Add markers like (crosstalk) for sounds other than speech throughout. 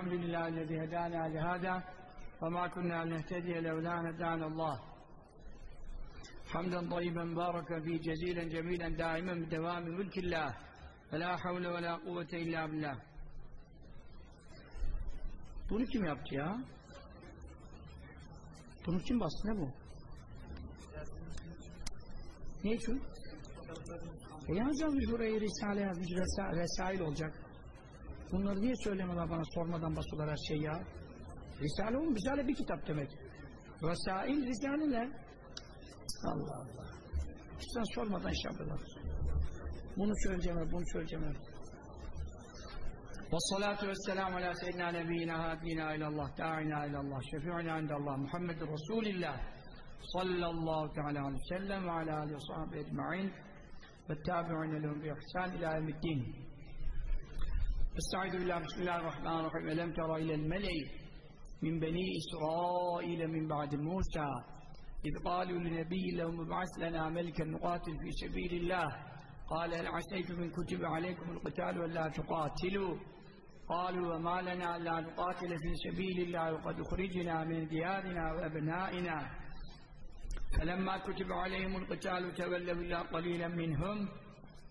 elhamdülillah lezi hedâna lihâdâ ve mâ kunnâ nehtediye levlâ hedânallâh. Hamden tayyiben bâraka fî cezîlen cemîlen daimen bidevâmi mülkillâh. Ve lâ havle ve lâ kuvvete illâ billah. Bunu kim yaptı ya? Bunu kim bastı ne bu? Ne için? E yazacağız burayı Risale yazmış, resa vesail olacak. Bunları niye söylemiyorlar bana sormadan basıyorlar her şey ya? Risale oğlum, Risale bir kitap demek. Vesail Risale ne? Allah Allah. Sen sormadan iş yapıyorlar. Bunu söyleyeceğim, bunu söyleyeceğim. Vessalatu vesselamu ala seyyidina nebiyyina hadina ilallah, da'ina ilallah, şefi'ina indallah, Muhammedur Resulillah sallallahu teala aleyhi ve sellem ve ala aleyhi ve sahibi ecma'in ve tabi'ine lehum bi ihsan ila yevmiddin. أستعيذ بالله بسم الله الرحمن الرحيم. ألم تر إلى الملأ من بني إسرائيل من بعد موسى إذ قالوا لنبي لهم ابعث لنا ملكا نقاتل في سبيل الله. قال هل عسيتم إن كتب عليكم القتال ولا تقاتلوا؟ قالوا وما لنا لا نقاتل في سبيل الله وقد أخرجنا من ديارنا وأبنائنا. فلما كتب عليهم القتال تولوا إلا قليلا منهم.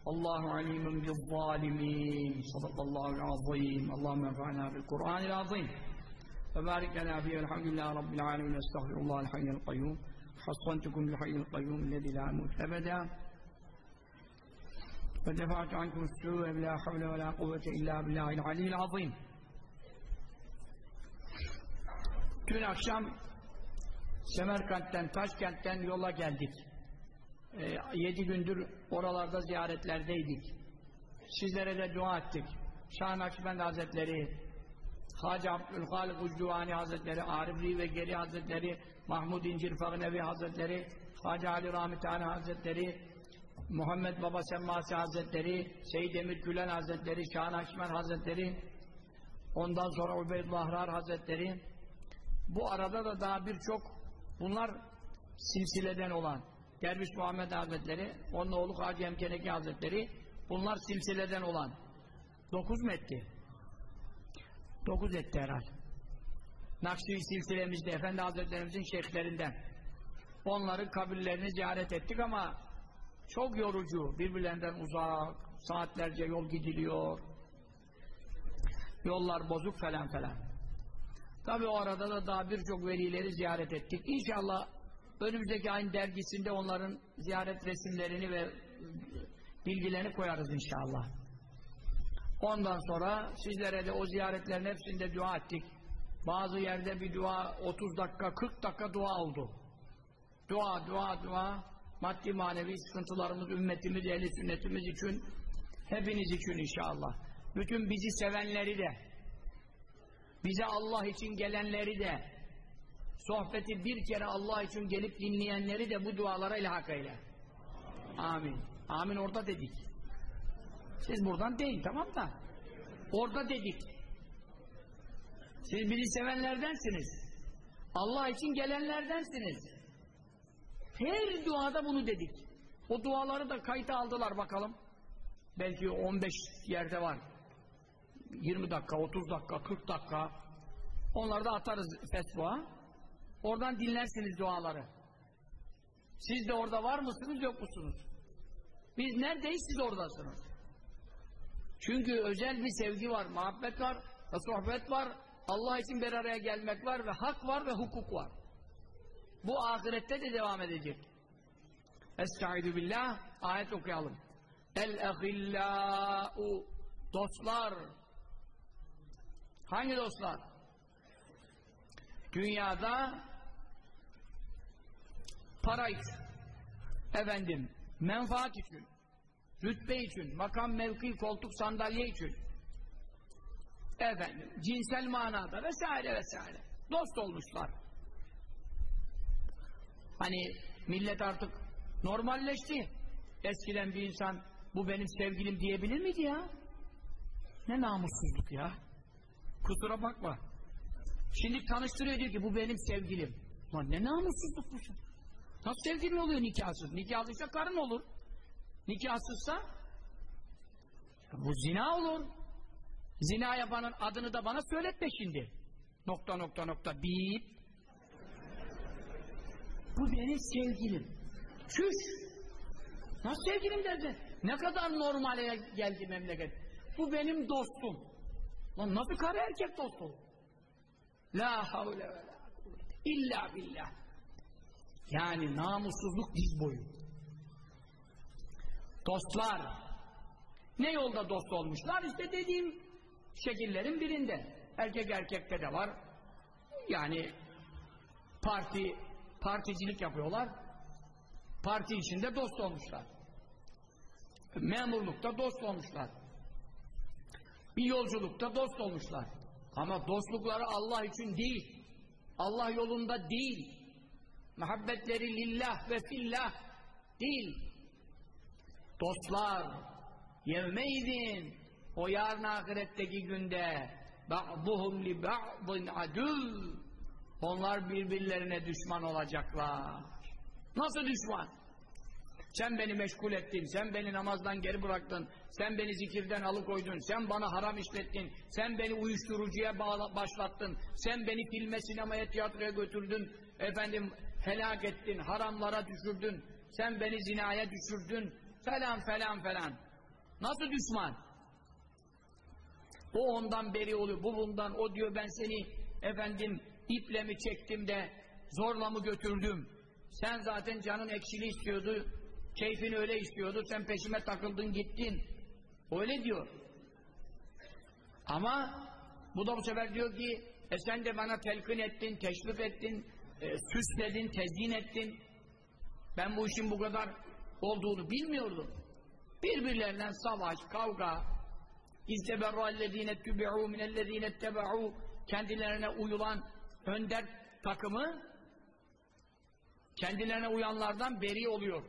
Allahu alimun bil zalimin. Sadakallahu azim. Allahümme enfa'na bil Kur'anil azim. Ve barik lana fihi elhamdülillahi rabbil alemin. Estağfirullahal hayyel kayyum. Hassantukum bil hayyel kayyum. Lezi la mut ebeda. Ve defa'tu ankum su'e bila havle ve la kuvvete illa billahil aliyyil azim. Dün akşam Semerkant'ten, Taşkent'ten yola geldik. Ee, yedi gündür oralarda ziyaretlerdeydik. Sizlere de dua ettik. Şah Nakşibend Hazretleri, Hacı Abdülhalik Ucduvani Hazretleri, Arifli ve Geri Hazretleri, Mahmud İncir Fagnevi Hazretleri, Hacı Ali Rahmetani Hazretleri, Muhammed Baba Semmasi Hazretleri, Seyyid Emir Gülen Hazretleri, Şah Nakşibend Hazretleri, ondan sonra Ubeydullah Ahrar Hazretleri, bu arada da daha birçok bunlar silsileden olan Derviş Muhammed Hazretleri, onun oğlu Hacı Emkeneki Hazretleri, bunlar silsileden olan. Dokuz mu etti? Dokuz etti herhal. Nakşi silsilemizde Efendi Hazretlerimizin şeyhlerinden. Onların kabirlerini ziyaret ettik ama çok yorucu, birbirlerinden uzak, saatlerce yol gidiliyor. Yollar bozuk falan falan. Tabi o arada da daha birçok velileri ziyaret ettik. İnşallah önümüzdeki ayın dergisinde onların ziyaret resimlerini ve bilgilerini koyarız inşallah. Ondan sonra sizlere de o ziyaretlerin hepsinde dua ettik. Bazı yerde bir dua 30 dakika 40 dakika dua oldu. Dua dua dua maddi manevi sıkıntılarımız ümmetimiz ehli sünnetimiz için hepiniz için inşallah. Bütün bizi sevenleri de bize Allah için gelenleri de sohbeti bir kere Allah için gelip dinleyenleri de bu dualara ilhak eyle. Amin. Amin orada dedik. Siz buradan değil tamam da orada dedik. Siz bizi sevenlerdensiniz. Allah için gelenlerdensiniz. Her duada bunu dedik. O duaları da kayıta aldılar bakalım. Belki 15 yerde var. 20 dakika, 30 dakika, 40 dakika. Onları da atarız fetva. Oradan dinlersiniz duaları. Siz de orada var mısınız, yok musunuz? Biz neredeyiz, siz oradasınız. Çünkü özel bir sevgi var, muhabbet var, sohbet var, Allah için bir araya gelmek var ve hak var ve hukuk var. Bu ahirette de devam edecek. Estaizu billah, ayet okuyalım. El-ehillâ'u Dostlar Hangi dostlar? Dünyada para için efendim menfaat için rütbe için, makam mevki, koltuk, sandalye için efendim cinsel manada vesaire vesaire dost olmuşlar. Hani millet artık normalleşti. Eskiden bir insan bu benim sevgilim diyebilir miydi ya? Ne namussuzluk ya. Kusura bakma. Şimdi tanıştırıyor diyor ki bu benim sevgilim. Lan ne namussuzluk bu. Nasıl sevgilin oluyor nikahsız? Nikahsızsa karın olur. Nikahsızsa bu zina olur. Zina yapanın adını da bana söyletme şimdi. Nokta nokta nokta bip. Bu benim sevgilim. Çüş. Nasıl sevgilim dersin? Ne kadar normale geldi memleket. Bu benim dostum. Lan nasıl karı erkek dostum? La havle ve la illa billah. Yani namussuzluk diz boyu. Dostlar. Ne yolda dost olmuşlar? İşte dediğim şekillerin birinde. Erkek erkekte de var. Yani parti particilik yapıyorlar. Parti içinde dost olmuşlar. Memurlukta dost olmuşlar. Bir yolculukta dost olmuşlar. Ama dostlukları Allah için değil. Allah yolunda değil. Muhabbetleri lillah ve fillah değil. Dostlar yevmeydin o yarın ahiretteki günde ba'duhum li ba'din adul onlar birbirlerine düşman olacaklar. Nasıl düşman? Sen beni meşgul ettin, sen beni namazdan geri bıraktın, sen beni zikirden alıkoydun, sen bana haram işlettin, sen beni uyuşturucuya bağla, başlattın, sen beni filme, sinemaya, tiyatroya götürdün, efendim helak ettin, haramlara düşürdün, sen beni zinaya düşürdün, falan falan falan. Nasıl düşman? O ondan beri oluyor, bu bundan, o diyor ben seni efendim iple mi çektim de zorla mı götürdüm? Sen zaten canın ekşili istiyordu, keyfini öyle istiyordu, sen peşime takıldın gittin. Öyle diyor. Ama bu da bu sefer diyor ki e sen de bana telkin ettin, teşvik ettin, e, süsledin, tezyin ettin. Ben bu işin bu kadar olduğunu bilmiyordum. Birbirlerinden savaş, kavga, İzteberra'llezine tübi'û minellezine ttebe'û kendilerine uyulan önder takımı kendilerine uyanlardan beri oluyor.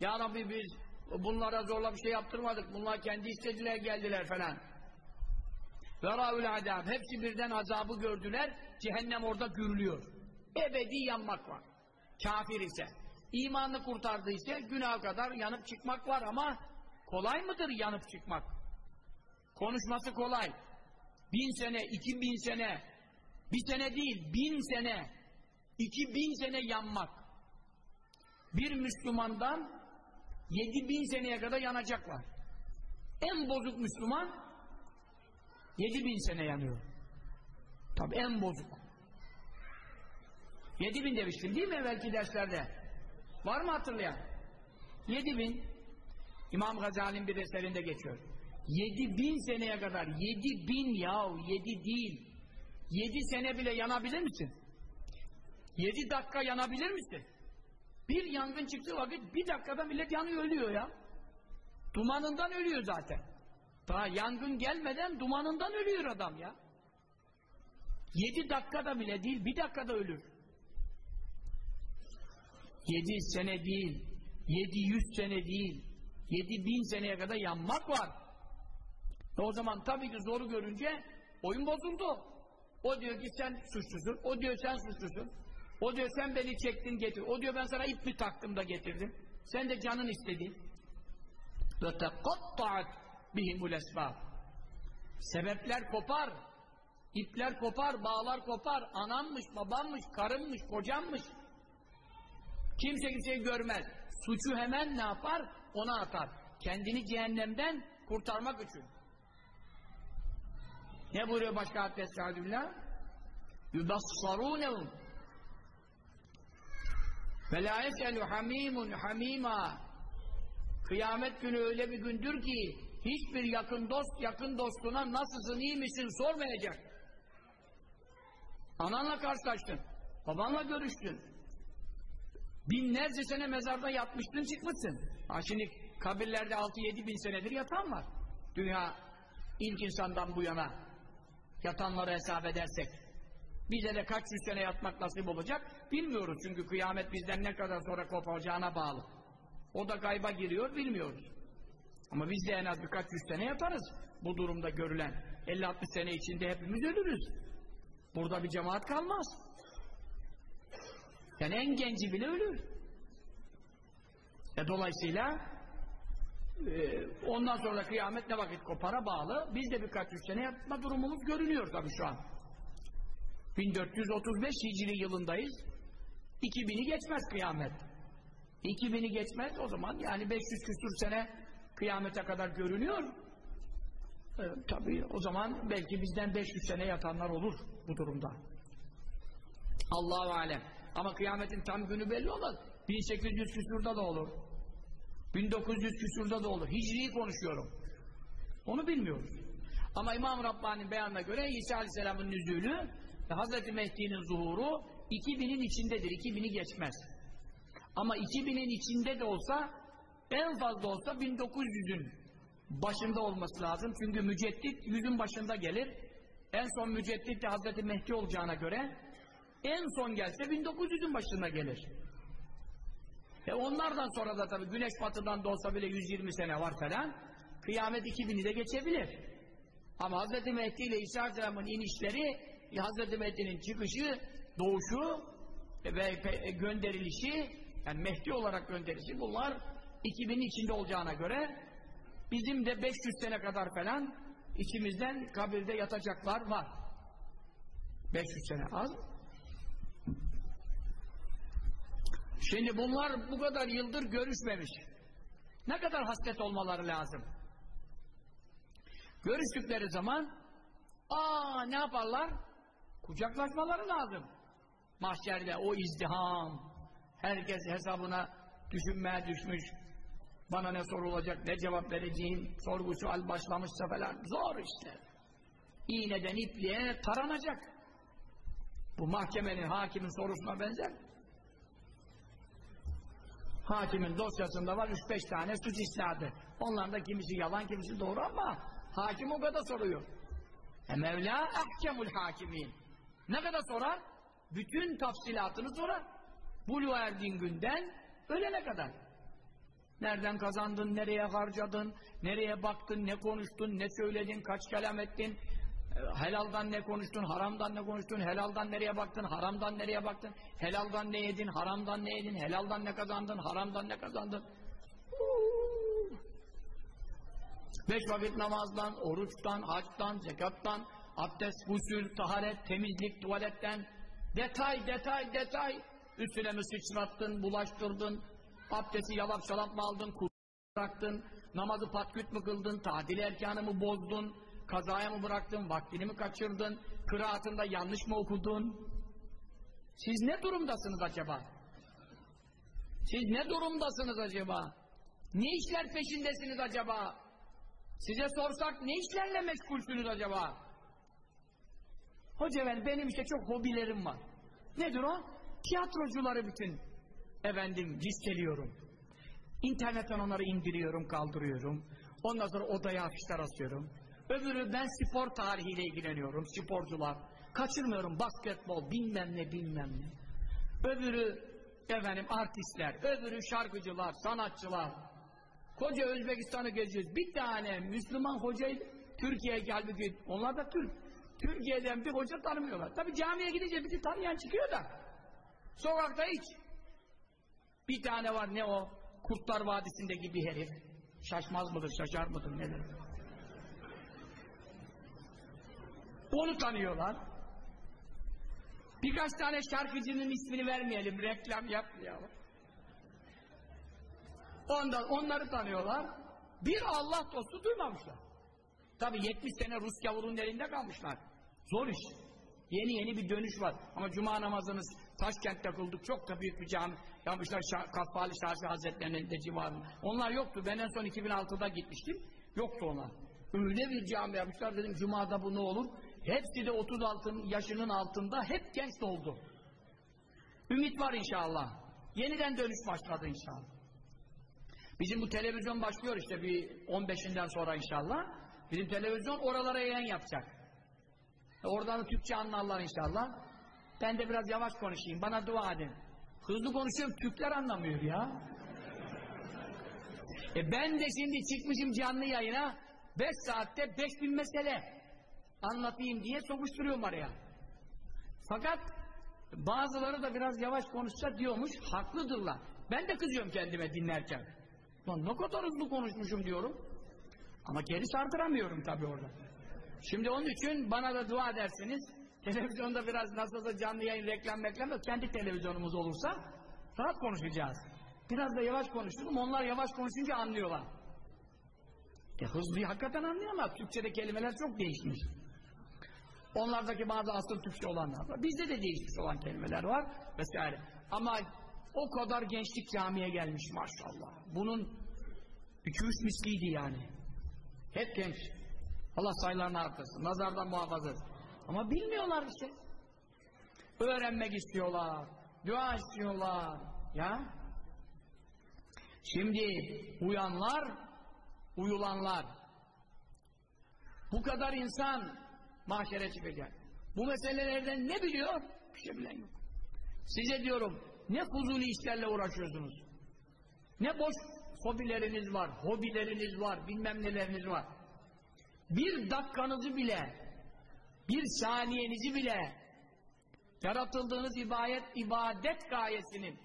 Ya Rabbi biz bunlara zorla bir şey yaptırmadık. Bunlar kendi istediler geldiler falan. Verâül azab. Hepsi birden azabı gördüler. Cehennem orada gürlüyor. Ebedi yanmak var. Kafir ise. İmanını kurtardıysa günah kadar yanıp çıkmak var ama kolay mıdır yanıp çıkmak? Konuşması kolay. Bin sene, iki bin sene, bir sene değil, bin sene, iki bin sene yanmak. Bir Müslümandan yedi bin seneye kadar yanacaklar. En bozuk Müslüman yedi bin sene yanıyor. Tabi en bozuk. Yedi bin demiştim değil mi evvelki derslerde? Var mı hatırlayan? Yedi bin. İmam Gazali'nin bir eserinde geçiyor. Yedi bin seneye kadar. Yedi bin yahu. Yedi değil. Yedi sene bile yanabilir misin? Yedi dakika yanabilir misin? Bir yangın çıktığı vakit bir dakikada millet yanıyor ölüyor ya. Dumanından ölüyor zaten. Daha yangın gelmeden dumanından ölüyor adam ya. Yedi dakikada bile değil bir dakikada ölür. Yedi sene değil, yedi yüz sene değil, yedi bin seneye kadar yanmak var. E o zaman tabii ki zoru görünce oyun bozuldu. O diyor ki sen suçlusun, o diyor sen suçlusun. O diyor sen beni çektin getir. O diyor ben sana ip mi taktım da getirdim. Sen de canın. Ve teqatta'at bihimul esbab. Sebepler kopar. ipler kopar, bağlar kopar. Ananmış, babanmış, karınmış, kocanmış. Kimse kimseyi görmez. Suçu hemen ne yapar? Ona atar. Kendini cehennemden kurtarmak için. Ne buyuruyor başka hadis-i estağfirullah? Yubassarûnehum ve la yeselu hamimun hamima Kıyamet günü öyle bir gündür ki hiçbir yakın dost yakın dostuna nasılsın iyi misin sormayacak. Ananla karşılaştın. Babanla görüştün. Binlerce sene mezarda yatmıştın çıkmışsın. Ha şimdi kabirlerde 6-7 bin senedir yatan var. Dünya ilk insandan bu yana yatanları hesap edersek. Bize de kaç yüz sene yatmak nasip olacak bilmiyoruz. Çünkü kıyamet bizden ne kadar sonra kopacağına bağlı. O da gayba giriyor bilmiyoruz. Ama biz de en az birkaç yüz sene yatarız. Bu durumda görülen 50-60 sene içinde hepimiz ölürüz. Burada bir cemaat kalmaz. Yani en genci bile ölür. E dolayısıyla Ee, ondan sonra kıyamet ne vakit kopara bağlı. Biz de birkaç yüz sene yapma durumumuz görünüyor tabii şu an. 1435 Hicri yılındayız. 2000'i geçmez kıyamet. 2000'i geçmez o zaman yani 500 küsur sene kıyamete kadar görünüyor. Ee, tabii o zaman belki bizden 500 sene yatanlar olur bu durumda. Allahu alem. Ama kıyametin tam günü belli olmaz. 1800 küsurda da olur. 1900 küsurda da olur. Hicri'yi konuşuyorum. Onu bilmiyoruz. Ama İmam Rabbani'nin beyanına göre İsa Aleyhisselam'ın nüzulü ve Hazreti Mehdi'nin zuhuru 2000'in içindedir. 2000'i geçmez. Ama 2000'in içinde de olsa en fazla olsa 1900'ün başında olması lazım. Çünkü müceddit yüzün başında gelir. En son müceddit de Hazreti Mehdi olacağına göre en son gelse 1900'ün başına gelir. E onlardan sonra da tabii güneş batıdan da olsa bile 120 sene var falan. Kıyamet 2000'i de geçebilir. Ama Hz. Mehdi ile İsa Aleyhisselam'ın inişleri Hz. Mehdi'nin çıkışı, doğuşu ve gönderilişi yani Mehdi olarak gönderilişi bunlar 2000'in içinde olacağına göre bizim de 500 sene kadar falan içimizden kabirde yatacaklar var. 500 sene az Şimdi bunlar bu kadar yıldır görüşmemiş. Ne kadar hasret olmaları lazım? Görüştükleri zaman aa ne yaparlar? Kucaklaşmaları lazım. Mahşerde o izdiham herkes hesabına düşünmeye düşmüş. Bana ne sorulacak, ne cevap vereceğim, sorgu sual başlamışsa falan zor işte. İğneden ipliğe taranacak. Bu mahkemenin, hakimin sorusuna benzer. Hakimin dosyasında var 3-5 tane suç isnadı. Onların da kimisi yalan, kimisi doğru ama hakim o kadar soruyor. E Mevla ahkemul hakimin. Ne kadar sorar? Bütün tafsilatını sorar. Bulu erdiğin günden ölene kadar. Nereden kazandın, nereye harcadın, nereye baktın, ne konuştun, ne söyledin, kaç kelam ettin, helaldan ne konuştun, haramdan ne konuştun, helaldan nereye baktın, haramdan nereye baktın, helaldan ne yedin, haramdan ne yedin, helaldan ne kazandın, haramdan ne kazandın. Beş vakit namazdan, oruçtan, haçtan, zekattan, abdest, gusül, taharet, temizlik, tuvaletten, detay, detay, detay. Üstüne mi sıçrattın, bulaştırdın, abdesti yalap şalap mı aldın, bıraktın, namazı patküt mü kıldın, tadil erkanı mı bozdun, kazaya mı bıraktın, vaktini mi kaçırdın, kıraatında yanlış mı okudun? Siz ne durumdasınız acaba? Siz ne durumdasınız acaba? Ne işler peşindesiniz acaba? Size sorsak ne işlerle meşgulsünüz acaba? Hoca efendi benim işte çok hobilerim var. Nedir o? Tiyatrocuları bütün efendim listeliyorum. İnternetten onları indiriyorum, kaldırıyorum. Ondan sonra odaya afişler asıyorum. Öbürü ben spor tarihiyle ilgileniyorum, sporcular. Kaçırmıyorum basketbol, bilmem ne bilmem ne. Öbürü efendim artistler, öbürü şarkıcılar, sanatçılar. Koca Özbekistan'ı geziyoruz. Bir tane Müslüman hocayı Türkiye'ye geldi onlar da Türk. Türkiye'den bir hoca tanımıyorlar. Tabi camiye gidince bizi tanıyan çıkıyor da. Sokakta hiç. Bir tane var ne o? Kurtlar Vadisi'ndeki bir herif. Şaşmaz mıdır, şaşar mıdır nedir? Onu tanıyorlar. Birkaç tane şarkıcının ismini vermeyelim, reklam yapmayalım. Ondan, onları tanıyorlar. Bir Allah dostu duymamışlar. Tabi 70 sene Rus gavurun elinde kalmışlar. Zor iş. Yeni yeni bir dönüş var. Ama cuma namazınız Taşkent'te kıldık. Çok da büyük bir cami yapmışlar Şah, Kasbali Şafi Hazretleri'nin de civarında. Onlar yoktu. Ben en son 2006'da gitmiştim. Yoktu onlar. Öyle bir cami yapmışlar. Dedim cumada bu ne olur? Hepsi de 36 yaşının altında hep genç doldu. Ümit var inşallah. Yeniden dönüş başladı inşallah. Bizim bu televizyon başlıyor işte bir 15'inden sonra inşallah. Bizim televizyon oralara yayın yapacak. Oradan Türkçe anlarlar inşallah. Ben de biraz yavaş konuşayım. Bana dua edin. Hızlı konuşuyorum. Türkler anlamıyor ya. E ben de şimdi çıkmışım canlı yayına 5 saatte 5000 mesele anlatayım diye sokuşturuyorum araya. Fakat bazıları da biraz yavaş konuşsa diyormuş, haklıdırlar. Ben de kızıyorum kendime dinlerken. Lan ne kadar hızlı konuşmuşum diyorum. Ama geri sardıramıyorum tabii orada. Şimdi onun için bana da dua edersiniz. (laughs) Televizyonda biraz nasılsa canlı yayın reklam reklam yok. Kendi televizyonumuz olursa rahat konuşacağız. Biraz da yavaş konuşurum. Onlar yavaş konuşunca anlıyorlar. E hızlıyı hakikaten anlayamaz. Türkçe'de kelimeler çok değişmiş. Onlardaki bazı asıl Türkçe olanlar var. Bizde de değişmiş olan kelimeler var vesaire. Ama o kadar gençlik camiye gelmiş maşallah. Bunun iki üç misliydi yani. Hep genç. Allah sayılarını artırsın. Nazardan muhafaza. Ama bilmiyorlar işte. Öğrenmek istiyorlar. Dua istiyorlar. Ya. Şimdi uyanlar, uyulanlar. Bu kadar insan mahşere çıkacak. Bu meselelerden ne biliyor? Bir şey bilen yok. Size diyorum, ne fuzuli işlerle uğraşıyorsunuz? Ne boş hobileriniz var, hobileriniz var, bilmem neleriniz var. Bir dakikanızı bile, bir saniyenizi bile yaratıldığınız ibadet, ibadet gayesinin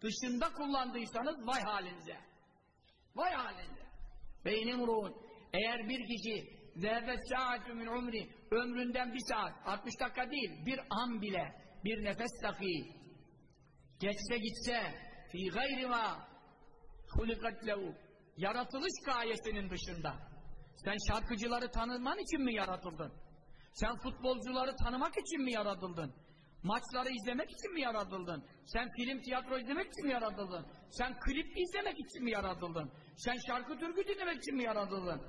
dışında kullandıysanız vay halinize. Vay halinize. Ve inemruğun eğer bir kişi zehbet saatü min umri ömründen bir saat, 60 dakika değil, bir an bile, bir nefes dahi geçse gitse fi gayri ma hulikat lehu yaratılış gayesinin dışında sen şarkıcıları tanıman için mi yaratıldın? Sen futbolcuları tanımak için mi yaratıldın? Maçları izlemek için mi yaratıldın? Sen film, tiyatro izlemek için mi yaratıldın? Sen klip izlemek için mi yaratıldın? Sen şarkı türkü dinlemek için mi yaratıldın?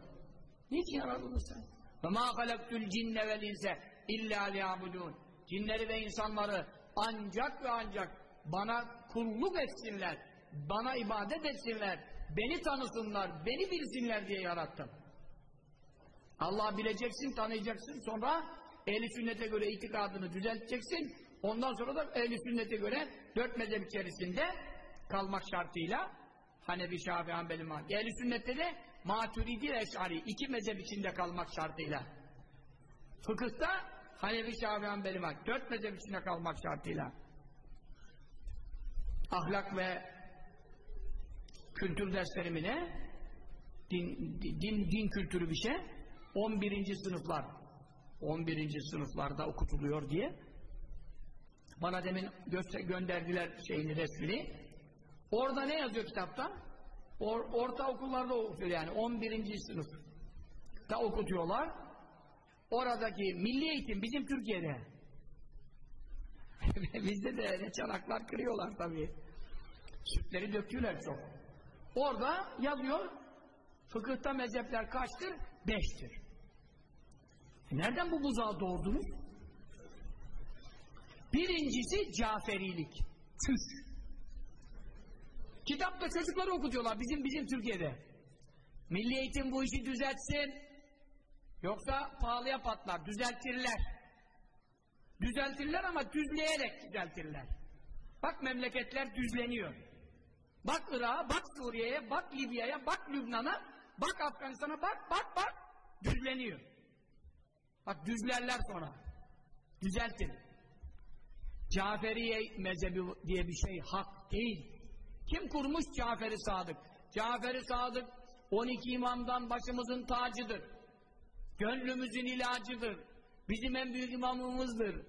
Niçin yaratıldın sen? Ve ma halaktul cinne vel inse illa liyabudun. Cinleri ve insanları ancak ve ancak bana kulluk etsinler, bana ibadet etsinler, beni tanısınlar, beni bilsinler diye yarattım. Allah bileceksin, tanıyacaksın, sonra ehli sünnete göre itikadını düzelteceksin, ondan sonra da ehli sünnete göre dört mezhep içerisinde kalmak şartıyla Hanefi, Şafi, Hanbeli, Malik. Ehli sünnette de Maturidi ve Eş'ari iki mezhep içinde kalmak şartıyla. Fıkıhta Hanefi, Şafii, Hanbeli, Malik. Dört mezhep içinde kalmak şartıyla. Ahlak ve kültür derslerimine din, din, din kültürü bir şey 11. sınıflar 11. sınıflarda okutuluyor diye bana demin gönderdiler şeyini resmini orada ne yazıyor kitapta Or, ortaokullarda okutuyor yani 11. sınıf da okutuyorlar oradaki milli eğitim bizim Türkiye'de (laughs) bizde de ne çanaklar kırıyorlar tabii sütleri döktüler çok orada yazıyor fıkıhta mezhepler kaçtır? Beştir e nereden bu buzağı doğurdunuz? Birincisi Caferilik. Küs. Kitapta çocukları okutuyorlar bizim bizim Türkiye'de. Milli eğitim bu işi düzeltsin. Yoksa pahalıya patlar. Düzeltirler. Düzeltirler ama düzleyerek düzeltirler. Bak memleketler düzleniyor. Bak Irak'a, bak Suriye'ye, bak Libya'ya, bak Lübnan'a, bak Afganistan'a, bak bak bak düzleniyor. Bak düzlerler sonra. Düzeltin. Caferiye mezhebi diye bir şey hak değil. Kim kurmuş Caferi Sadık? Caferi Sadık 12 imamdan başımızın tacıdır. Gönlümüzün ilacıdır. Bizim en büyük imamımızdır.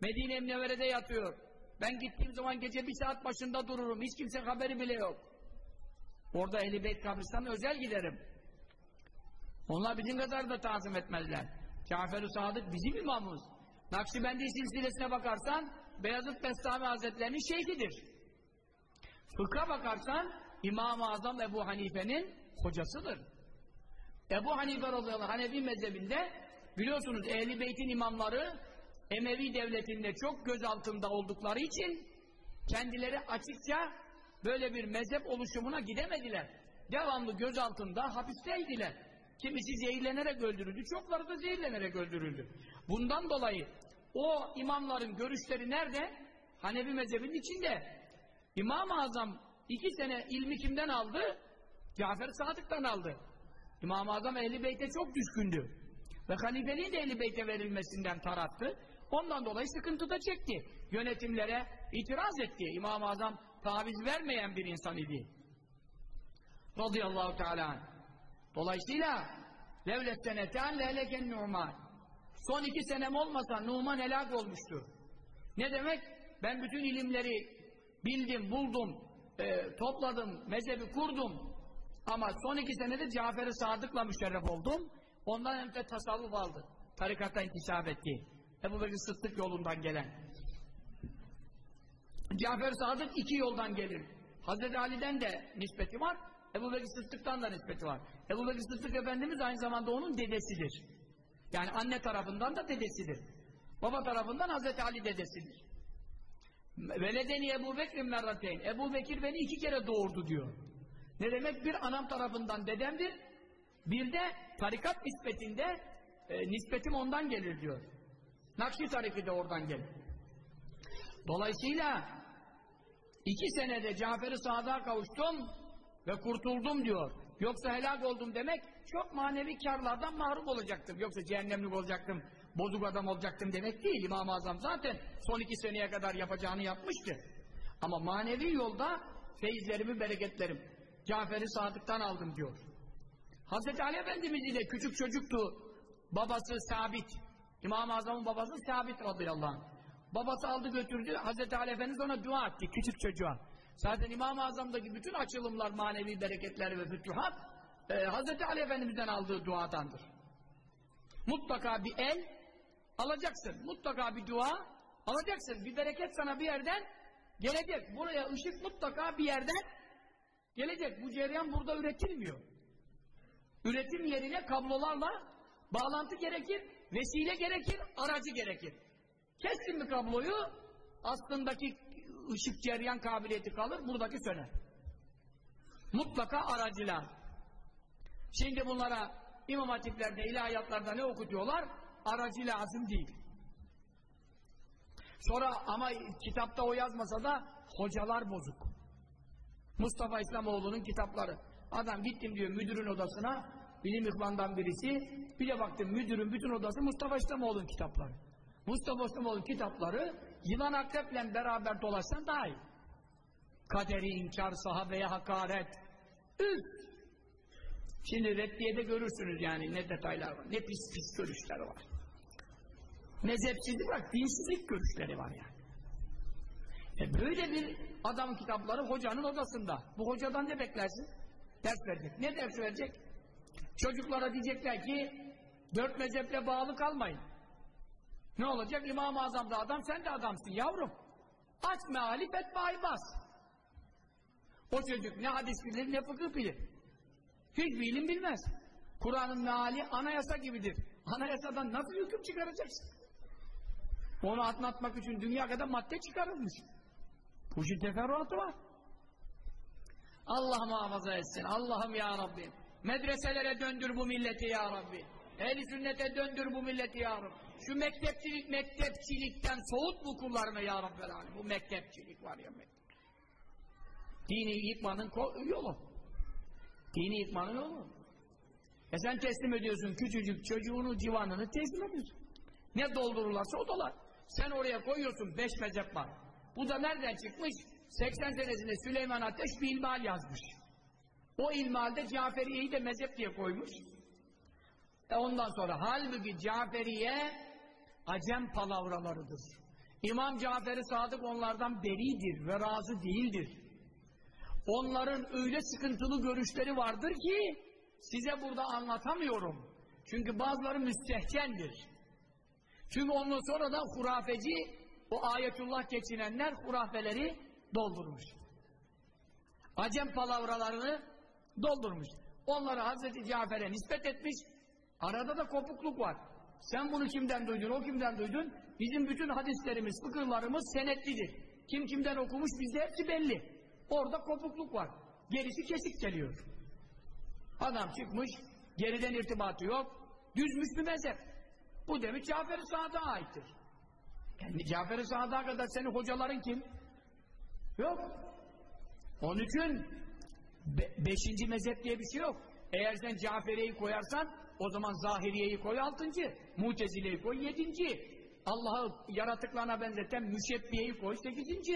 Medine Münevvere'de yatıyor. Ben gittiğim zaman gece bir saat başında dururum. Hiç kimse haberi bile yok. Orada Ehl-i Beyt özel giderim. Onlar bizim kadar da tazim etmezler. Cafer-i Sadık bizim imamımız. Nakşibendi silsilesine bakarsan Beyazıt Bestami Hazretleri'nin şeyhidir. Fıkha bakarsan İmam-ı Azam Ebu Hanife'nin hocasıdır. Ebu Hanife radıyallahu Hanefi mezhebinde biliyorsunuz Ehli Beyt'in imamları Emevi devletinde çok göz altında oldukları için kendileri açıkça böyle bir mezhep oluşumuna gidemediler. Devamlı göz altında hapisteydiler. Kimisi zehirlenerek öldürüldü, çokları da zehirlenerek öldürüldü. Bundan dolayı o imamların görüşleri nerede? Hanefi mezhebinin içinde. İmam-ı Azam iki sene ilmi kimden aldı? Cafer Sadık'tan aldı. İmam-ı Azam Ehl-i Beyt'e çok düşkündü. Ve halifeliği de Ehl-i Beyt'e verilmesinden tarattı. Ondan dolayı sıkıntı da çekti. Yönetimlere itiraz etti. İmam-ı Azam taviz vermeyen bir insan idi. radıyallahu teala. Dolayısıyla levlet seneten lehleken Numan. Son iki senem olmasa Numan helak olmuştu. Ne demek? Ben bütün ilimleri bildim, buldum, e, topladım, mezhebi kurdum. Ama son iki senede Cafer-i Sadık'la müşerref oldum. Ondan hem de tasavvuf aldı. Tarikata intisap etti. Ebu Bekir Sıddık yolundan gelen. Cafer Sadık iki yoldan gelir. Hazreti Ali'den de nispeti var. Ebu Bekir Sıddık'tan da nispeti var. Ebu Bekir Sıddık Efendimiz aynı zamanda onun dedesidir. Yani anne tarafından da dedesidir. Baba tarafından Hazreti Ali dedesidir. Veledeni Ebu Bekir merrateyn. Ebu Bekir beni iki kere doğurdu diyor. Ne demek? Bir anam tarafından dedemdir. Bir de tarikat nispetinde e, nispetim ondan gelir diyor. Nakşi tariki de oradan gelir. Dolayısıyla iki senede Cafer-i Sadık'a kavuştum ve kurtuldum diyor. Yoksa helak oldum demek çok manevi karlardan mahrum olacaktım. Yoksa cehennemlik olacaktım, bozuk adam olacaktım demek değil. İmam-ı Azam zaten son iki seneye kadar yapacağını yapmıştı. Ama manevi yolda feyizlerimi, bereketlerim Cafer-i Sadık'tan aldım diyor. Hazreti Ali Efendimiz ile küçük çocuktu. Babası Sabit. İmam-ı Azam'ın babası Sabit radıyallahu anh. Babası aldı götürdü. Hazreti Ali Efendimiz ona dua etti küçük çocuğa. Zaten İmam-ı Azam'daki bütün açılımlar, manevi bereketler ve fütühat e, Hazreti Ali Efendimiz'den aldığı duadandır. Mutlaka bir el alacaksın. Mutlaka bir dua alacaksın. Bir bereket sana bir yerden gelecek. Buraya ışık mutlaka bir yerden gelecek. Bu cereyan burada üretilmiyor. Üretim yerine kablolarla bağlantı gerekir, vesile gerekir, aracı gerekir. Kestin mi kabloyu, aslındaki ışık cereyan kabiliyeti kalır, buradaki söner. Mutlaka aracı lazım. Şimdi bunlara İmam Hatipler'de, ilahiyatlarda ne okutuyorlar? Aracı lazım değil. Sonra ama kitapta o yazmasa da hocalar bozuk. Mustafa İslamoğlu'nun kitapları. Adam gittim diyor müdürün odasına, bilim ihvandan birisi, bir de baktım müdürün bütün odası Mustafa İslamoğlu'nun kitapları. Mustafa İslamoğlu'nun kitapları yılan akreple beraber dolaşsan daha iyi. Kaderi inkar, sahabeye hakaret. Üf! Şimdi reddiyede görürsünüz yani ne detaylar var, ne pis pis görüşler var. Mezhepsizlik var, dinsizlik görüşleri var yani. E böyle bir adamın kitapları hocanın odasında. Bu hocadan ne beklersin? Ders verecek. Ne ders verecek? Çocuklara diyecekler ki dört mezheple bağlı kalmayın. Ne olacak? İmam-ı Azam da adam, sen de adamsın yavrum. Aç meali fetvayı bas. O çocuk ne hadis bilir ne fıkıh bilir. Hiçbir ilim bilmez. Kur'an'ın meali anayasa gibidir. Anayasadan nasıl hüküm çıkaracaksın? Onu atlatmak için dünya kadar madde çıkarılmış. Bu işin teferruatı var. Allah muhafaza etsin. Allah'ım ya Rabbi. Medreselere döndür bu milleti ya Rabbi. Ehli sünnete döndür bu milleti ya Rabbi. Şu mektepçilik, mektepçilikten soğut bu kullarını ya Rabbi. Bu mektepçilik var ya mektep. Dini yıkmanın yolu. Dini yıkmanın yolu. E sen teslim ediyorsun küçücük çocuğunu, civanını teslim ediyorsun. Ne doldururlarsa o dolar. Sen oraya koyuyorsun beş mezhep var. Bu da nereden çıkmış? 80 senesinde Süleyman Ateş bir ilmihal yazmış. O ilmihalde Caferiye'yi de mezhep diye koymuş. E ondan sonra halbuki Caferiye acem palavralarıdır. İmam Caferi Sadık onlardan beridir ve razı değildir. Onların öyle sıkıntılı görüşleri vardır ki size burada anlatamıyorum. Çünkü bazıları müstehcendir. Çünkü ondan sonra da hurafeci o ayetullah geçinenler hurafeleri doldurmuş. Acem palavralarını doldurmuş. Onları Hazreti Cafer'e nispet etmiş. Arada da kopukluk var. Sen bunu kimden duydun, o kimden duydun? Bizim bütün hadislerimiz, fıkıhlarımız senetlidir. Kim kimden okumuş bizde hepsi belli. Orada kopukluk var. Gerisi kesik geliyor. Adam çıkmış, geriden irtibatı yok, düzmüş bir mezhep. Bu demiş Cafer-i Saad'a aittir. Yani Cafer-i Saad'a kadar senin hocaların kim? Yok. Onun için be beşinci mezhep diye bir şey yok. Eğer sen Caferiye'yi koyarsan o zaman Zahiriye'yi koy altıncı, Mutezile'yi koy yedinci, Allah'ı yaratıklarına benzeten Müşebbiye'yi koy sekizinci,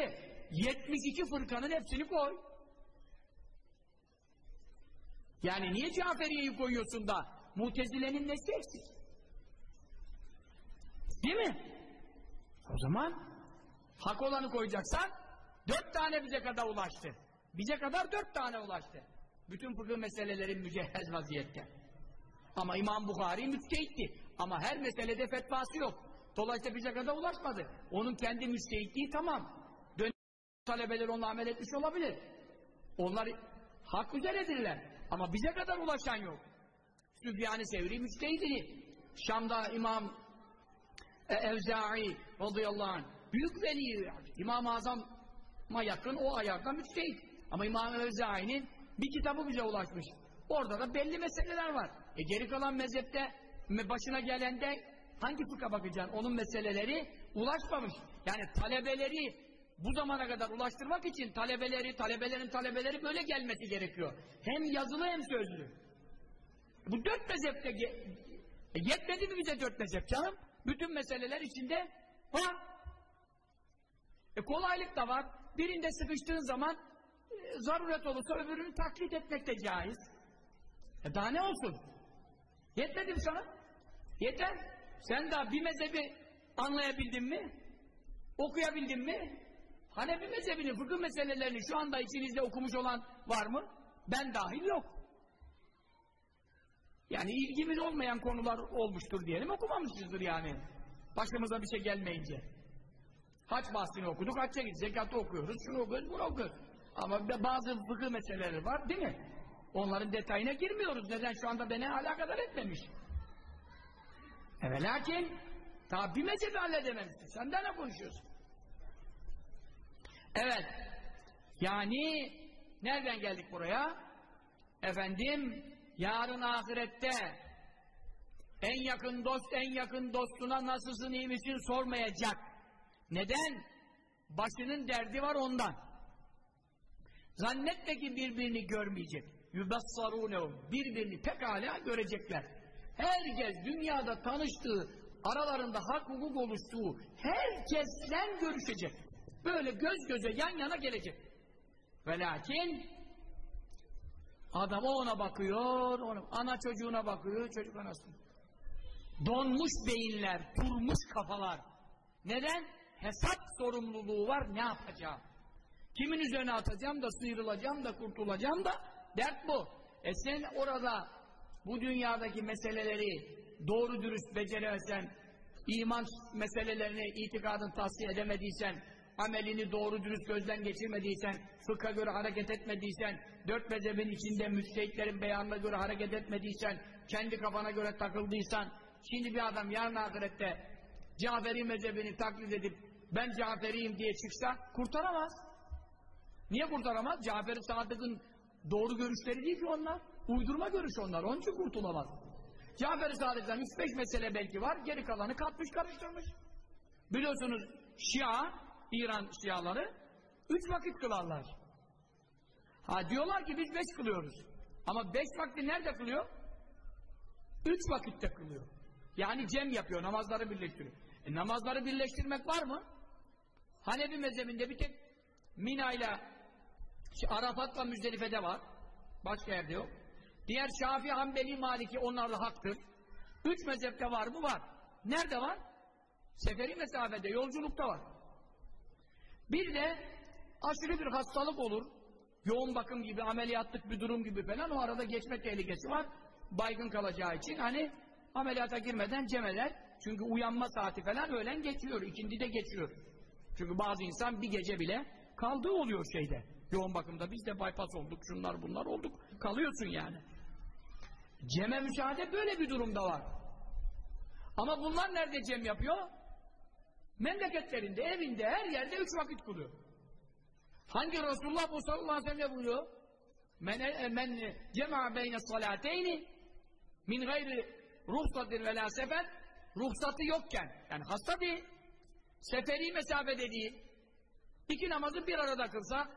72 fırkanın hepsini koy. Yani niye Caferiye'yi koyuyorsun da Mutezile'nin nesi eksik? Değil mi? O zaman hak olanı koyacaksan dört tane bize kadar ulaştı. Bize kadar dört tane ulaştı. Bütün fıkıh meseleleri mücehhez vaziyette. Ama İmam Bukhari müçtehitti. Ama her meselede fetvası yok. Dolayısıyla bize kadar ulaşmadı. Onun kendi müçtehitliği tamam. Dön talebeler onunla amel etmiş olabilir. Onlar hak üzeredirler. Ama bize kadar ulaşan yok. Sübyan-ı Sevri müçtehidini. Şam'da İmam Evza'i radıyallahu anh büyük veli İmam-ı Azam'a yakın o ayakta müçtehit. Ama İmam Evza'i'nin bir kitabı bize ulaşmış. Orada da belli meseleler var. E geri kalan mezhepte başına gelende hangi fıkha bakacaksın? Onun meseleleri ulaşmamış. Yani talebeleri bu zamana kadar ulaştırmak için talebeleri, talebelerin talebeleri böyle gelmesi gerekiyor. Hem yazılı hem sözlü. Bu dört mezhepte e, yetmedi mi bize dört mezhep canım? Bütün meseleler içinde var. E kolaylık da var. Birinde sıkıştığın zaman e, zaruret olursa öbürünü taklit etmek de caiz. E daha ne olsun? Yetmedi mi sana? Yeter. Sen daha bir mezhebi anlayabildin mi? Okuyabildin mi? Hanefi mezhebinin fıkıh meselelerini şu anda içinizde okumuş olan var mı? Ben dahil yok. Yani ilgimiz olmayan konular olmuştur diyelim, okumamışızdır yani. Başımıza bir şey gelmeyince. Haç bahsini okuduk, hacca gittik, zekatı okuyoruz, şunu okuyoruz, bunu okuyoruz. Ama bazı fıkıh meseleleri var değil mi? Onların detayına girmiyoruz. Neden? Şu anda beni alakadar etmemiş. Evet lakin daha bir mezhebi halledememişsin. Sen de ne konuşuyorsun? Evet. Yani nereden geldik buraya? Efendim yarın ahirette en yakın dost en yakın dostuna nasılsın iyi misin sormayacak. Neden? Başının derdi var ondan. Zannetme ki birbirini görmeyecek. Yübessarûnehum. Birbirini pekala görecekler. Herkes dünyada tanıştığı, aralarında hak hukuk oluştuğu herkesle görüşecek. Böyle göz göze yan yana gelecek. Ve lakin adam ona bakıyor, ona, ana çocuğuna bakıyor, çocuk anasına. Donmuş beyinler, durmuş kafalar. Neden? Hesap sorumluluğu var, ne yapacağım? Kimin üzerine atacağım da sıyrılacağım da kurtulacağım da dert bu. E sen orada bu dünyadaki meseleleri doğru dürüst beceremezsen, iman meselelerini, itikadın tahsil edemediysen, amelini doğru dürüst gözden geçirmediysen, fıkha göre hareket etmediysen, dört mezhebin içinde müçtehitlerin beyanına göre hareket etmediysen, kendi kafana göre takıldıysan, şimdi bir adam yarın ahirette Caferi mezhebini taklit edip ben Caferiyim diye çıksa kurtaramaz. Niye kurtaramaz? Cafer-i Sadık'ın doğru görüşleri değil ki onlar. Uydurma görüş onlar. Onun için kurtulamaz. Cafer-i Sadık'tan 3-5 mesele belki var. Geri kalanı katmış karıştırmış. Biliyorsunuz Şia, İran Şiaları üç vakit kılarlar. Ha diyorlar ki biz beş kılıyoruz. Ama beş vakti nerede kılıyor? Üç vakitte kılıyor. Yani cem yapıyor, namazları birleştiriyor. E, namazları birleştirmek var mı? Hanefi mezhebinde bir tek Mina ile Arafat'la Müzdelife'de var. Başka yerde yok. Diğer Şafii, Hanbeli, Maliki onlarla haktır. Üç mezhepte var mı? Var. Nerede var? Seferi mesafede, yolculukta var. Bir de aşırı bir hastalık olur. Yoğun bakım gibi, ameliyatlık bir durum gibi falan o arada geçme tehlikesi var. Baygın kalacağı için hani ameliyata girmeden cemeler. Çünkü uyanma saati falan öğlen geçiyor, ikindi de geçiyor. Çünkü bazı insan bir gece bile kaldığı oluyor şeyde. Yoğun bakımda biz de bypass olduk, şunlar bunlar olduk. Kalıyorsun yani. Ceme müsaade böyle bir durumda var. Ama bunlar nerede cem yapıyor? Memleketlerinde, evinde, her yerde üç vakit kılıyor. Hangi Resulullah bu sallallahu aleyhi ve sellem buyuruyor? Men, e, men cema beyne salateyni min gayri ruhsatin ve la sefer ruhsatı yokken yani hasta değil seferi mesafede değil iki namazı bir arada kılsa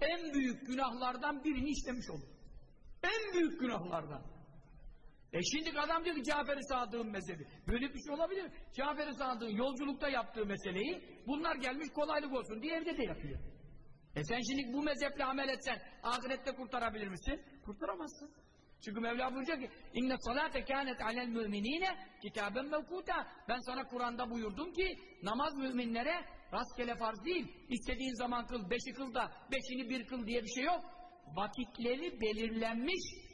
en büyük günahlardan birini işlemiş olur. En büyük günahlardan. E şimdi adam diyor ki Cafer-i Sadık'ın mezhebi. Böyle bir şey olabilir? Cafer-i Sadık'ın yolculukta yaptığı meseleyi bunlar gelmiş kolaylık olsun diye evde de yapıyor. E sen şimdi bu mezheple amel etsen ahirette kurtarabilir misin? Kurtaramazsın. Çünkü Mevla buyuruyor ki inne salate kânet alel müminine kitaben mevkuta ben sana Kur'an'da buyurdum ki namaz müminlere rastgele farz değil. İstediğin zaman kıl, beşi kıl da beşini bir kıl diye bir şey yok. Vakitleri belirlenmiş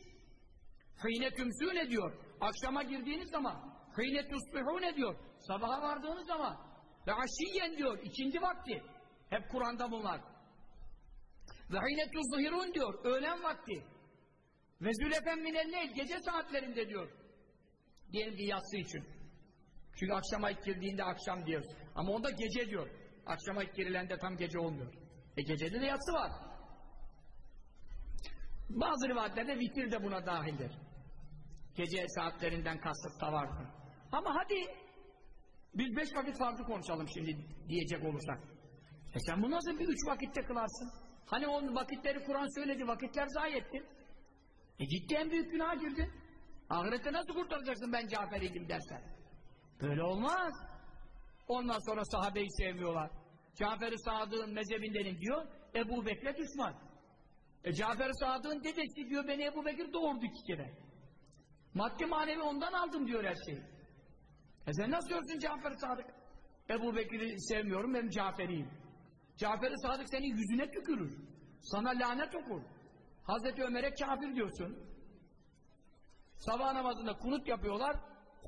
hıyne tümsûne diyor. Akşama girdiğiniz zaman hıyne tusbihûne diyor. Sabaha vardığınız zaman ve aşiyen diyor. ikindi vakti. Hep Kur'an'da bunlar. Ve hıyne tuzhirun diyor. Öğlen vakti. Ve zülefen minel gece saatlerinde diyor. Diyelim ki yatsı için. Çünkü akşama ilk girdiğinde akşam diyoruz. Ama onda gece diyor. Akşama ilk girilende tam gece olmuyor. E gecede de yatsı var. Bazı rivayetlerde vitir de buna dahildir. Gece saatlerinden kasıt da vardır. Ama hadi biz beş vakit farklı konuşalım şimdi diyecek olursak. E sen bu nasıl bir üç vakitte kılarsın? Hani onun vakitleri Kur'an söyledi, vakitler zayi etti. E gitti en büyük günaha girdin. Ahirette nasıl kurtaracaksın ben Cafer'iydim dersen. Böyle olmaz. Ondan sonra sahabeyi sevmiyorlar. Cafer-i Sadık'ın mezhebindenim diyor, Ebu Bekir'e düşman. E Cafer-i Sadık'ın dedesi diyor, beni Ebu Bekir doğurdu iki kere. Maddi manevi ondan aldım diyor her şeyi. E sen nasıl diyorsun Cafer-i Sadık? Ebu Bekir'i sevmiyorum, ben Cafer'iyim. Cafer-i Sadık senin yüzüne tükürür. Sana lanet okur. Hazreti Ömer'e kafir diyorsun. Sabah namazında kunut yapıyorlar.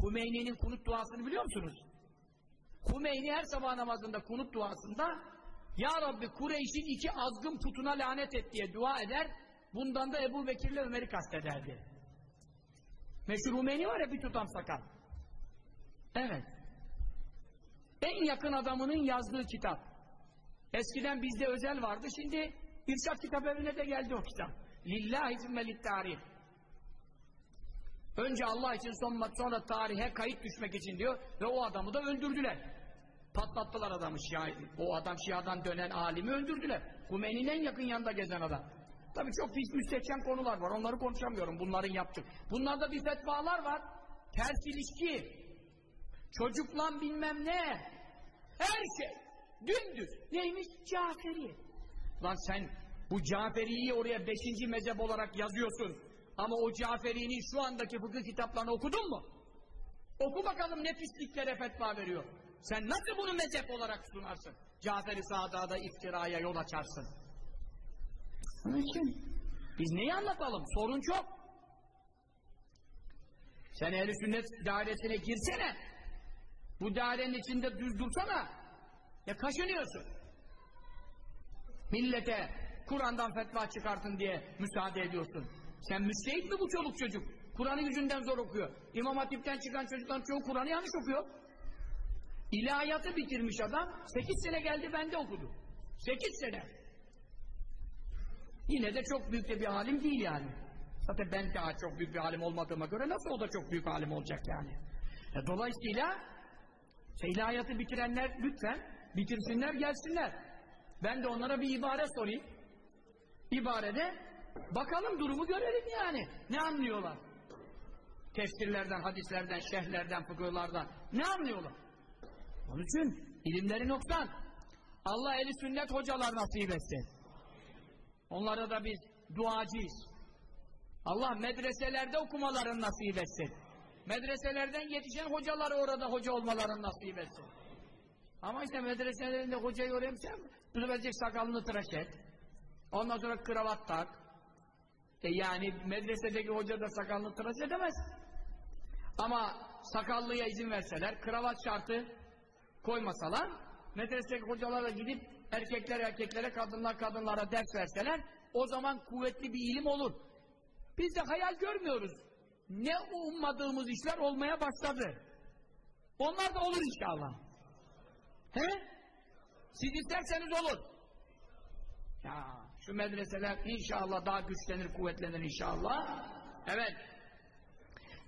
Hümeyni'nin kunut duasını biliyor musunuz? Hümeyni her sabah namazında kunut duasında Ya Rabbi Kureyş'in iki azgın putuna lanet et diye dua eder. Bundan da Ebu Bekir'le Ömer'i kastederdi. Meşhur Hümeyni var ya bir tutam sakal. Evet. En yakın adamının yazdığı kitap. Eskiden bizde özel vardı. Şimdi İrşad kitap evine de geldi o kitap. Lillahi zimmelit tarih. Önce Allah için sonra, sonra tarihe kayıt düşmek için diyor ve o adamı da öldürdüler. Patlattılar adamı Şia, o adam Şia'dan dönen alimi öldürdüler. Hümeyni'nin en yakın yanında gezen adam. Tabii çok müstehcen konular var. Onları konuşamıyorum. Bunların yaptık. Bunlarda bir fetvalar var. Ters ilişki. Çocukla bilmem ne. Her şey. Dümdüz. Neymiş? Caferi. Lan sen bu Caferi'yi oraya beşinci mezhep olarak yazıyorsun. Ama o Caferi'nin şu andaki fıkıh kitaplarını okudun mu? Oku bakalım ne pisliklere fetva veriyor. Sen nasıl bunu mezhep olarak sunarsın? Caferi Sadık'a iftiraya yol açarsın. Onun için biz neyi anlatalım? Sorun çok. Sen ehl sünnet dairesine girsene. Bu dairenin içinde düz dursana. Ya kaşınıyorsun. Millete Kur'an'dan fetva çıkartın diye müsaade ediyorsun. Sen müstehit mi bu çoluk çocuk? Kur'an'ı yüzünden zor okuyor. İmam Hatip'ten çıkan çocukların çoğu Kur'an'ı yanlış okuyor. İlahiyatı bitirmiş adam. Sekiz sene geldi bende okudu. Sekiz sene. Yine de çok büyük de bir alim değil yani. Zaten ben daha çok büyük bir alim olmadığıma göre nasıl o da çok büyük alim olacak yani. E, dolayısıyla ilahiyatı bitirenler lütfen bitirsinler gelsinler. Ben de onlara bir ibare sorayım. İbarede bakalım durumu görelim yani. Ne anlıyorlar? Tefsirlerden, hadislerden, şehirlerden, fıkıhlardan. Ne anlıyorlar? Onun için ilimleri noksan. Allah eli sünnet hocalar nasip etsin. Onlara da biz duacıyız. Allah medreselerde okumalarını nasip etsin. Medreselerden yetişen hocaları orada hoca olmalarını nasip etsin. Ama işte medreselerinde hocayı öğrenmişsen bu sefer sakalını tıraş et. Ondan sonra kravat tak. E yani medresedeki hoca da sakalını tıraş edemez. Ama sakallıya izin verseler, kravat şartı koymasalar, medresedeki hocalara gidip erkekler erkeklere, kadınlar kadınlara ders verseler, o zaman kuvvetli bir ilim olur. Biz de hayal görmüyoruz. Ne ummadığımız işler olmaya başladı. Onlar da olur inşallah. He? Siz isterseniz olur. Ya şu medreseler inşallah daha güçlenir, kuvvetlenir inşallah. Evet.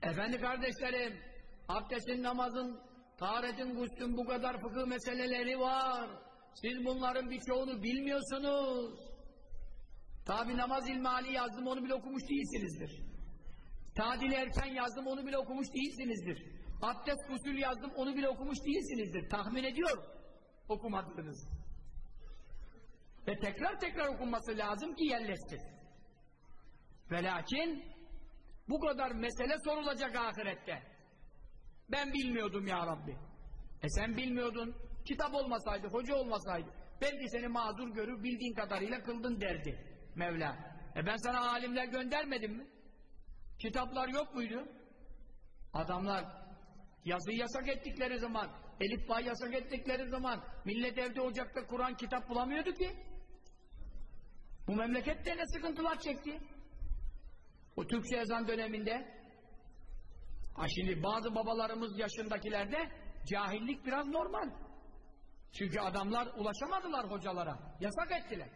Efendi kardeşlerim, abdestin, namazın, taharetin, guslün bu kadar fıkıh meseleleri var. Siz bunların birçoğunu bilmiyorsunuz. Tabi namaz ilmali yazdım onu bile okumuş değilsinizdir. Tadil erken yazdım onu bile okumuş değilsinizdir. Abdest gusül yazdım onu bile okumuş değilsinizdir. Tahmin ediyorum okumadınız. Ve tekrar tekrar okunması lazım ki yerleşsin. Ve lakin bu kadar mesele sorulacak ahirette. Ben bilmiyordum ya Rabbi. E sen bilmiyordun. Kitap olmasaydı, hoca olmasaydı belki seni mazur görür bildiğin kadarıyla kıldın derdi Mevla. E ben sana alimler göndermedim mi? Kitaplar yok muydu? Adamlar yazıyı yasak ettikleri zaman, elif bay yasak ettikleri zaman millet evde ocakta Kur'an kitap bulamıyordu ki. Bu memlekette ne sıkıntılar çekti? O Türkçe yazan döneminde ha şimdi bazı babalarımız yaşındakilerde cahillik biraz normal. Çünkü adamlar ulaşamadılar hocalara. Yasak ettiler.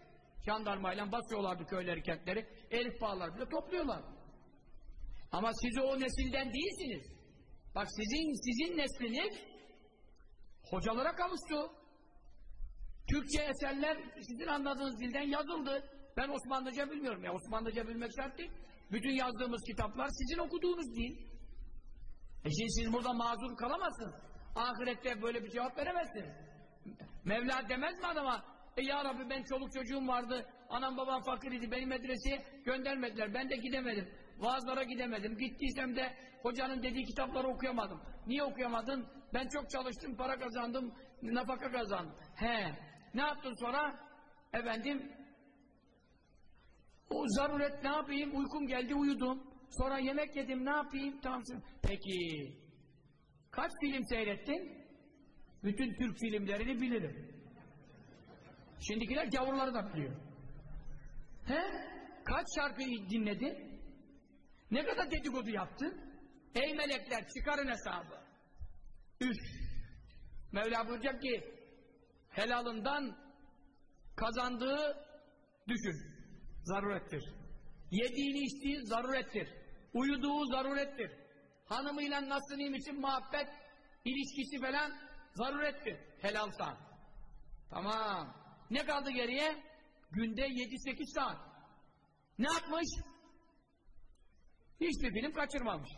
Jandarmayla basıyorlardı köyleri, kentleri. Elif bağlar bile topluyorlar. Ama siz o nesilden değilsiniz. Bak sizin sizin nesliniz hocalara kavuştu. Türkçe eserler sizin anladığınız dilden yazıldı. Ben Osmanlıca bilmiyorum ya. Osmanlıca bilmek şart değil. Bütün yazdığımız kitaplar sizin okuduğunuz değil. E şimdi siz burada mazur kalamazsınız. Ahirette böyle bir cevap veremezsiniz. Mevla demez mi adama? E ya Rabbi ben çoluk çocuğum vardı. Anam babam fakir idi. Beni medreseye göndermediler. Ben de gidemedim. Vaazlara gidemedim. Gittiysem de hocanın dediği kitapları okuyamadım. Niye okuyamadın? Ben çok çalıştım, para kazandım, nafaka kazandım. He. Ne yaptın sonra? Efendim o zaruret ne yapayım? Uykum geldi uyudum. Sonra yemek yedim ne yapayım? Tamam. Peki. Kaç film seyrettin? Bütün Türk filmlerini bilirim. Şimdikiler gavurları da biliyor. He? Kaç şarkıyı dinledin? Ne kadar dedikodu yaptın? Ey melekler çıkarın hesabı. Üf! Mevla buyuracak ki helalından kazandığı düşün. Zarurettir. Yediğini içtiği zarurettir. Uyuduğu zarurettir. Hanımıyla nasıl için muhabbet, ilişkisi falan zarurettir. Helalsa. Tamam. Ne kaldı geriye? Günde 7-8 saat. Ne yapmış? Hiçbir film kaçırmamış.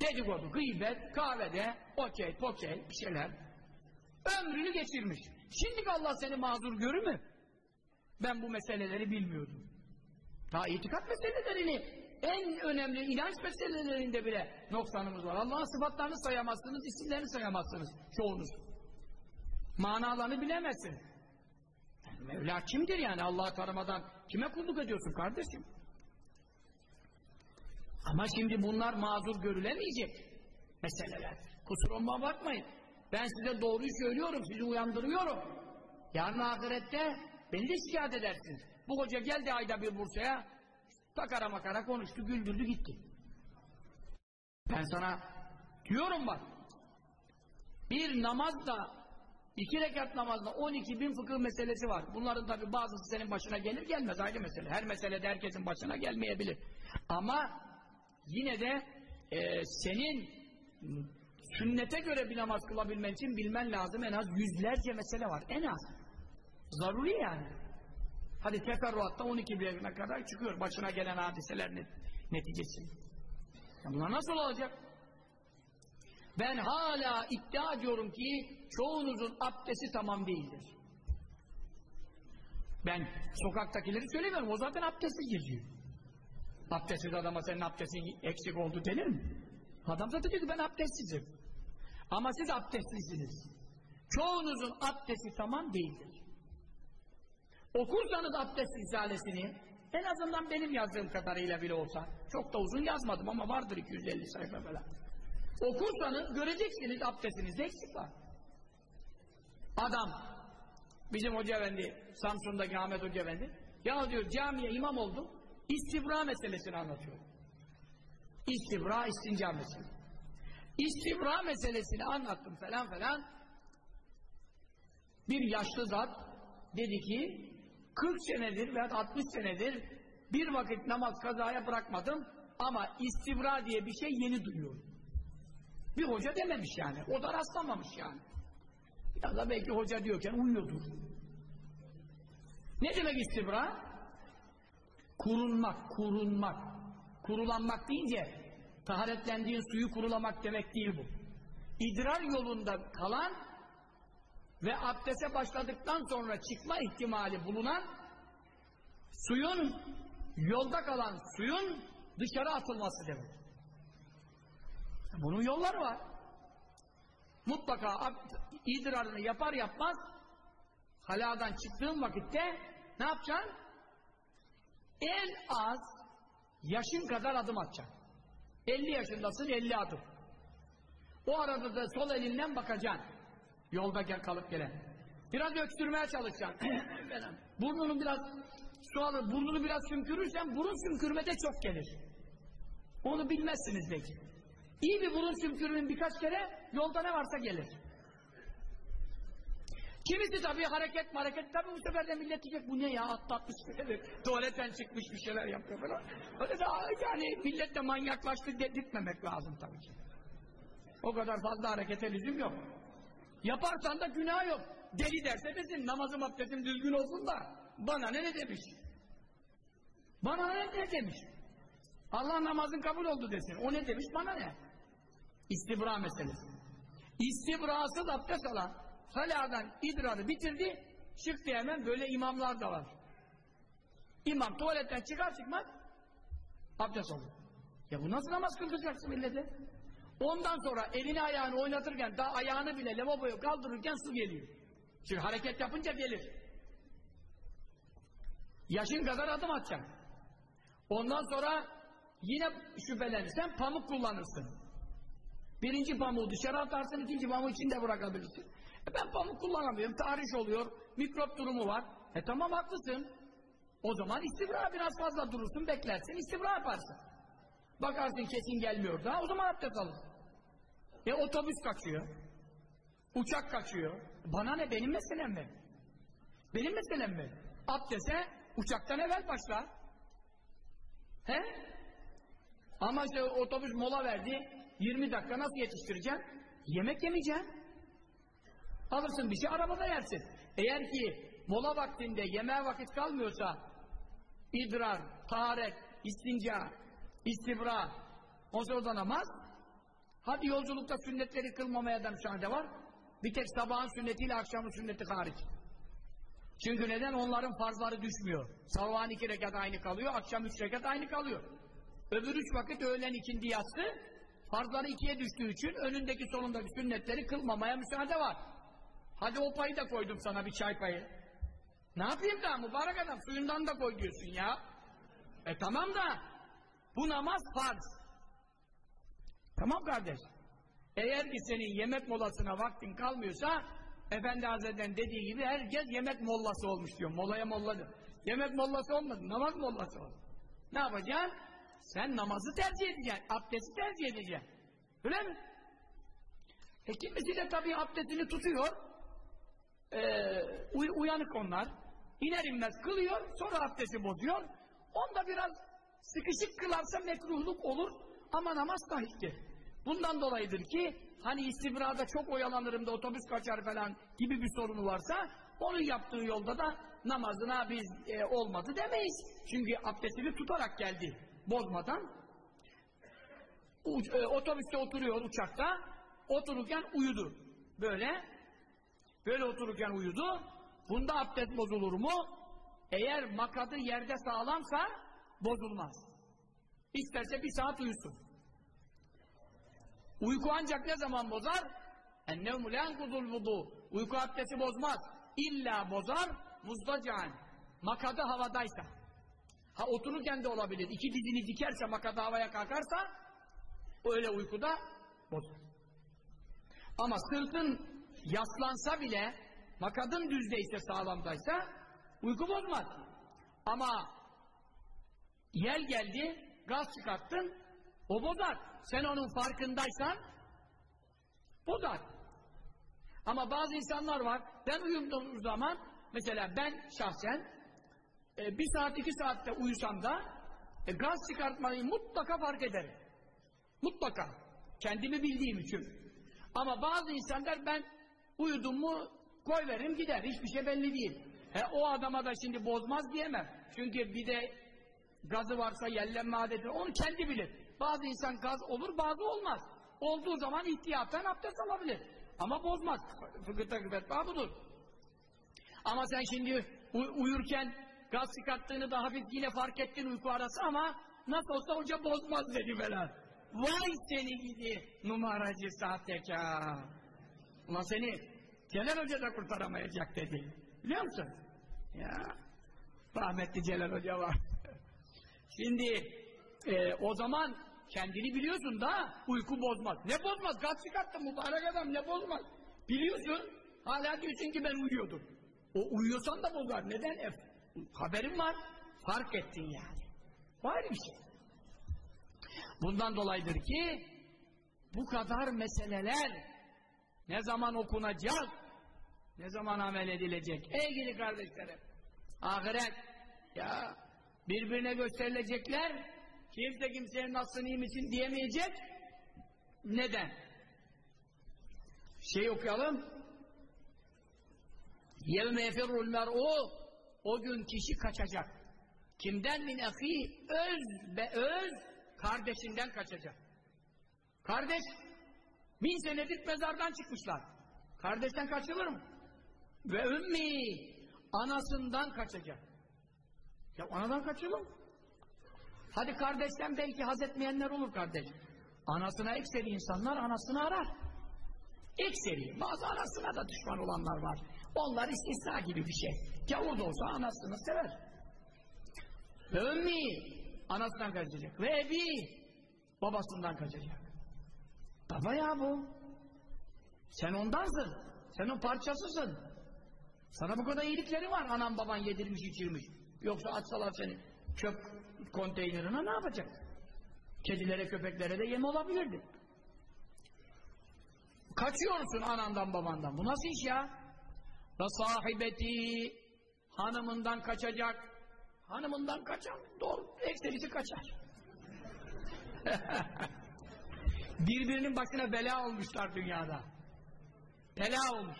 Dedikodu, gıybet, kahvede, okey, pokey bir şeyler. Ömrünü geçirmiş. Şimdi Allah seni mazur görür mü? Ben bu meseleleri bilmiyordum. Daha itikat meselelerini en önemli inanç meselelerinde bile noksanımız var. Allah'ın sıfatlarını sayamazsınız, isimlerini sayamazsınız çoğunuz. Manalarını bilemezsiniz. Mevla kimdir yani Allah'ı tanımadan kime kulluk ediyorsun kardeşim? Ama şimdi bunlar mazur görülemeyecek meseleler. Kusuruma bakmayın. Ben size doğruyu söylüyorum, sizi uyandırıyorum. Yarın ahirette beni de şikayet edersiniz. Bu hoca geldi ayda bir Bursa'ya, takara makara konuştu, güldürdü gitti. Ben sana diyorum bak, bir namazda, iki rekat namazda 12 bin fıkıh meselesi var. Bunların tabi bazısı senin başına gelir gelmez ayrı mesele. Her meselede herkesin başına gelmeyebilir. Ama yine de e, senin sünnete göre bir namaz kılabilmen için bilmen lazım en az yüzlerce mesele var. En az. Zaruri yani. Hadi teferruatta 12 birine kadar çıkıyor başına gelen hadiseler neticesi. Ya bunlar nasıl olacak? Ben hala iddia ediyorum ki çoğunuzun abdesti tamam değildir. Ben sokaktakileri söylemiyorum. O zaten abdestsiz geziyor. Abdestsiz adama senin abdestin eksik oldu denir mi? Adam zaten diyor ki ben abdestsizim. Ama siz abdestlisiniz. Çoğunuzun abdesti tamam değildir. Okursanız abdest risalesini en azından benim yazdığım kadarıyla bile olsa çok da uzun yazmadım ama vardır 250 sayfa falan. Okursanız göreceksiniz abdestinizde eksik var. Adam bizim Hoca Efendi Samsun'daki Ahmet Hoca Efendi ya diyor camiye imam oldum istibra meselesini anlatıyor. İstibra, istinca meselesi. İstibra meselesini anlattım falan falan. Bir yaşlı zat dedi ki 40 senedir veya 60 senedir bir vakit namaz kazaya bırakmadım ama istibra diye bir şey yeni duyuyorum. Bir hoca dememiş yani. O da rastlamamış yani. Ya da belki hoca diyorken uyuyordur. Ne demek istibra? Kurunmak, kurunmak. Kurulanmak deyince taharetlendiğin suyu kurulamak demek değil bu. İdrar yolunda kalan ve abdeste başladıktan sonra çıkma ihtimali bulunan suyun yolda kalan suyun dışarı atılması demek. Bunun yolları var. Mutlaka idrarını yapar yapmaz haladan çıktığın vakitte ne yapacaksın? En az yaşın kadar adım atacaksın. 50 yaşındasın 50 adım. O arada da sol elinden bakacaksın. Yolda gel kalıp gelen. Biraz öksürmeye çalışacaksın. (coughs) burnunu biraz su alır, burnunu biraz sümkürürsen burun sümkürmede çok gelir. Onu bilmezsiniz belki. İyi bir burun sümkürünün birkaç kere yolda ne varsa gelir. Kimisi tabii hareket hareket tabii bu sefer de millet diyecek bu ne ya atlatmış tuvaletten çıkmış bir şeyler yapıyor falan. Öyle daha yani millet de manyaklaştı dedirtmemek lazım tabii ki. O kadar fazla harekete lüzum yok. Yaparsan da günah yok. Deli derse desin namazım abdestim düzgün olsun da bana ne ne demiş? Bana ne ne demiş? Allah namazın kabul oldu desin. O ne demiş bana ne? İstibra meselesi. İstibrasız abdest alan haladan idrarı bitirdi çıktı hemen böyle imamlar da var. İmam tuvaletten çıkar çıkmaz abdest alıyor. Ya bu nasıl namaz kıldıracaksın millete? Ondan sonra elini ayağını oynatırken daha ayağını bile lavaboya kaldırırken su geliyor. Çünkü hareket yapınca gelir. Yaşın kadar adım atacaksın. Ondan sonra yine şüphelenirsen pamuk kullanırsın. Birinci pamuğu dışarı atarsın, ikinci pamuğu içinde bırakabilirsin. E ben pamuk kullanamıyorum, tahriş oluyor, mikrop durumu var. E tamam haklısın. O zaman istibra biraz fazla durursun, beklersin, istibra yaparsın. Bakarsın kesin gelmiyor da, o zaman abdest alırsın. E otobüs kaçıyor. Uçak kaçıyor. Bana ne benim meselem mi? Benim meselem mi? Abdese uçaktan evvel başla. He? Ama işte otobüs mola verdi. 20 dakika nasıl yetiştireceksin? Yemek yemeyeceksin. Alırsın bir şey arabada yersin. Eğer ki mola vaktinde yemeğe vakit kalmıyorsa idrar, taharet, istinca, istibra, o sırada namaz Hadi yolculukta sünnetleri kılmamaya da müsaade var. Bir tek sabahın sünnetiyle akşamın sünneti hariç. Çünkü neden? Onların farzları düşmüyor. Sabahın iki rekat aynı kalıyor, akşam üç rekat aynı kalıyor. Öbür üç vakit öğlen ikindi yatsı, farzları ikiye düştüğü için önündeki solundaki sünnetleri kılmamaya müsaade var. Hadi o payı da koydum sana bir çay payı. Ne yapayım da mübarek adam suyundan da koy diyorsun ya. E tamam da bu namaz farz. Tamam kardeş. Eğer ki senin yemek molasına vaktin kalmıyorsa Efendi Hazretleri'nin dediği gibi herkes yemek mollası olmuş diyor. Molaya molladı. Yemek mollası olmadı. Namaz mollası oldu. Ne yapacaksın? Sen namazı tercih edeceksin. Abdesti tercih edeceksin. Öyle mi? E kimisi de tabii abdestini tutuyor. Ee, uy uyanık onlar. İner inmez kılıyor. Sonra abdesti bozuyor. Onda biraz sıkışık kılarsa mekruhluk olur. Ama namaz sahihtir. Bundan dolayıdır ki hani istibrada çok oyalanırım da otobüs kaçar falan gibi bir sorunu varsa onun yaptığı yolda da namazına biz e, olmadı demeyiz. Çünkü abdestini tutarak geldi bozmadan. U, e, otobüste oturuyor uçakta otururken uyudu. Böyle böyle otururken uyudu. Bunda abdest bozulur mu? Eğer makadı yerde sağlamsa bozulmaz. İsterse bir saat uyusun. Uyku ancak ne zaman bozar? Ennevmu lenkudul vudu. Uyku abdesti bozmaz. İlla bozar muzdacan. Makadı havadaysa. Ha otururken de olabilir. İki dizini dikerse makadı havaya kalkarsa öyle uykuda bozar. Ama sırtın yaslansa bile makadın düzdeyse sağlamdaysa uyku bozmaz. Ama yel geldi gaz çıkarttın o bozar. Sen onun farkındaysan bozar. Ama bazı insanlar var, ben uyumduğum zaman, mesela ben şahsen e, bir saat iki saatte uyusam da e, gaz çıkartmayı mutlaka fark ederim. Mutlaka. Kendimi bildiğim için. Ama bazı insanlar ben uyudum mu koy veririm gider. Hiçbir şey belli değil. E, o adama da şimdi bozmaz diyemem. Çünkü bir de gazı varsa yellenme adeti onu kendi bilir. Bazı insan gaz olur, bazı olmaz. Olduğu zaman ihtiyatten abdest alabilir. Ama bozmaz. Fıkıhta fetva budur. Ama sen şimdi uyurken gaz çıkarttığını da hafif yine fark ettin uyku arası ama nasıl olsa hoca bozmaz dedi falan. Vay seni gidi numaracı sahtekar. Ulan seni Celal Hoca da kurtaramayacak dedi. Biliyor musun? Ya rahmetli Celal Hoca var. (laughs) Şimdi e, o zaman kendini biliyorsun da uyku bozmaz. Ne bozmaz? Gaz çıkarttı mübarek adam ne bozmaz? Biliyorsun hala diyorsun ki ben uyuyordum. O uyuyorsan da bozar. Neden? E, haberin var. Fark ettin yani. Var bir şey. Bundan dolayıdır ki bu kadar meseleler ne zaman okunacak, ne zaman amel edilecek? Ey gidi kardeşlerim, ahiret, ya birbirine gösterilecekler, Kimse kimseye nasılsın iyi misin diyemeyecek. Neden? Şey okuyalım. Yevme yeferrul mer'u O gün kişi kaçacak. Kimden min ahi? Öz be öz kardeşinden kaçacak. Kardeş bin senedir mezardan çıkmışlar. Kardeşten kaçılır mı? Ve ümmi anasından kaçacak. Ya anadan kaçılır mı? Hadi kardeşten belki haz etmeyenler olur kardeş. Anasına ekseri insanlar anasını arar. Ekseri. Bazı anasına da düşman olanlar var. Onlar istisna gibi bir şey. Gavur da olsa anasını sever. Ve ümmi anasından kaçacak. Ve ebi babasından kaçacak. Baba ya bu. Sen ondansın. Sen o parçasısın. Sana bu kadar iyilikleri var. Anan baban yedirmiş içirmiş. Yoksa atsalar seni çöp konteynerine ne yapacak? Kedilere köpeklere de yem olabilirdi. Kaçıyorsun anandan babandan. Bu nasıl iş ya? Ve sahibeti hanımından kaçacak. Hanımından kaçar. Doğru. Ekserisi kaçar. (laughs) Birbirinin başına bela olmuşlar dünyada. Bela olmuş.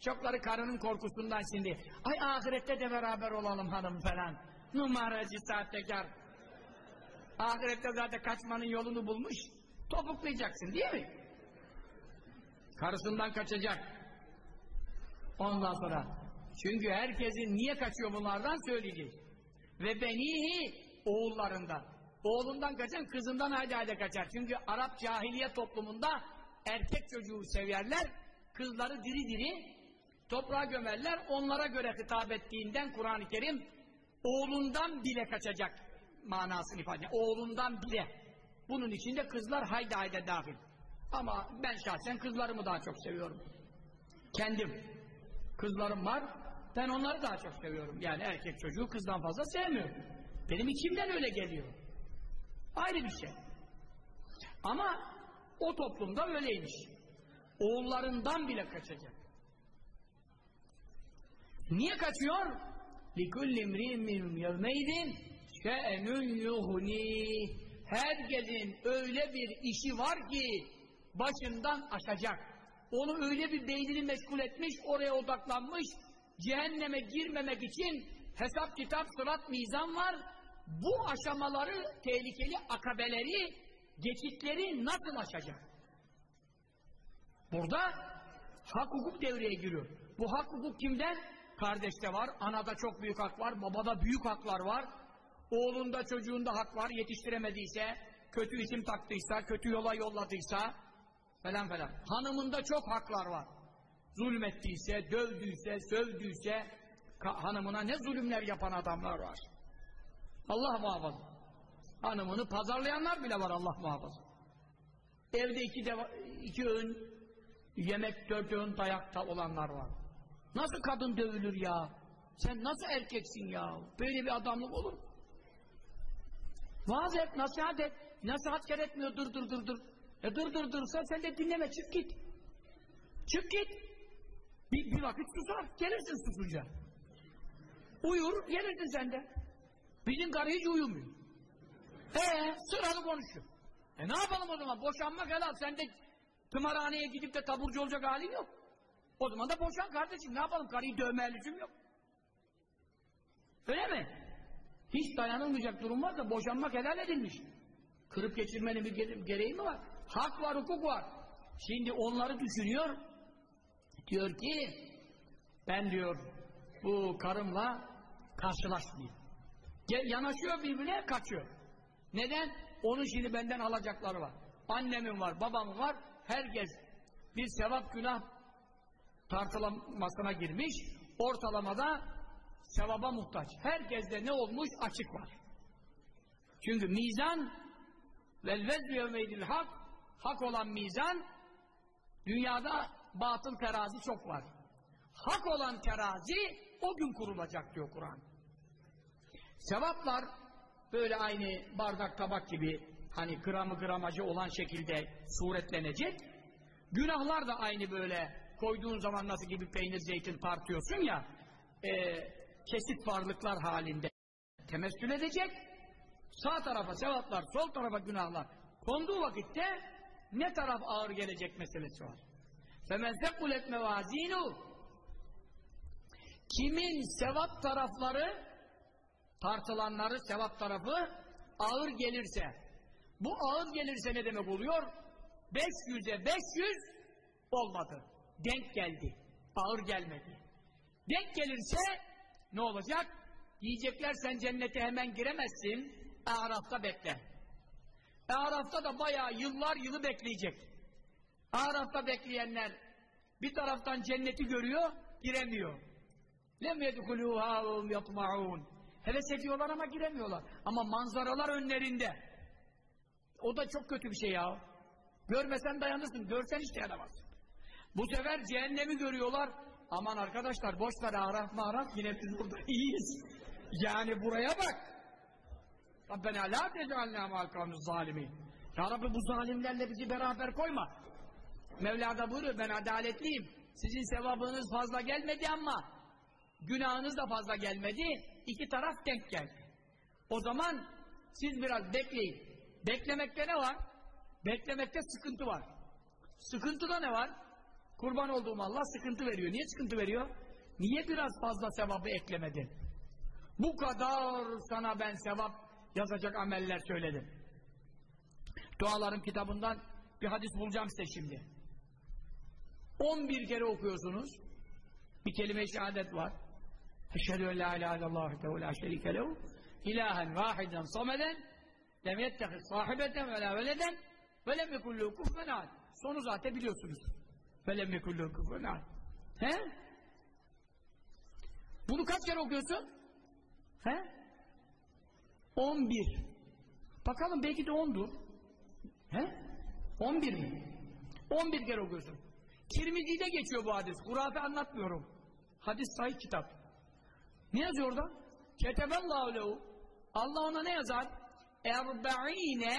Çokları karının korkusundan şimdi. Ay ahirette de beraber olalım hanım falan. Numaracı sahtekar. Ahirette zaten kaçmanın yolunu bulmuş. Topuklayacaksın değil mi? Karısından kaçacak. Ondan sonra. Çünkü herkesin niye kaçıyor bunlardan söyleyeceğiz. Ve benihi oğullarından. Oğlundan kaçan kızından haydi haydi kaçar. Çünkü Arap cahiliye toplumunda erkek çocuğu severler, kızları diri diri toprağa gömerler. Onlara göre hitap ettiğinden Kur'an-ı Kerim oğlundan bile kaçacak manasını ifade ediyor. Oğlundan bile. Bunun içinde kızlar haydi haydi dahil. Ama ben şahsen kızlarımı daha çok seviyorum. Kendim. Kızlarım var. Ben onları daha çok seviyorum. Yani erkek çocuğu kızdan fazla sevmiyorum. Benim içimden öyle geliyor. Ayrı bir şey. Ama o toplumda öyleymiş. Oğullarından bile kaçacak. Niye kaçıyor? لِكُلِّ اِمْرِئٍ مِنْهُمْ يَوْمَيْدٍ شَأَنُنْ يُغْنِي Herkesin öyle bir işi var ki başından aşacak. Onu öyle bir beynini meşgul etmiş, oraya odaklanmış, cehenneme girmemek için hesap, kitap, sırat, mizan var. Bu aşamaları, tehlikeli akabeleri, geçitleri nasıl aşacak? Burada hak hukuk devreye giriyor. Bu hak hukuk kimden? Kardeşte var, anada çok büyük hak var, babada büyük haklar var, oğlunda çocuğunda hak var, yetiştiremediyse, kötü isim taktıysa, kötü yola yolladıysa, falan falan. Hanımında çok haklar var. Zulmettiyse, dövdüyse, sövdüyse, hanımına ne zulümler yapan adamlar var. Allah muhafaza. Hanımını pazarlayanlar bile var Allah muhafaza. Evde iki, deva, iki öğün yemek, dört öğün dayakta olanlar var. Nasıl kadın dövülür ya? Sen nasıl erkeksin ya? Böyle bir adamlık olur mu? Vaaz et, nasihat et. Nasihat gerekmiyor, dur dur dur dur. E dur dur dursa sen de dinleme, çık git. Çık git. Bir, bir vakit susar, gelirsin susunca. Uyur, gelirsin sen de. Bizim karı hiç uyumuyor. Ee, sıralı konuşuyor. E ne yapalım o zaman? Boşanmak helal. Sen de tımarhaneye gidip de taburcu olacak halin yok. O zaman da boşan kardeşim. Ne yapalım? Karıyı dövmeye lüzum yok. Öyle mi? Hiç dayanılmayacak durum var da boşanmak helal edilmiş. Kırıp geçirmenin bir gereği mi var? Hak var, hukuk var. Şimdi onları düşünüyor. Diyor ki ben diyor bu karımla karşılaşmayayım. Yanaşıyor birbirine kaçıyor. Neden? Onun şimdi benden alacakları var. Annemin var, babamın var. Herkes bir sevap günah tartılmasına girmiş. Ortalamada sevaba muhtaç. Herkeste ne olmuş? Açık var. Çünkü mizan vel vezü yevmeydil hak hak olan mizan dünyada batıl terazi çok var. Hak olan terazi o gün kurulacak diyor Kur'an. Sevaplar böyle aynı bardak tabak gibi hani gramı gramajı olan şekilde suretlenecek. Günahlar da aynı böyle koyduğun zaman nasıl gibi peynir zeytin tartıyorsun ya e, kesit varlıklar halinde temessül edecek. Sağ tarafa sevaplar, sol tarafa günahlar konduğu vakitte ne taraf ağır gelecek meselesi var. فَمَنْ ثَقُلَتْ مَوَازِينُ Kimin sevap tarafları tartılanları sevap tarafı ağır gelirse bu ağır gelirse ne demek oluyor? 500'e 500 olmadı. Denk geldi. Ağır gelmedi. Denk gelirse ne olacak? Diyecekler sen cennete hemen giremezsin. Araf'ta bekle. Araf'ta da bayağı yıllar yılı bekleyecek. Araf'ta bekleyenler bir taraftan cenneti görüyor, giremiyor. Lem yedhuluha ve yatma'un. Heves ediyorlar ama giremiyorlar. Ama manzaralar önlerinde. O da çok kötü bir şey ya. Görmesen dayanırsın, görsen hiç dayanamazsın. Bu sefer cehennemi görüyorlar. Aman arkadaşlar boş ver araf maraf yine biz burada iyiyiz. Yani buraya bak. Rabbena la tecalna ma'al kavmiz zalimin. Ya Rabbi bu zalimlerle bizi beraber koyma. Mevla da buyuruyor ben adaletliyim. Sizin sevabınız fazla gelmedi ama günahınız da fazla gelmedi. İki taraf denk geldi. O zaman siz biraz bekleyin. Beklemekte ne var? Beklemekte sıkıntı var. Sıkıntıda ne var? Kurban olduğum Allah sıkıntı veriyor. Niye sıkıntı veriyor? Niye biraz fazla sevabı eklemedin? Bu kadar sana ben sevap yazacak ameller söyledim. Duaların kitabından bir hadis bulacağım size şimdi. 11 kere okuyorsunuz. Bir kelime-i şehadet var. Eşhedü en la ilahe illallah ve la şerike lehu ilahen vahiden sameden lem yettehid sahibeten ve la veleden ve lem yekulluhu kuffen. Sonu zaten biliyorsunuz. Ve lem yekulluhu kuffen ahad. He? Bunu kaç kere okuyorsun? He? 11. Bakalım belki de 10'dur. He? 11 mi? 11 kere okuyorsun. Tirmizi'de geçiyor bu hadis. Hurafe anlatmıyorum. Hadis sahih kitap. Ne yazıyor orada? Ketebellahu lehu. Allah ona ne yazar? Erba'ine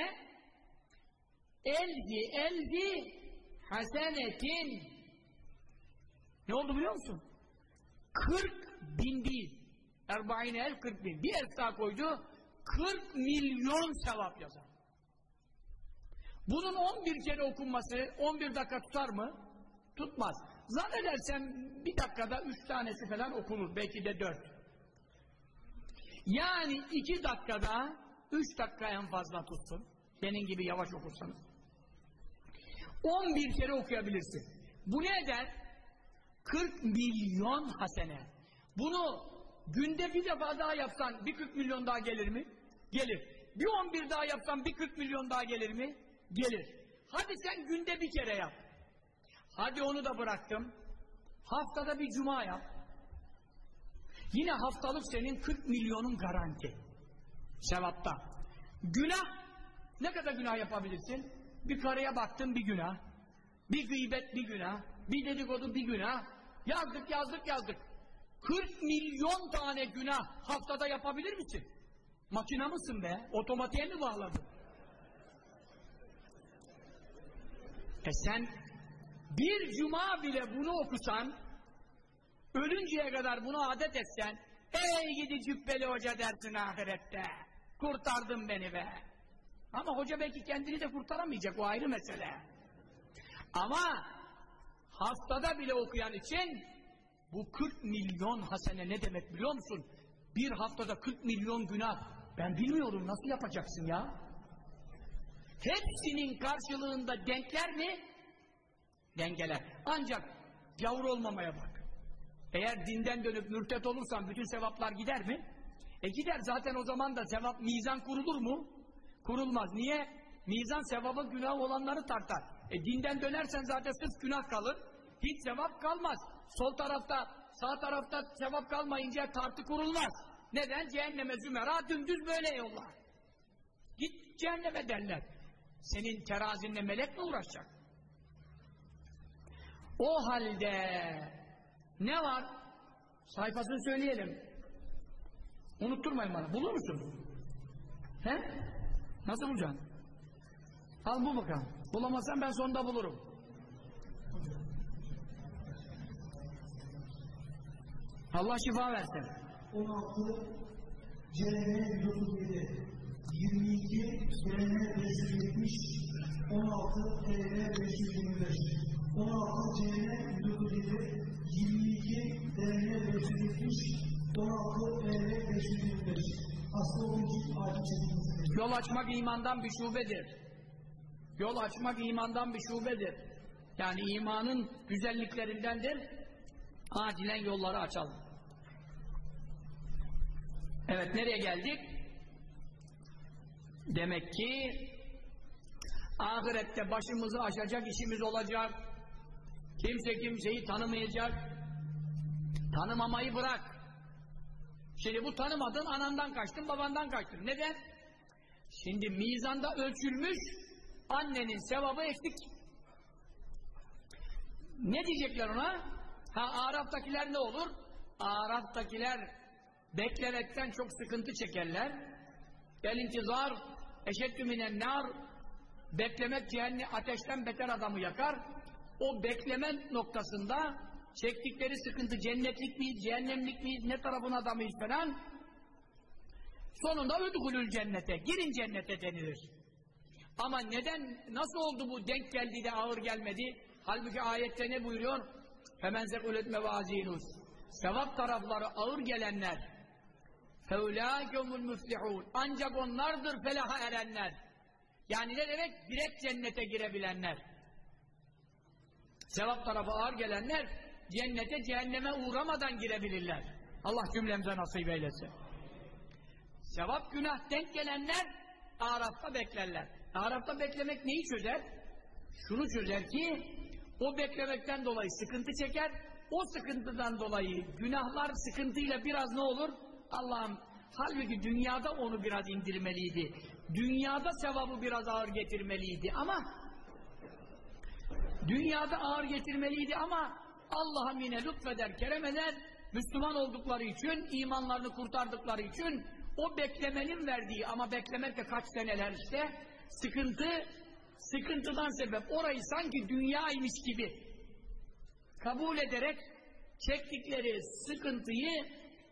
elfi elfi hasenetin ne oldu biliyor musun? 40 bin değil. Erba'ine el 40 bin. Bir elf daha koydu. 40 milyon sevap yazar. Bunun 11 kere okunması 11 dakika tutar mı? Tutmaz. Zannedersem bir dakikada 3 tanesi falan okunur. Belki de 4. Yani 2 dakikada 3 dakika en fazla tutsun. Benim gibi yavaş okursanız. 11 kere okuyabilirsin. Bu ne eder? 40 milyon hasene. Bunu günde bir defa daha yapsan bir 40 milyon daha gelir mi? Gelir. Bir 11 daha yapsan bir 40 milyon daha gelir mi? Gelir. Hadi sen günde bir kere yap. Hadi onu da bıraktım. Haftada bir cuma yap. Yine haftalık senin 40 milyonun garanti. Sevapta. Günah. Ne kadar günah yapabilirsin? Bir karıya baktın bir günah. Bir gıybet bir günah. Bir dedikodu bir günah. Yazdık yazdık yazdık. 40 milyon tane günah haftada yapabilir misin? Makina mısın be? Otomatiğe mi bağladın? E sen bir cuma bile bunu okusan, ölünceye kadar bunu adet etsen, ey gidi cübbeli hoca dersin ahirette, kurtardın beni be. Ama hoca belki kendini de kurtaramayacak, o ayrı mesele. Ama haftada bile okuyan için bu 40 milyon hasene ne demek biliyor musun? Bir haftada 40 milyon günah. Ben bilmiyorum nasıl yapacaksın ya? Hepsinin karşılığında denkler mi? dengeler. Ancak gavur olmamaya bak. Eğer dinden dönüp mürtet olursan bütün sevaplar gider mi? E gider zaten o zaman da sevap mizan kurulur mu? Kurulmaz. Niye? Mizan sevaba günah olanları tartar. E dinden dönersen zaten sırf günah kalır. Hiç sevap kalmaz. Sol tarafta, sağ tarafta sevap kalmayınca tartı kurulmaz. Neden? Cehenneme zümera dümdüz böyle yollar. Git cehenneme derler. Senin terazinle melek mi uğraşacak? O halde ne var? Sayfasını söyleyelim. Unutturmayın bana. Bulur musun? He? Nasıl bulacaksın? Al bu bakalım. Bulamazsan ben sonunda bulurum. Allah şifa versin. 16 CN 137 22 CN 570 16 TN 525 16 CN 137 22 TN 570 16 TN 525 Hasta olunca acil çekilmesi Yol açmak imandan bir şubedir. Yol açmak imandan bir şubedir. Yani imanın güzelliklerindendir. Acilen yolları açalım. Evet nereye geldik? Demek ki ahirette başımızı aşacak işimiz olacak. Kimse kimseyi tanımayacak. Tanımamayı bırak. Şimdi bu tanımadın anandan kaçtın babandan kaçtın. Neden? Şimdi mizanda ölçülmüş annenin sevabı eksik. Ne diyecekler ona? Ha Arap'takiler ne olur? Arap'takiler beklemekten çok sıkıntı çekerler. El intizar eşeddü minen nar beklemek cehennem ateşten beter adamı yakar. O bekleme noktasında çektikleri sıkıntı cennetlik miyiz, cehennemlik miyiz, ne tarafın adamıyız falan sonunda ödgülül cennete, girin cennete denilir. Ama neden, nasıl oldu bu denk geldi de ağır gelmedi? Halbuki ayette ne buyuruyor? Hemen zekulet mevazinus. Sevap tarafları ağır gelenler. Feulâkemul müflihûn. Ancak onlardır felaha erenler. Yani ne demek? Direkt cennete girebilenler. Sevap tarafı ağır gelenler cennete cehenneme uğramadan girebilirler. Allah cümlemize nasip eylesin. Sevap günah denk gelenler Araf'ta beklerler. Araf'ta beklemek neyi çözer? Şunu çözer ki o beklemekten dolayı sıkıntı çeker. O sıkıntıdan dolayı günahlar sıkıntıyla biraz ne olur? Allah'ım halbuki dünyada onu biraz indirmeliydi. Dünyada sevabı biraz ağır getirmeliydi ama dünyada ağır getirmeliydi ama Allah'ım yine lütfeder, kerem eder. Müslüman oldukları için, imanlarını kurtardıkları için o beklemenin verdiği ama beklemek de kaç seneler işte sıkıntı sıkıntıdan sebep orayı sanki dünyaymış gibi kabul ederek çektikleri sıkıntıyı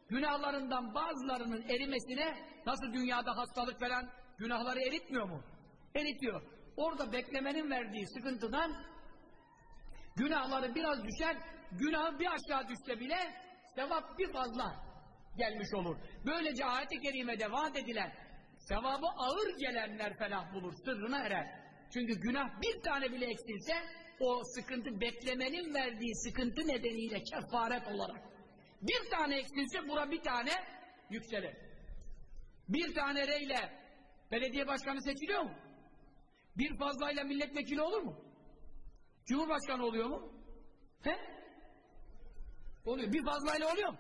günahlarından bazılarının erimesine nasıl dünyada hastalık falan günahları eritmiyor mu? Eritiyor. Orada beklemenin verdiği sıkıntıdan günahları biraz düşer günahı bir aşağı düşse bile sevap bir fazla gelmiş olur. Böylece ayet-i kerimede vaat edilen sevabı ağır gelenler felah bulur, sırrına erer. Çünkü günah bir tane bile eksilse o sıkıntı beklemenin verdiği sıkıntı nedeniyle kefaret olarak bir tane eksilse bura bir tane yükselir. Bir tane reyle belediye başkanı seçiliyor mu? Bir fazlayla milletvekili olur mu? Cumhurbaşkanı oluyor mu? He? Oluyor. Bir fazlayla oluyor mu?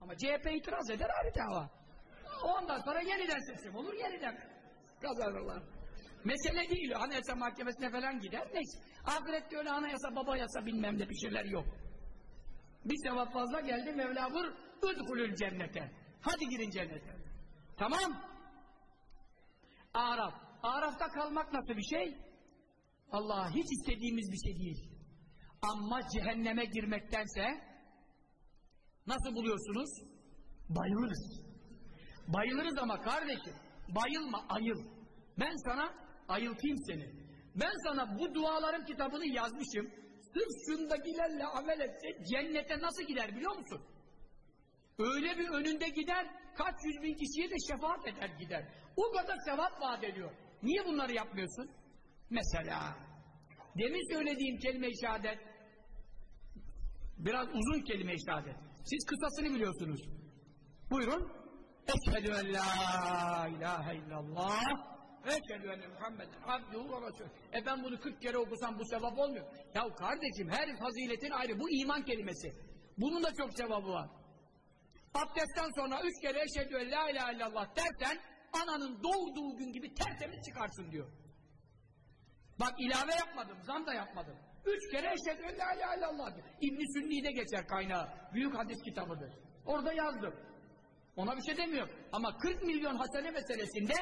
Ama CHP itiraz eder ayrı dava. Ondan sonra yeniden seçim olur, yeniden kazanırlar. Mesele değil, anayasa mahkemesine falan gider, neyse. Ahirette öyle anayasa, baba yasa bilmem ne bir şeyler yok. Bir sevap fazla geldi, Mevla vur, üdhulül cennete. Hadi girin cennete. Tamam. Araf. Araf'ta kalmak nasıl bir şey? Allah hiç istediğimiz bir şey değil. Ama cehenneme girmektense nasıl buluyorsunuz? Bayılırız. Bayılırız ama kardeşim bayılma ayıl. Ben sana ayıltayım seni. Ben sana bu duaların kitabını yazmışım. Sırf şundakilerle amel etse cennete nasıl gider biliyor musun? Öyle bir önünde gider, kaç yüz bin kişiye de şefaat eder gider. O kadar sevap vaat ediyor. Niye bunları yapmıyorsun? Mesela Demin söylediğim kelime-i şehadet biraz uzun kelime-i şehadet. Siz kısasını biliyorsunuz. Buyurun. Eşhedü en la ilahe illallah ve eşhedü enne Muhammeden abduhu ve resulü. E ben bunu 40 kere okusam bu sevap olmuyor. Ya kardeşim her faziletin ayrı. Bu iman kelimesi. Bunun da çok sevabı var. Abdestten sonra üç kere eşhedü en la ilahe illallah dersen ananın doğduğu gün gibi tertemiz çıkarsın diyor. Bak ilave yapmadım, zam da yapmadım. Üç kere eşhedü en la ilahe illallah diyor. İbn-i Sünni'de geçer kaynağı. Büyük hadis kitabıdır. Orada yazdım. Ona bir şey demiyor. Ama 40 milyon hasene meselesinde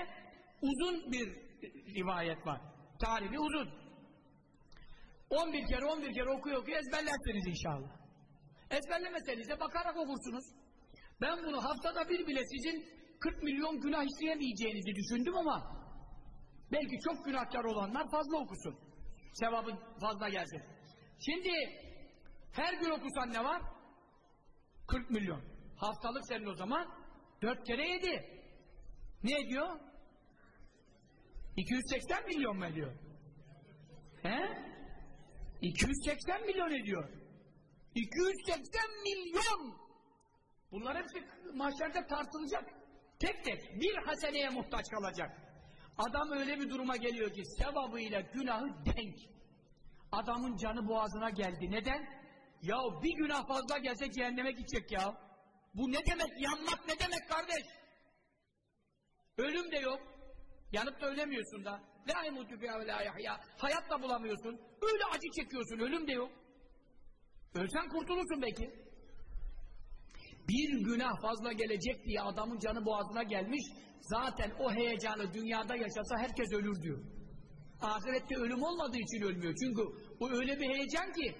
uzun bir rivayet var. Tarihi uzun. 11 kere 11 kere okuyor okuyor ezberlersiniz inşallah. Ezberlemeseniz de bakarak okursunuz. Ben bunu haftada bir bile sizin 40 milyon günah işleyemeyeceğinizi düşündüm ama belki çok günahkar olanlar fazla okusun. Sevabın fazla gelsin. Şimdi her gün okusan ne var? 40 milyon. Haftalık senin o zaman 4 kere 7. Ne ediyor? 280 milyon mu ediyor? He? 280 milyon ediyor. 280 milyon! Bunlar hepsi mahşerde tartılacak. Tek tek bir haseneye muhtaç kalacak. Adam öyle bir duruma geliyor ki sevabıyla günahı denk. Adamın canı boğazına geldi. Neden? Ya bir günah fazla gelse cehenneme gidecek ya. Bu ne demek? Yanmak ne demek kardeş? Ölüm de yok. Yanıp da ölemiyorsun da. La fiha ve la yahya. Hayat da bulamıyorsun. Öyle acı çekiyorsun. Ölüm de yok. Ölsen kurtulursun belki. Bir günah fazla gelecek diye adamın canı boğazına gelmiş. Zaten o heyecanı dünyada yaşasa herkes ölür diyor. Ahirette ölüm olmadığı için ölmüyor. Çünkü bu öyle bir heyecan ki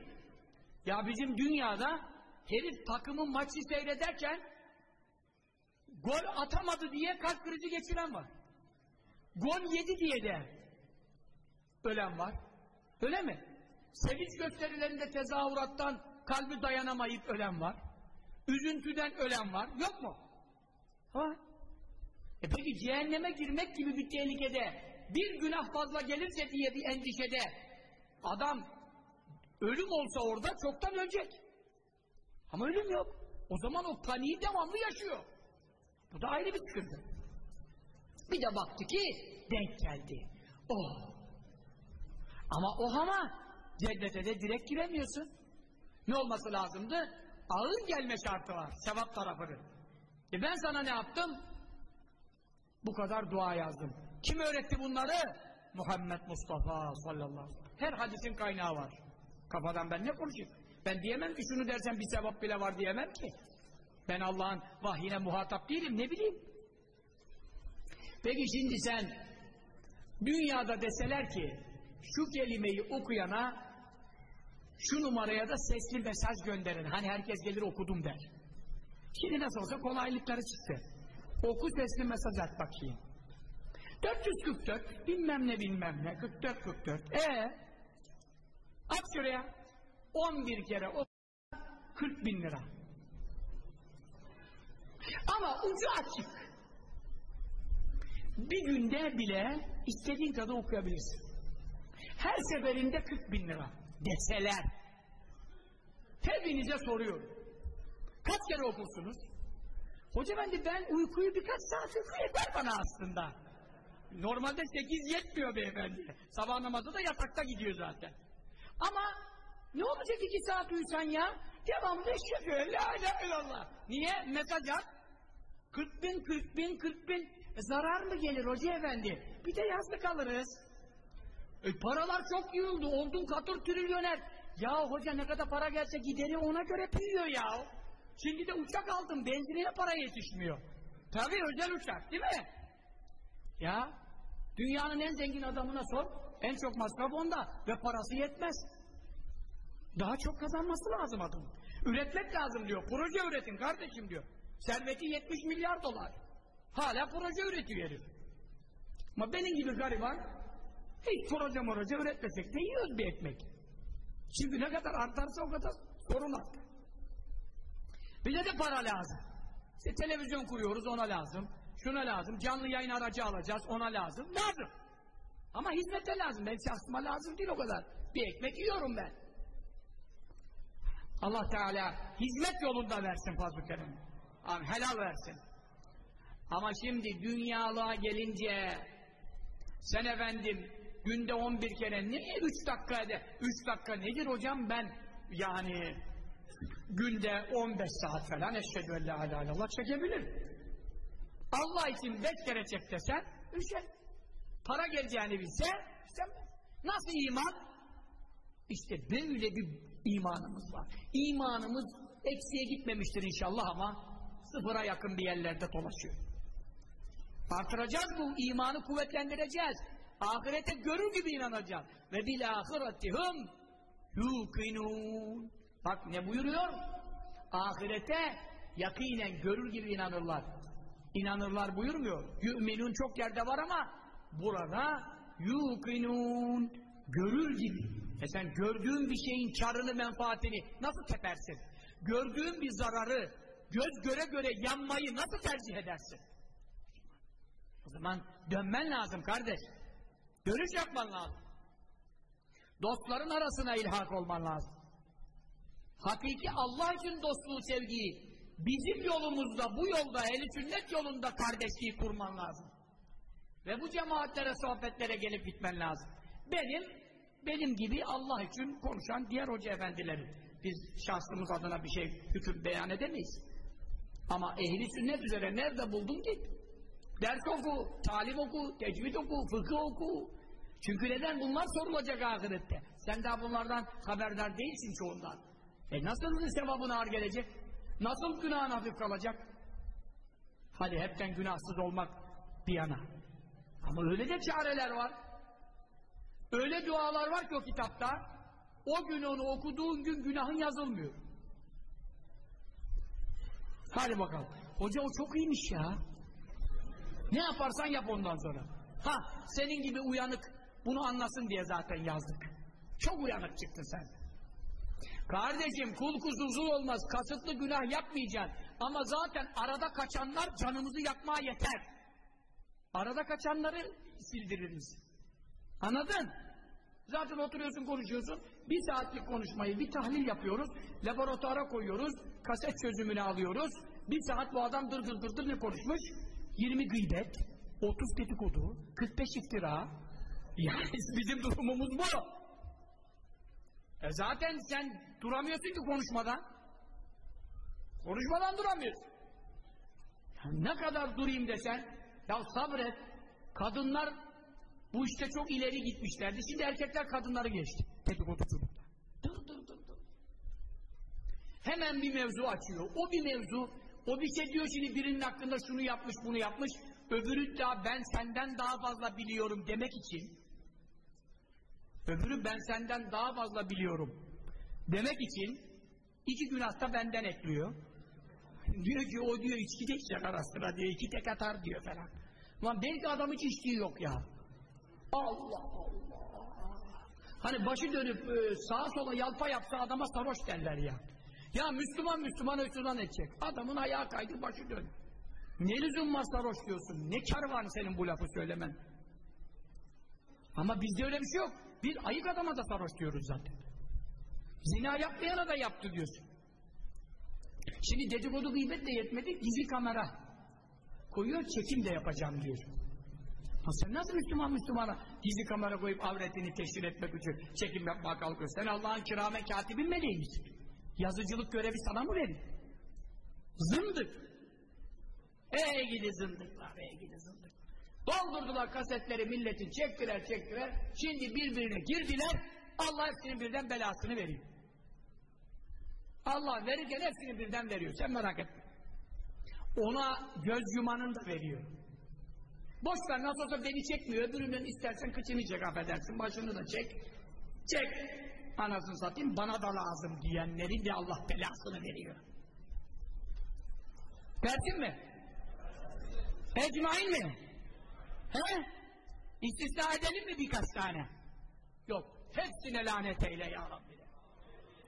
ya bizim dünyada herif takımın maçı seyrederken gol atamadı diye kalp krizi geçiren var. Gol yedi diye de ölen var. Öyle mi? Sevinç gösterilerinde tezahürattan kalbi dayanamayıp ölen var. Üzüntüden ölen var. Yok mu? Ha? E peki cehenneme girmek gibi bir tehlikede bir günah fazla gelirse diye bir endişede adam ölüm olsa orada çoktan ölecek. Ama ölüm yok. O zaman o paniği devamlı yaşıyor. Bu da ayrı bir sıkıntı. Bir de baktı ki denk geldi. Oh. Ama o ama cennete de direkt giremiyorsun. Ne olması lazımdı? Ağır gelme şartı var. Sevap tarafını. E ben sana ne yaptım? Bu kadar dua yazdım. Kim öğretti bunları? Muhammed Mustafa sallallahu aleyhi ve sellem. Her hadisin kaynağı var. Kafadan ben ne konuşayım? Ben diyemem ki şunu dersen bir sevap bile var diyemem ki. Ben Allah'ın vahyine muhatap değilim ne bileyim. Peki şimdi sen dünyada deseler ki şu kelimeyi okuyana şu numaraya da sesli mesaj gönderin. Hani herkes gelir okudum der. Şimdi nasıl olsa kolaylıkları çıktı. Oku sesli mesaj at bakayım. 444 bilmem ne bilmem ne 44 44 e at şuraya 11 kere o 40 bin lira ama ucu açık bir günde bile istediğin kadar okuyabilirsin her seferinde 40 bin lira deseler hepinize soruyorum kaç kere okursunuz hoca efendi ben uykuyu birkaç saat uyku yeter bana aslında Normalde sekiz yetmiyor beyefendi. Sabah namazı da yatakta gidiyor zaten. Ama ne olacak iki saat uyusan ya? Devamlı eşhedü la ilahe illallah. Niye? Mesaj at. 40 bin, 40 bin, 40 bin. E, zarar mı gelir hoca efendi? Bir de yazlık alırız. E, paralar çok yığıldı. Oldun katır trilyoner. Ya hoca ne kadar para gelse gideri ona göre büyüyor ya. Şimdi de uçak aldım. Benzinine para yetişmiyor. Tabii özel uçak değil mi? Ya dünyanın en zengin adamına sor. En çok masraf onda ve parası yetmez. Daha çok kazanması lazım adam. Üretmek lazım diyor. Proje üretin kardeşim diyor. Serveti 70 milyar dolar. Hala proje üretiyor herif. Ama benim gibi gariban hiç proje proje üretmesek de yiyoruz bir ekmek. Şimdi ne kadar artarsa o kadar sorun artar. Bize de para lazım. İşte televizyon kuruyoruz ona lazım. Şuna lazım. Canlı yayın aracı alacağız. Ona lazım. Lazım. Ama hizmete lazım. Ben şahsıma lazım değil o kadar. Bir ekmek yiyorum ben. Allah Teala hizmet yolunda versin fazl-ı kerem. Amin. Helal versin. Ama şimdi dünyalığa gelince sen efendim günde 11 kere niye 3 dakika ede? 3 dakika nedir hocam ben yani günde 15 saat falan eşhedü en la ilahe illallah çekebilirim. Allah için 5 kere çek desen üşer. Para geleceğini bilse istemez. Nasıl iman? İşte böyle bir imanımız var. İmanımız eksiye gitmemiştir inşallah ama sıfıra yakın bir yerlerde dolaşıyor. Artıracağız bu imanı kuvvetlendireceğiz. Ahirete görür gibi inanacağız. Ve bil ahiretihum yuqinun. Bak ne buyuruyor? Ahirete yakinen görür gibi inanırlar. İnanırlar buyurmuyor. Yüminun çok yerde var ama burada yuqinun görür gibi. E sen gördüğün bir şeyin karını menfaatini nasıl tepersin? Gördüğün bir zararı göz göre göre yanmayı nasıl tercih edersin? O zaman dönmen lazım kardeş. Dönüş yapman lazım. Dostların arasına ilhak olman lazım. Hakiki Allah için dostluğu, sevgiyi bizim yolumuzda, bu yolda, ehli sünnet yolunda kardeşliği kurman lazım. Ve bu cemaatlere, sohbetlere gelip gitmen lazım. Benim, benim gibi Allah için konuşan diğer hoca efendilerin. Biz şahsımız adına bir şey, hüküm beyan edemeyiz. Ama ehli sünnet üzere nerede buldun git. Ders oku, talim oku, tecvid oku, fıkıh oku. Çünkü neden? Bunlar sorulacak ahirette. Sen daha bunlardan haberdar değilsin çoğundan. E nasıl sevabın ağır gelecek? Nasıl günahın hafif kalacak? Hadi hepten günahsız olmak bir yana. Ama öyle de çareler var. Öyle dualar var ki o kitapta. O gün onu okuduğun gün günahın yazılmıyor. Hadi bakalım. Hoca o çok iyiymiş ya. Ne yaparsan yap ondan sonra. Ha senin gibi uyanık bunu anlasın diye zaten yazdık. Çok uyanık çıktın sen. Kardeşim kul kusursuz olmaz. Kasıtlı günah yapmayacaksın. Ama zaten arada kaçanlar canımızı yakmaya yeter. Arada kaçanları sildiririz. Anladın? Zaten oturuyorsun konuşuyorsun. Bir saatlik konuşmayı bir tahlil yapıyoruz. Laboratuvara koyuyoruz. Kaset çözümünü alıyoruz. Bir saat bu adam dır dır dır dır ne konuşmuş? 20 gıybet, 30 dedikodu, 45 iftira. Yani (laughs) bizim durumumuz bu. E zaten sen duramıyorsun ki konuşmadan. Konuşmadan duramıyorsun. Ne kadar durayım desen, ya sabret. Kadınlar bu işte çok ileri gitmişlerdi. Şimdi erkekler kadınları geçti. Dedikoduculukta. Dur dur dur dur. Hemen bir mevzu açıyor. O bir mevzu, o bir şey diyor şimdi birinin hakkında şunu yapmış, bunu yapmış. Öbürü daha ben senden daha fazla biliyorum demek için öbürü ben senden daha fazla biliyorum demek için iki günah da benden ekliyor. (laughs) Diyor ki o diyor içki de içecek ara diyor iki tek atar diyor falan. Lan belki adam hiç içtiği yok ya. Allah Allah. Hani başı dönüp e, sağa sola yalpa yapsa adama sarhoş derler ya. Ya Müslüman Müslüman ötüden edecek. Adamın ayağı kaydı başı dön. Ne lüzum var diyorsun? Ne kar var senin bu lafı söylemen? Ama bizde öyle bir şey yok. Biz ayık adama da sarhoş diyoruz zaten. Zina yapmayana da yaptı diyorsun. Şimdi dedikodu gıybet de yetmedi, gizli kamera koyuyor, çekim de yapacağım diyor. Ha sen nasıl Müslüman Müslümana gizli kamera koyup avretini teşhir etmek için çekim yapmaya kalkıyorsun? Sen Allah'ın kirame katibin meleği misin? Yazıcılık görevi sana mı verin? Zındık. Ey gidi zındıklar, ey gidi zındık. Doldurdular kasetleri milletin, çektiler çektiler. Şimdi birbirine girdiler, Allah hepsinin birden belasını veriyor. Allah verirken hepsini birden veriyor, sen merak etme. Ona göz yumanın da veriyor. Boş ver nasıl olsa beni çekmiyor, öbüründen istersen kıçını çek affedersin, başını da çek. Çek, anasını satayım, bana da lazım diyenlerin de Allah belasını veriyor. Versin mi? Ecmain mi? He? İstisna edelim mi birkaç tane? Yok. Hepsine lanet eyle ya Rabbi.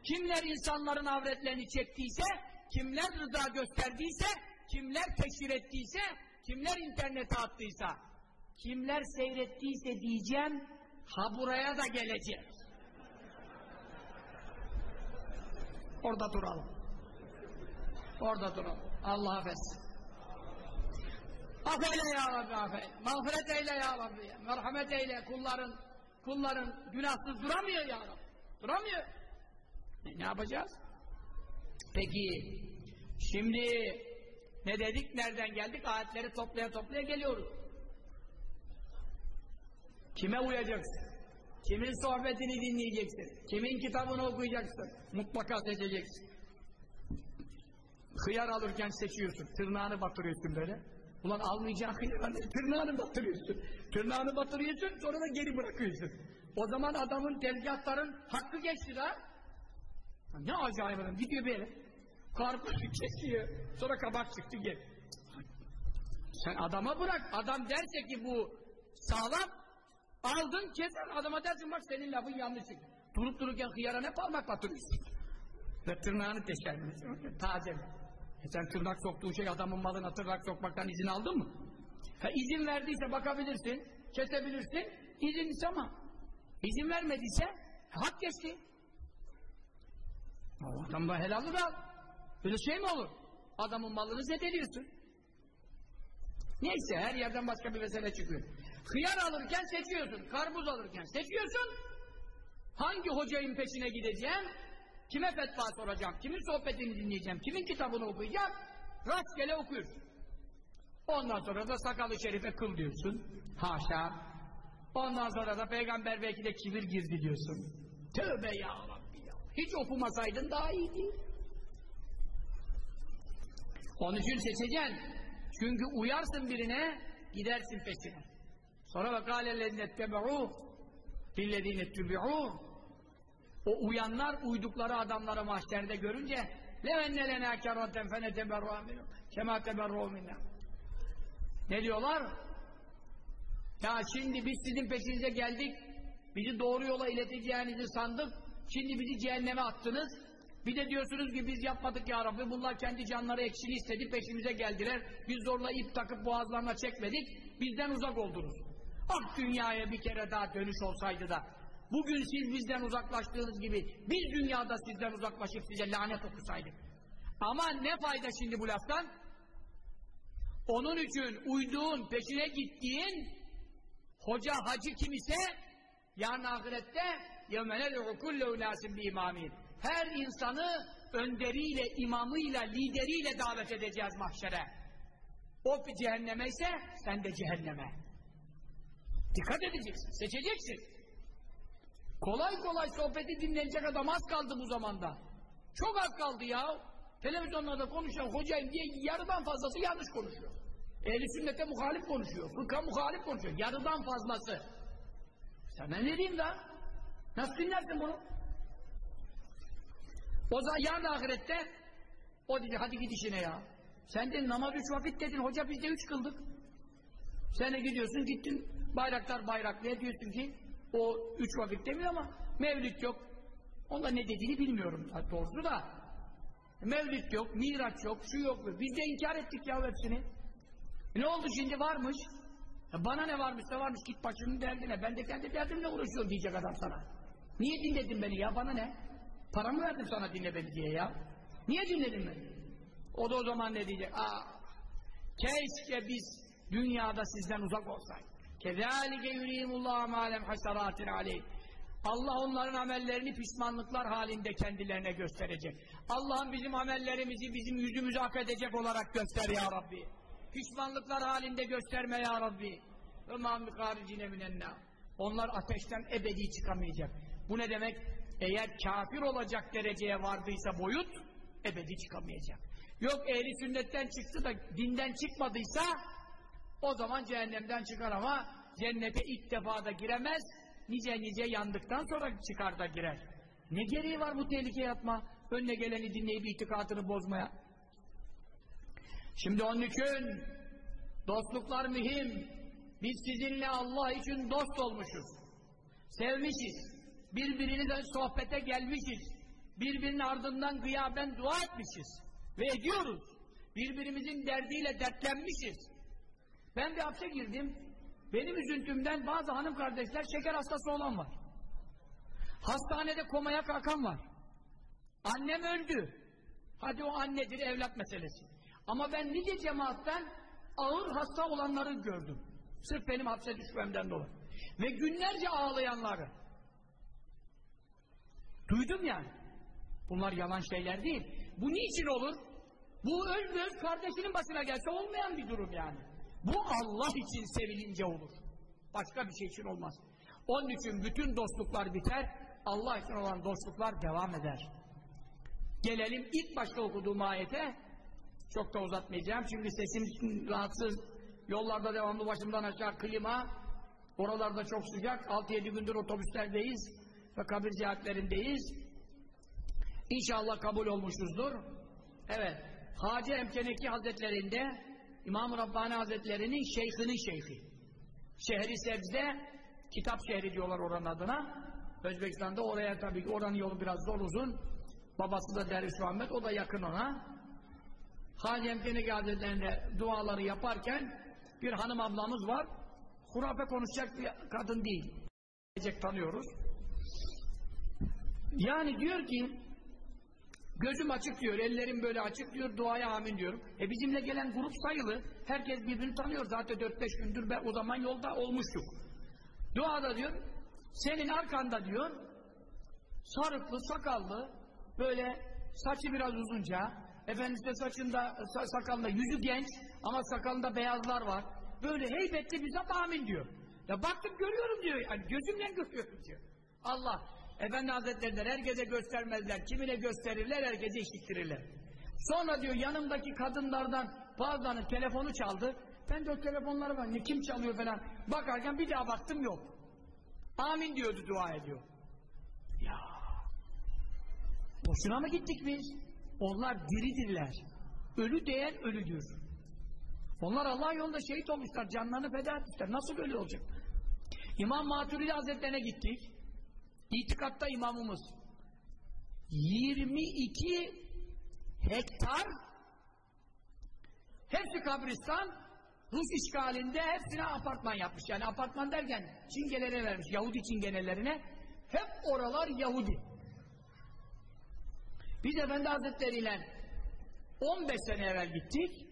Kimler insanların avretlerini çektiyse, kimler rıza gösterdiyse, kimler teşhir ettiyse, kimler internete attıysa, kimler seyrettiyse diyeceğim, ha buraya da geleceğim. Orada duralım. Orada duralım. Allah affetsin. Affeyle ya Rabbi affeyle. Mağfiret eyle ya Rabbi. Merhamet eyle kulların kulların günahsız duramıyor ya Rabbi. Duramıyor. E, ne yapacağız? Peki şimdi ne dedik? Nereden geldik? Ayetleri toplaya toplaya geliyoruz. Kime uyacaksın? Kimin sohbetini dinleyeceksin? Kimin kitabını okuyacaksın? Mutlaka seçeceksin. Hıyar alırken seçiyorsun. Tırnağını batırıyorsun böyle. Ulan almayacağın hıyarı tırnağını batırıyorsun. Tırnağını batırıyorsun sonra da geri bırakıyorsun. O zaman adamın tezgahların hakkı geçti ha. Ne acayip adam. Gidiyor böyle. Karpuzu kesiyor. Sonra kabak çıktı gel. Sen adama bırak. Adam derse ki bu sağlam aldın keser. Adama dersin bak senin lafın yanlış. Durup dururken hıyara ne parmak batırıyorsun. Ve tırnağını deşer. Taze? E sen tırnak soktuğun şey adamın malına tırnak sokmaktan izin aldın mı? Ha izin verdiyse bakabilirsin, kesebilirsin, izinlisi ama izin vermediyse hak. O adam da helalını al. Böyle şey mi olur? Adamın malını zedeliyorsun. Neyse her yerden başka bir mesele çıkıyor. Hıyar alırken seçiyorsun, karpuz alırken seçiyorsun. Hangi hocayın peşine gideceğim? Kime fetva soracağım? Kimin sohbetini dinleyeceğim? Kimin kitabını okuyacağım? Rastgele okuyorsun. Ondan sonra da sakalı şerife kıl diyorsun. Haşa. Ondan sonra da peygamber belki de kibir girdi diyorsun. Tövbe ya Rabbi ya. Hiç okumasaydın daha iyiydi. Onun için seçeceksin. Çünkü uyarsın birine, gidersin peşine. Sonra ve kâlellezine ettebe'û lillezine ettebe'û o uyanlar uydukları adamları mahşerde görünce لَوَنَّ لَنَا كَرَّةً فَنَتَبَرَّا مِنُوا كَمَا تَبَرَّوا مِنَّا Ne diyorlar? Ya şimdi biz sizin peşinize geldik, bizi doğru yola ileteceğinizi sandık, şimdi bizi cehenneme attınız, bir de diyorsunuz ki biz yapmadık ya Rabbi, bunlar kendi canları ekşili istedi, peşimize geldiler, biz zorla ip takıp boğazlarına çekmedik, bizden uzak oldunuz. Ah dünyaya bir kere daha dönüş olsaydı da, Bugün siz bizden uzaklaştığınız gibi biz dünyada sizden uzaklaşıp size lanet okusaydık. Ama ne fayda şimdi bu laftan? Onun için uyduğun, peşine gittiğin hoca, hacı kim ise yarın ahirette يَوْمَنَدْعُ كُلَّ اُنَاسٍ بِاِمَامِينَ Her insanı önderiyle, imamıyla, lideriyle davet edeceğiz mahşere. O cehenneme ise sen de cehenneme. Dikkat edeceksin, seçeceksin. Kolay kolay sohbeti dinlenecek adam az kaldı bu zamanda. Çok az kaldı ya. Televizyonlarda konuşan hocayım diye yarıdan fazlası yanlış konuşuyor. Ehli sünnete muhalif konuşuyor. Fıkha muhalif konuşuyor. Yarıdan fazlası. Sana ne diyeyim da? Nasıl dinlersin bunu? O zaman yarın ahirette o dedi hadi git işine ya. Sen de namaz üç vakit dedin. Hoca biz de üç kıldık. Sen de gidiyorsun gittin bayraklar bayraklıya diyorsun ki o üç vakit demiyor ama mevlid yok. Onda ne dediğini bilmiyorum. Doğrusu da mevlid yok, miraç yok, şu yok. Biz de inkar ettik ya hepsini. Ne oldu şimdi varmış? Bana ne varmışsa varmış git başının derdine. Ben de kendi derdimle uğraşıyorum diyecek adam sana. Niye dinledin beni ya bana ne? Para mı verdim sana dinle beni diye ya? Niye dinledin beni? O da o zaman ne diyecek? Aa, keşke biz dünyada sizden uzak olsaydık. Kezalike yurihimullahu malem hasaratin aleyh. Allah onların amellerini pişmanlıklar halinde kendilerine gösterecek. Allah'ım bizim amellerimizi bizim yüzümüzü hak edecek olarak göster ya Rabbi. Pişmanlıklar halinde gösterme ya Rabbi. Ve mâmî kâricine minennâ. Onlar ateşten ebedi çıkamayacak. Bu ne demek? Eğer kafir olacak dereceye vardıysa boyut, ebedi çıkamayacak. Yok ehli sünnetten çıktı da dinden çıkmadıysa o zaman cehennemden çıkar ama cennete ilk defa da giremez, nice nice yandıktan sonra çıkar da girer. Ne gereği var bu tehlikeye atma, önüne geleni dinleyip itikatını bozmaya? Şimdi onun için dostluklar mühim. Biz sizinle Allah için dost olmuşuz. Sevmişiz. Birbirine sohbete gelmişiz. Birbirinin ardından gıyaben dua etmişiz. Ve ediyoruz. Birbirimizin derdiyle dertlenmişiz. Ben bir hapse girdim. benim üzüntümden bazı hanım kardeşler şeker hastası olan var. Hastanede komaya kalkan var. Annem öldü. Hadi o annedir evlat meselesi. Ama ben nice cemaatten ağır hasta olanları gördüm. Sırf benim hapse düşmemden dolayı. Ve günlerce ağlayanları. Duydum yani. Bunlar yalan şeyler değil. Bu niçin olur? Bu öz kardeşinin başına gelse olmayan bir durum yani. Bu Allah için sevilince olur. Başka bir şey için olmaz. Onun için bütün dostluklar biter, Allah için olan dostluklar devam eder. Gelelim ilk başta okuduğum ayete. Çok da uzatmayacağım. Çünkü sesim rahatsız. Yollarda devamlı başımdan aşağı klima. Oralarda çok sıcak. 6-7 gündür otobüslerdeyiz. Ve kabir ziyaretlerindeyiz. İnşallah kabul olmuşuzdur. Evet. Hacı Emkeneki Hazretlerinde İmam-ı Rabbani Hazretleri'nin şeyhinin şeyhi. Şehri Sebze kitap şehri diyorlar oranın adına. Özbekistan'da oraya tabii ki oranın yolu biraz zor uzun. Babası da Derviş Muhammed, o da yakın ona. Hacı Emkeneki Hazretlerinde duaları yaparken bir hanım ablamız var. Hurafe konuşacak bir kadın değil. Tanıyoruz. Yani diyor ki Gözüm açık diyor, ellerim böyle açık diyor, duaya amin diyorum. E bizimle gelen grup sayılı, herkes birbirini tanıyor. Zaten 4-5 gündür ben o zaman yolda olmuştuk. Duada diyor, senin arkanda diyor, sarıklı, sakallı, böyle saçı biraz uzunca, efendim işte saçında, sakalında yüzü genç ama sakalında beyazlar var. Böyle heybetli bir zat amin diyor. Ya baktım görüyorum diyor, yani gözümle görüyorum diyor. Allah Efendi Hazretleri der, herkese göstermezler. Kimine gösterirler, herkese işittirirler. Sonra diyor yanımdaki kadınlardan bazılarının telefonu çaldı. Ben de o telefonları var. Ne kim çalıyor falan. Bakarken bir daha baktım yok. Amin diyordu dua ediyor. Ya. Boşuna mı gittik biz? Onlar diridirler. Ölü değer ölüdür. Onlar Allah yolunda şehit olmuşlar. Canlarını feda etmişler. Nasıl ölü olacak? İmam Maturidi Hazretlerine gittik. İtikatta imamımız 22 hektar hepsi kabristan Rus işgalinde hepsine apartman yapmış. Yani apartman derken çingelere vermiş. Yahudi çingenelerine. Hep oralar Yahudi. Biz Efendi Hazretleri ile 15 sene evvel gittik.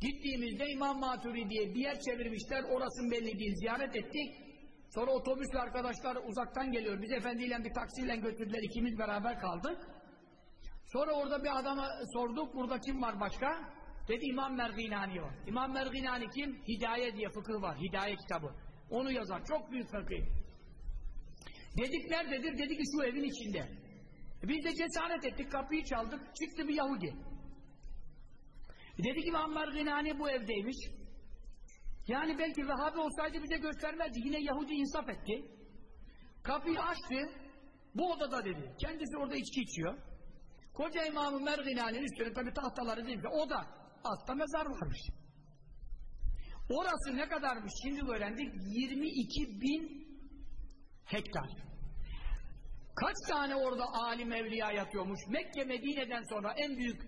Gittiğimizde İmam Maturi diye bir yer çevirmişler. Orasının belli değil. Ziyaret ettik. Sonra otobüsle arkadaşlar uzaktan geliyor. Biz efendiyle bir taksiyle götürdüler. ikimiz beraber kaldık. Sonra orada bir adama sorduk. Burada kim var başka? Dedi İmam Merginani var. İmam Merginani kim? Hidaye diye fıkıh var. Hidaye kitabı. Onu yazar. Çok büyük fıkıh. Dedik nerededir? Dedi ki şu evin içinde. Biz de cesaret ettik. Kapıyı çaldık. Çıktı bir Yahudi. E dedik İmam Merginani bu evdeymiş. Yani belki Vehhabi olsaydı bize göstermezdi. Yine Yahudi insaf etti. Kapıyı açtı. Bu odada dedi. Kendisi orada içki içiyor. Koca İmam-ı Merginani'nin üstüne tabi tahtaları değil de o da altta mezar varmış. Orası ne kadarmış? Şimdi öğrendik. 22 bin hektar. Kaç tane orada alim evliya yatıyormuş? Mekke Medine'den sonra en büyük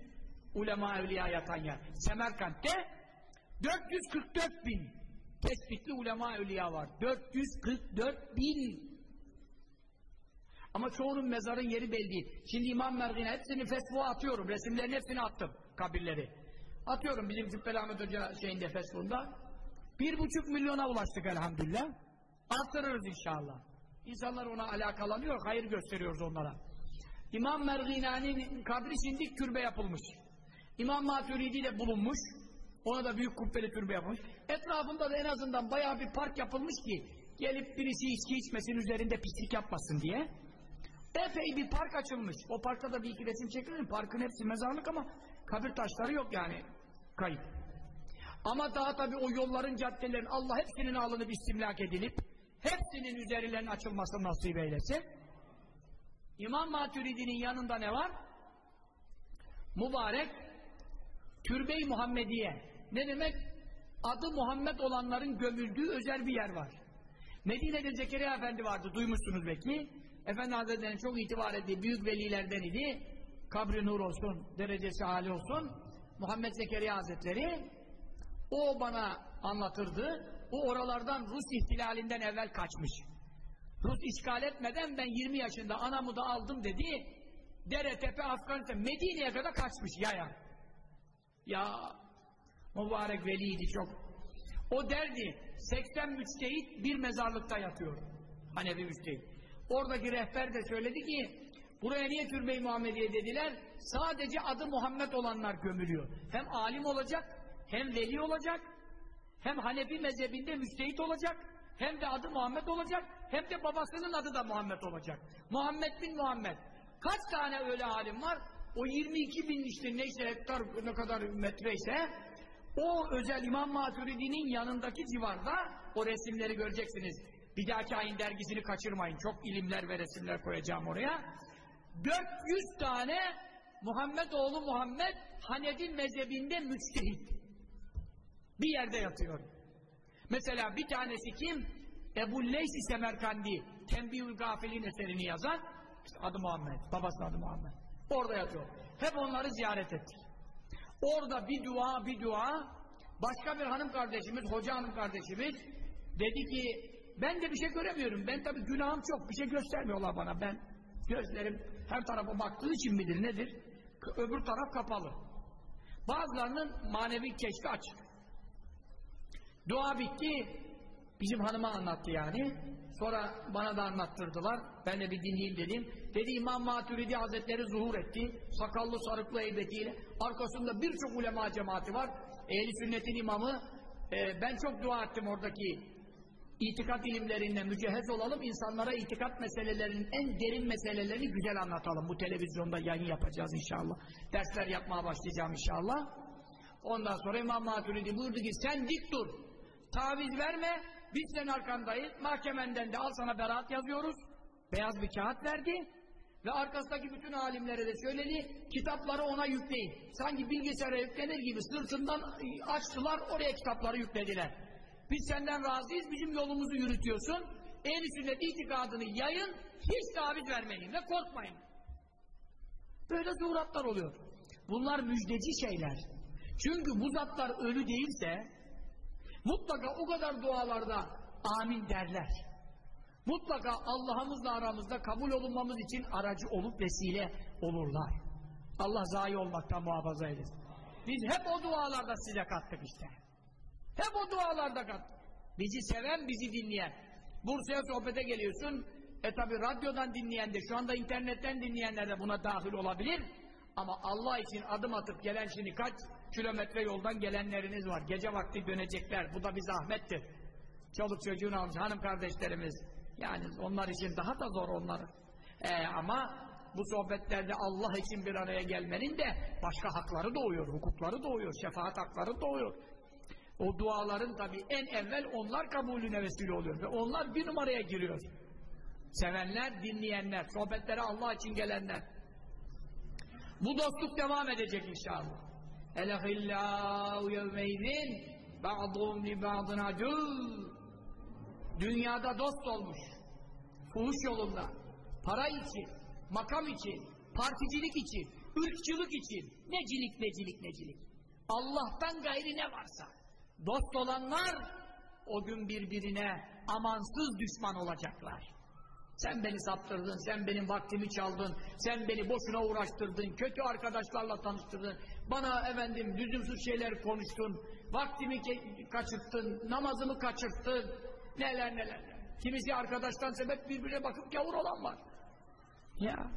ulema evliya yatan yer. Semerkant'te 444 bin tespitli ulema evliya var. 444 bin. Ama çoğunun mezarın yeri belli değil. Şimdi İmam Mergin'e hepsini Facebook'a atıyorum. Resimlerin hepsini attım. Kabirleri. Atıyorum bizim Cübbeli Hoca şeyinde Facebook'unda. Bir buçuk milyona ulaştık elhamdülillah. Arttırırız inşallah. İnsanlar ona alakalanıyor. Hayır gösteriyoruz onlara. İmam Merginani'nin kabri şimdi türbe yapılmış. İmam Maturidi ile bulunmuş. Ona da büyük kubbeli türbe yapılmış. Etrafında da en azından bayağı bir park yapılmış ki gelip birisi içki içmesin üzerinde pislik yapmasın diye. Epey bir park açılmış. O parkta da bir iki resim çekilir. Parkın hepsi mezarlık ama kabir taşları yok yani kayıp. Ama daha tabii o yolların, caddelerin Allah hepsinin alınıp istimlak edilip hepsinin üzerlerinin açılması nasip eylesin. İmam Maturidi'nin yanında ne var? Mübarek Türbe-i Muhammediye. Ne demek? Adı Muhammed olanların gömüldüğü özel bir yer var. Medine'de Zekeriya Efendi vardı, duymuşsunuz belki. Efendi Hazretleri'nin çok itibar ettiği büyük velilerden idi. Kabri nur olsun, derecesi âli olsun. Muhammed Zekeriya Hazretleri o bana anlatırdı. o oralardan Rus ihtilalinden evvel kaçmış. Rus işgal etmeden ben 20 yaşında anamı da aldım dedi. Dere tepe Afganistan Medine'ye kadar kaçmış yaya. Ya mübarek veliydi çok. O derdi 80 müçtehit bir mezarlıkta yatıyor. Hanefi müçtehit. Oradaki rehber de söyledi ki buraya niye türbe-i Muhammediye dediler? Sadece adı Muhammed olanlar gömülüyor. Hem alim olacak, hem veli olacak, hem Hanefi mezhebinde müçtehit olacak, hem de adı Muhammed olacak, hem de babasının adı da Muhammed olacak. Muhammed bin Muhammed. Kaç tane öyle alim var? O 22 bin işte neyse hektar ne kadar metreyse o özel İmam Maturidi'nin yanındaki civarda o resimleri göreceksiniz. Bir dahaki ayın dergisini kaçırmayın. Çok ilimler ve resimler koyacağım oraya. 400 tane Muhammed oğlu Muhammed Hanefi mezhebinde müçtehit. Bir yerde yatıyor. Mesela bir tanesi kim? Ebu Leysi Semerkandi Tembihül Gafilin eserini yazan işte adı Muhammed. Babasının adı Muhammed. Orada yatıyor. Hep onları ziyaret ettik. Orada bir dua bir dua başka bir hanım kardeşimiz, hoca hanım kardeşimiz dedi ki ben de bir şey göremiyorum. Ben tabii günahım çok. Bir şey göstermiyorlar bana. Ben gözlerim her tarafa baktığı için midir nedir? Öbür taraf kapalı. Bazılarının manevi keşfi açık. Dua bitti. Bizim hanıma anlattı yani. Sonra bana da anlattırdılar. Ben de bir dinleyeyim dedim. Dedi İmam Maturidi Hazretleri zuhur etti. Sakallı sarıklı heybetiyle. Arkasında birçok ulema cemaati var. Ehli sünnetin imamı. Ee, ben çok dua ettim oradaki itikat ilimlerinde mücehhez olalım. insanlara itikat meselelerinin en derin meselelerini güzel anlatalım. Bu televizyonda yayın yapacağız inşallah. Dersler yapmaya başlayacağım inşallah. Ondan sonra İmam Maturidi buyurdu ki sen dik dur. Taviz verme. Biz senin arkandayız. Mahkemenden de al sana beraat yazıyoruz. Beyaz bir kağıt verdi. Ve arkasındaki bütün alimlere de söyledi. Kitapları ona yükleyin. Sanki bilgisayara yüklenir gibi sırtından açtılar. Oraya kitapları yüklediler. Biz senden razıyız. Bizim yolumuzu yürütüyorsun. Ehl-i sünnet itikadını yayın. Hiç taviz vermeyin ve korkmayın. Böyle zuhuratlar oluyor. Bunlar müjdeci şeyler. Çünkü bu zatlar ölü değilse mutlaka o kadar dualarda amin derler. Mutlaka Allah'ımızla aramızda kabul olunmamız için aracı olup vesile olurlar. Allah zayi olmaktan muhafaza eylesin. Biz hep o dualarda size kattık işte. Hep o dualarda kattık. Bizi seven, bizi dinleyen. Bursa'ya sohbete geliyorsun. E tabi radyodan dinleyen de, şu anda internetten dinleyenler de buna dahil olabilir. Ama Allah için adım atıp gelen şimdi kaç kilometre yoldan gelenleriniz var. Gece vakti dönecekler. Bu da bir zahmettir. Çoluk çocuğunu almış hanım kardeşlerimiz. Yani onlar için daha da zor onları. Ee, ama bu sohbetlerde Allah için bir araya gelmenin de başka hakları doğuyor, hukukları doğuyor, şefaat hakları doğuyor. O duaların tabi en evvel onlar kabulüne vesile oluyor ve onlar bir numaraya giriyor. Sevenler, dinleyenler, sohbetlere Allah için gelenler. Bu dostluk devam edecek inşallah. Elahillâhu yevmeydin ba'dûm li ba'dın Dünyada dost olmuş. Fuhuş yolunda. Para için, makam için, particilik için, ırkçılık için. Necilik, necilik, necilik. Allah'tan gayri ne varsa. Dost olanlar o gün birbirine amansız düşman olacaklar. Sen beni saptırdın, sen benim vaktimi çaldın, sen beni boşuna uğraştırdın, kötü arkadaşlarla tanıştırdın, bana efendim lüzumsuz şeyler konuştun, vaktimi kaçırttın, namazımı kaçırttın, neler neler. Kimisi arkadaştan sebep birbirine bakıp gavur olan var. Ya.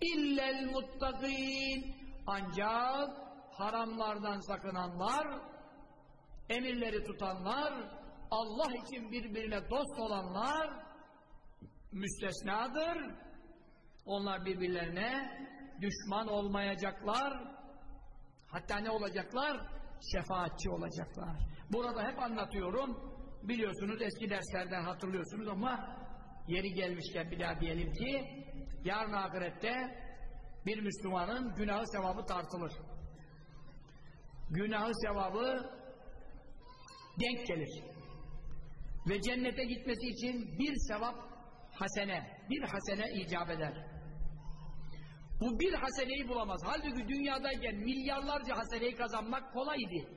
İllel muttakîn ancak haramlardan sakınanlar, emirleri tutanlar, Allah için birbirine dost olanlar müstesnadır. Onlar birbirlerine düşman olmayacaklar. Hatta ne olacaklar? Şefaatçi olacaklar. Burada hep anlatıyorum. Biliyorsunuz eski derslerden hatırlıyorsunuz ama yeri gelmişken bir daha diyelim ki yarın ahirette bir Müslümanın günahı sevabı tartılır. Günahı sevabı denk gelir. Ve cennete gitmesi için bir sevap hasene, bir hasene icap eder. Bu bir haseneyi bulamaz. Halbuki dünyadayken milyarlarca haseneyi kazanmak kolaydı.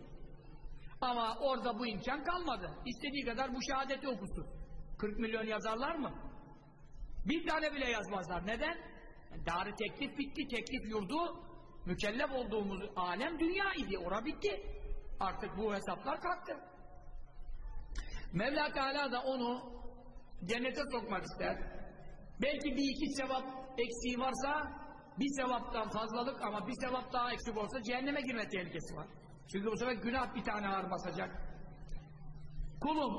Ama orada bu imkan kalmadı. İstediği kadar bu şehadeti okusun. 40 milyon yazarlar mı? Bir tane bile yazmazlar. Neden? Darı teklif bitti. Teklif yurdu mükellef olduğumuz alem dünya idi. Ora bitti. Artık bu hesaplar kalktı. Mevla Teala da onu cennete sokmak ister. Belki bir iki sevap eksiği varsa bir sevaptan fazlalık ama bir sevap daha eksik olsa cehenneme girme tehlikesi var. Çünkü bu sefer günah bir tane ağır basacak. Kulum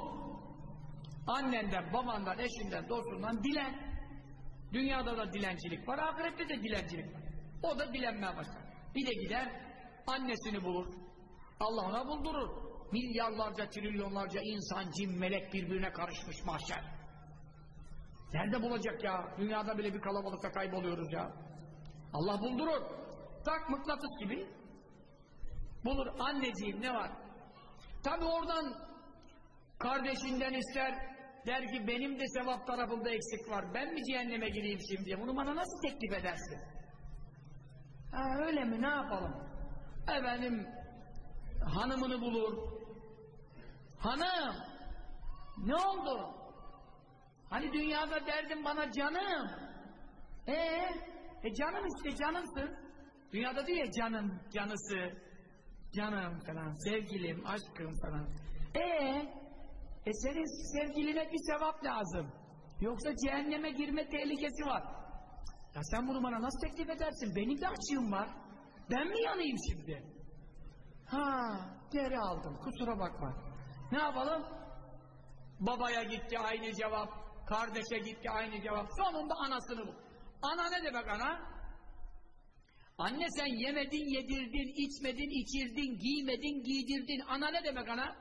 annenden, babandan, eşinden, dostundan dilen. Dünyada da dilencilik var, ahirette de dilencilik var. O da dilenmeye başlar. Bir de gider annesini bulur. Allah ona buldurur. Milyarlarca, trilyonlarca insan, cin, melek birbirine karışmış mahşer. Nerede bulacak ya? Dünyada bile bir kalabalıkta kayboluyoruz ya. Allah buldurur. Tak mıknatıs gibi bulur. Anneciğim ne var? Tabi oradan kardeşinden ister der ki benim de sevap tarafında eksik var. Ben mi cehenneme gireyim şimdi? Bunu bana nasıl teklif edersin? Ha, öyle mi? Ne yapalım? Efendim hanımını bulur. Hanım ne oldu? Hani dünyada derdin bana canım. Ee, e canım işte canımsın. Dünyada değil ya canım, canısı, canım falan, sevgilim, aşkım falan. Ee, e senin sevgiline bir sevap lazım. Yoksa cehenneme girme tehlikesi var. Ya sen bunu bana nasıl teklif edersin? Benim de açığım var. Ben mi yanayım şimdi? Ha, geri aldım. Kusura bakma. Ne yapalım? Babaya gitti aynı cevap. Kardeşe gitti aynı cevap. Sonunda anasını bul. Ana ne demek ana? Anne sen yemedin, yedirdin, içmedin, içirdin, giymedin, giydirdin. Ana ne demek ana?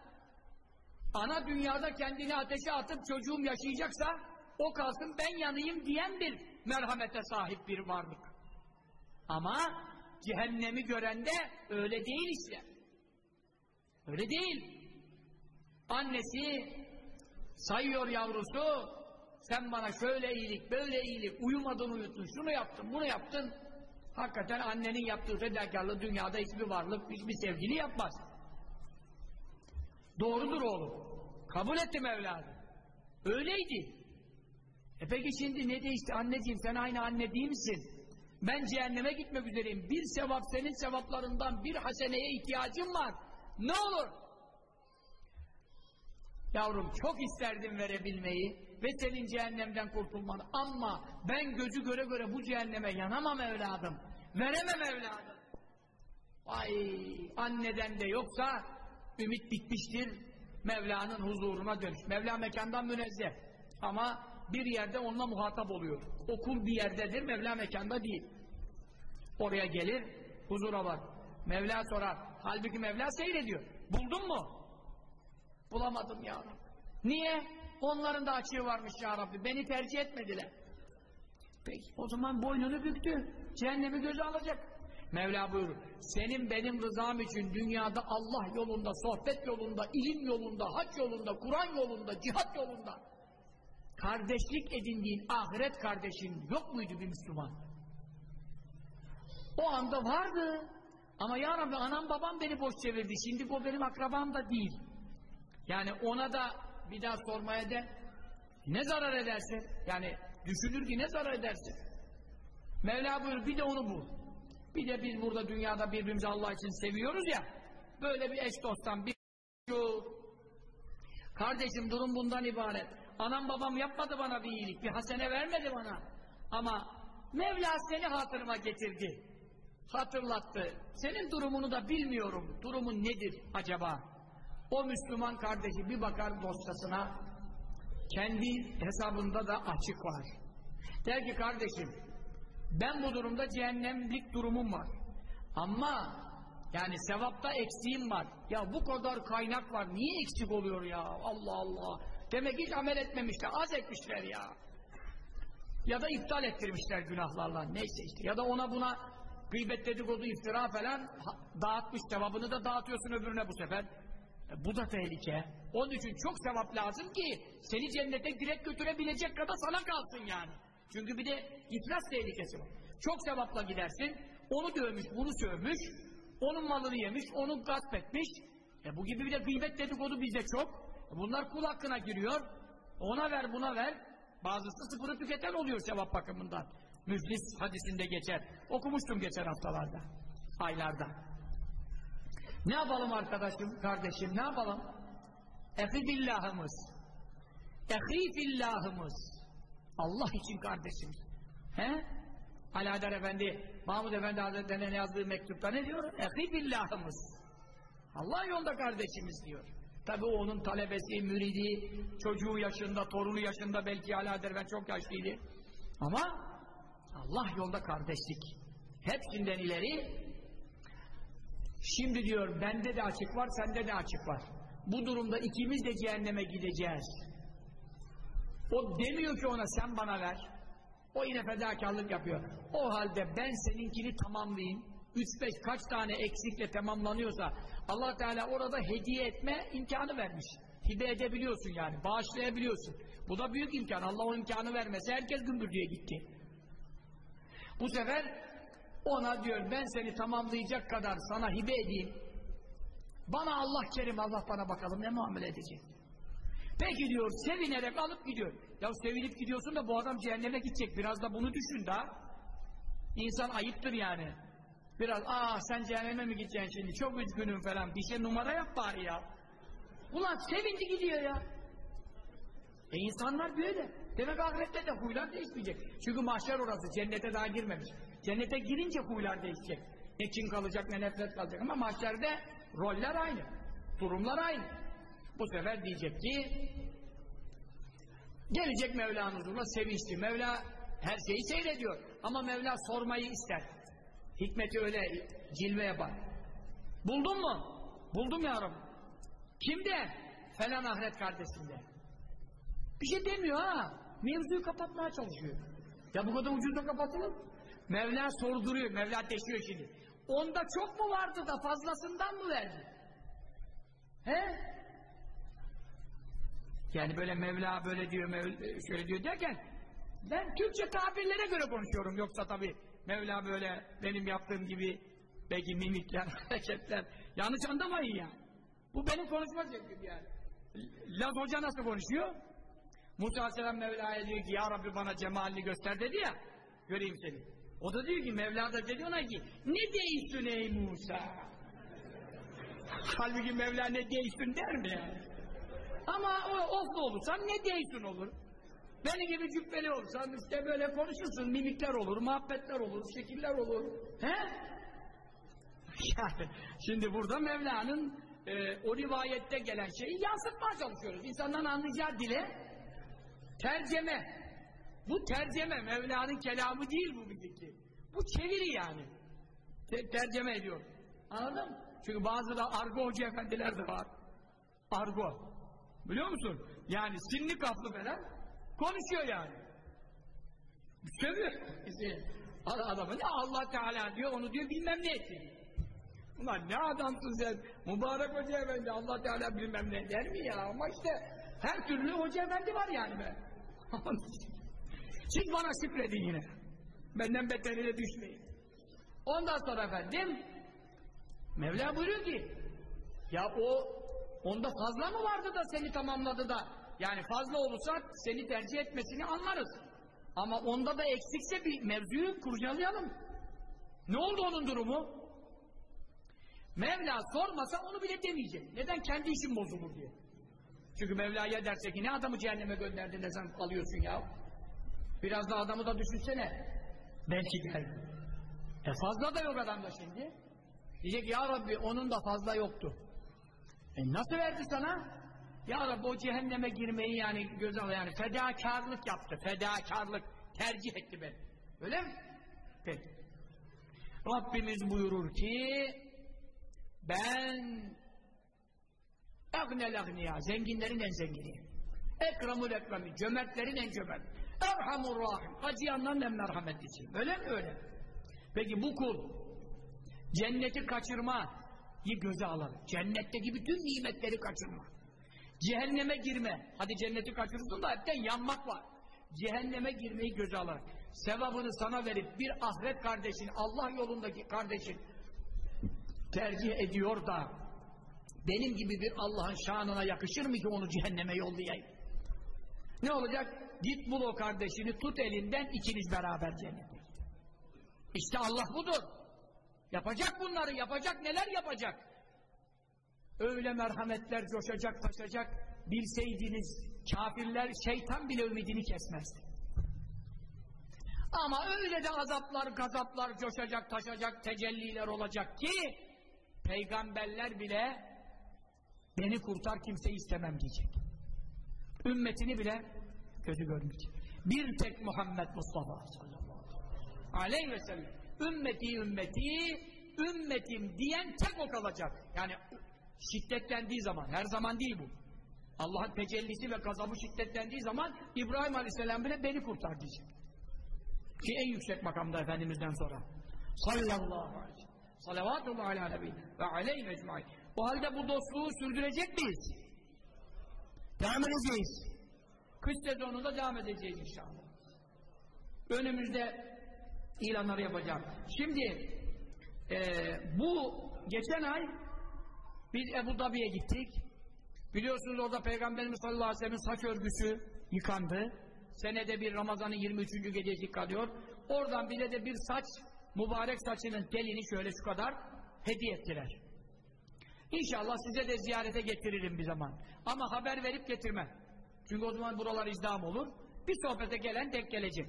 Ana dünyada kendini ateşe atıp çocuğum yaşayacaksa o kalsın ben yanayım diyen bir merhamete sahip bir varlık. Ama cehennemi görende öyle değil işte. Öyle değil. Annesi sayıyor yavrusu sen bana şöyle iyilik, böyle iyilik, uyumadın uyutun, şunu yaptın, bunu yaptın. Hakikaten annenin yaptığı fedakarlığı dünyada hiçbir varlık, hiçbir sevgili yapmaz. Doğrudur oğlum. Kabul ettim evladım. Öyleydi. E peki şimdi ne değişti anneciğim sen aynı anne değil misin? Ben cehenneme gitmek üzereyim. Bir sevap senin sevaplarından bir haseneye ihtiyacım var. Ne olur? Yavrum çok isterdim verebilmeyi ve senin cehennemden kurtulmanı ama ben gözü göre göre bu cehenneme yanamam evladım. Veremem evladım. Vay anneden de yoksa ümit bitmiştir. Mevla'nın huzuruna dönüş. Mevla mekandan münezzeh. Ama bir yerde onunla muhatap oluyor. Okul bir yerdedir, Mevla mekanda değil. Oraya gelir, huzura var. Mevla sorar. Halbuki Mevla seyrediyor. Buldun mu? Bulamadım ya. Niye? Onların da açığı varmış ya Rabbi. Beni tercih etmediler. Peki o zaman boynunu büktü. Cehennemi göze alacak. Mevla buyurur. Senin benim rızam için dünyada Allah yolunda, sohbet yolunda, ilim yolunda, hac yolunda, Kur'an yolunda, cihat yolunda kardeşlik edindiğin ahiret kardeşin yok muydu bir Müslüman? O anda vardı. Ama ya Rabbi anam babam beni boş çevirdi. Şimdi o benim akrabam da değil. Yani ona da bir daha sormaya de ne zarar edersin? Yani düşünür ki ne zarar edersin? Mevla buyur bir de onu bul. Bir de biz burada dünyada birbirimizi Allah için seviyoruz ya böyle bir eş dosttan bir kardeşim durum bundan ibaret. Anam babam yapmadı bana bir iyilik, bir hasene vermedi bana. Ama Mevla seni hatırıma getirdi. Hatırlattı. Senin durumunu da bilmiyorum. Durumun nedir acaba? O Müslüman kardeşi bir bakar dosyasına kendi hesabında da açık var. Der ki kardeşim ben bu durumda cehennemlik durumum var. Ama yani sevapta eksiğim var. Ya bu kadar kaynak var. Niye eksik oluyor ya? Allah Allah. Demek hiç amel etmemişler. Az etmişler ya. Ya da iptal ettirmişler günahlarla. Neyse işte. Ya da ona buna gıybet dedikodu iftira falan dağıtmış. Sevabını da dağıtıyorsun öbürüne bu sefer. Bu da tehlike. Onun için çok sevap lazım ki seni cennete direkt götürebilecek kadar sana kalsın yani. Çünkü bir de iflas tehlikesi var. Çok sevapla gidersin. Onu dövmüş, bunu sövmüş. Onun malını yemiş, onu gasp etmiş. E bu gibi bir de gıybet dedikodu bizde çok. E bunlar kul hakkına giriyor. Ona ver buna ver. Bazısı sıfırı tüketen oluyor sevap bakımından. Müflis hadisinde geçer. Okumuştum geçen haftalarda. Aylarda. Ne yapalım arkadaşım, kardeşim ne yapalım? Ehibillahımız. Ehifillahımız. Allah için kardeşimiz. He? Alaeddin Efendi, Mahmud Efendi Hazretleri'ne yazdığı mektupta ne diyor? Ehibillahımız. Allah yolda kardeşimiz diyor. Tabi onun talebesi, müridi, çocuğu yaşında, torunu yaşında belki Alaeddin Efendi çok yaşlıydı. Ama Allah yolda kardeşlik. Hepsinden ileri Şimdi diyor bende de açık var, sende de açık var. Bu durumda ikimiz de cehenneme gideceğiz. O demiyor ki ona sen bana ver. O yine fedakarlık yapıyor. O halde ben seninkini tamamlayayım. Üç beş kaç tane eksikle tamamlanıyorsa Allah Teala orada hediye etme imkanı vermiş. Hibe edebiliyorsun yani. Bağışlayabiliyorsun. Bu da büyük imkan. Allah o imkanı vermese herkes gümbür gitti. Bu sefer ona diyor ben seni tamamlayacak kadar sana hibe edeyim. Bana Allah kerim Allah bana bakalım ne muamele edecek. Peki diyor sevinerek alıp gidiyor. Ya sevinip gidiyorsun da bu adam cehenneme gidecek. Biraz da bunu düşün da. İnsan ayıptır yani. Biraz aa sen cehenneme mi gideceksin şimdi çok üzgünüm falan. Bir şey numara yap bari ya. Ulan sevindi gidiyor ya. E insanlar böyle. Demek ahirette de huylar değişmeyecek. Çünkü mahşer orası cennete daha girmemiş. Cennete girince huylar değişecek. Ne kin kalacak ne nefret kalacak ama mahşerde roller aynı. Durumlar aynı. Bu sefer diyecek ki gelecek Mevla'nın huzuruna sevinçli. Mevla her şeyi seyrediyor. Ama Mevla sormayı ister. Hikmeti öyle cilve yapar. Buldun mu? Buldum ya Rabbi. Kimde? Falan ahiret kardeşinde. Bir şey demiyor ha. Mevzuyu kapatmaya çalışıyor. Ya bu kadar ucuza kapatılır Mevla sorduruyor. Mevla deşiyor şimdi. Onda çok mu vardı da fazlasından mı verdi? He? Yani böyle Mevla böyle diyor, Mevla şöyle diyor derken ben Türkçe tabirlere göre konuşuyorum. Yoksa tabii Mevla böyle benim yaptığım gibi belki mimikler, (laughs) hareketler yanlış anlamayın ya. Bu benim konuşma şeklim yani. Laz Hoca nasıl konuşuyor? Musa Aleyhisselam Mevla'ya diyor ki ya Rabbi bana cemalini göster dedi ya göreyim seni. O da diyor ki Mevla da dedi ona ki ne değiştin ey Musa? Halbuki Mevla ne değiştin der mi yani? Ama o oflu olursan ne değiştin olur? Beni gibi cübbeli olursan işte böyle konuşursun, mimikler olur, muhabbetler olur, şekiller olur. He? Şimdi burada Mevla'nın e, o rivayette gelen şeyi yansıtmaya çalışıyoruz. İnsanların anlayacağı dile terceme. Bu terceme Mevla'nın kelamı değil bu bizimki. Bu çeviri yani. Te terceme ediyor. Anladın mı? Çünkü bazı da argo hoca efendiler de var. Argo. Biliyor musun? Yani sinli kaplı falan konuşuyor yani. Sövüyor. (laughs) Adamı ne Allah Teala diyor onu diyor bilmem ne etti. Ulan ne adamsın sen. Mübarek Hoca Efendi Allah Teala bilmem ne der mi ya? Ama işte her türlü Hoca Efendi var yani be. (laughs) Siz bana şükredin yine. Benden beterine düşmeyin. Ondan sonra efendim Mevla buyuruyor ki ya o onda fazla mı vardı da seni tamamladı da yani fazla olursa seni tercih etmesini anlarız. Ama onda da eksikse bir mevzuyu kurcalayalım. Ne oldu onun durumu? Mevla sormasa onu bile demeyecek. Neden? Kendi işin bozulur diye. Çünkü Mevla'ya derse ki ne adamı cehenneme gönderdin de sen alıyorsun ya. Biraz da adamı da düşünsene. Belki der. E fazla da yok adamda şimdi. Diyecek ya Rabbi onun da fazla yoktu. E nasıl verdi sana? Ya Rabbi o cehenneme girmeyi yani göz al yani fedakarlık yaptı. Fedakarlık tercih etti beni. Öyle mi? Peki. Rabbimiz buyurur ki ben Egnel agniya, zenginlerin en zengini. Ekramul ekrami, cömertlerin en cömert. Erhamur rahim, acıyanların en merhametlisi. Öyle mi öyle? Peki bu kul cenneti kaçırmayı göze alır. Cennetteki bütün nimetleri kaçırma. Cehenneme girme. Hadi cenneti kaçırırsın da hepten yanmak var. Cehenneme girmeyi göze alır. Sevabını sana verip bir ahiret kardeşin, Allah yolundaki kardeşin tercih ediyor da Benim gibi bir Allah'ın şanına yakışır mı ki onu cehenneme yollayayım? Ne olacak? Git bul o kardeşini, tut elinden, ikiniz beraber cennete. İşte Allah budur. Yapacak bunları, yapacak neler yapacak? Öyle merhametler coşacak, taşacak. Bilseydiniz kafirler, şeytan bile ümidini kesmezdi. Ama öyle de azaplar, gazaplar coşacak, taşacak, tecelliler olacak ki peygamberler bile beni kurtar kimseyi istemem diyecek. Ümmetini bile gözü görmeyecek. Bir tek Muhammed Mustafa aleyhi ve sellem ümmeti ümmeti ümmetim diyen tek o kalacak. Yani şiddetlendiği zaman, her zaman değil bu. Allah'ın tecellisi ve gazabı şiddetlendiği zaman İbrahim Aleyhisselam bile beni kurtar diyecek. Ki en yüksek makamda Efendimiz'den sonra. Sallallahu aleyhi ve sellem. Salavatullah ala nebi ve aleyhi mecmu'in. O halde bu dostluğu sürdürecek miyiz? Devam edeceğiz. Kış sezonunda devam edeceğiz inşallah. Önümüzde ilanları yapacağım. Şimdi e, bu geçen ay biz Ebu Dabi'ye gittik. Biliyorsunuz orada Peygamberimiz sallallahu aleyhi ve sellem'in saç örgüsü yıkandı. Senede bir Ramazan'ın 23. gecesi yıkanıyor. Oradan bize de bir saç, mübarek saçının telini şöyle şu kadar hediye ettiler. İnşallah size de ziyarete getiririm bir zaman. Ama haber verip getirmem. Çünkü o zaman buralar izdam olur. Bir sohbete gelen denk gelecek.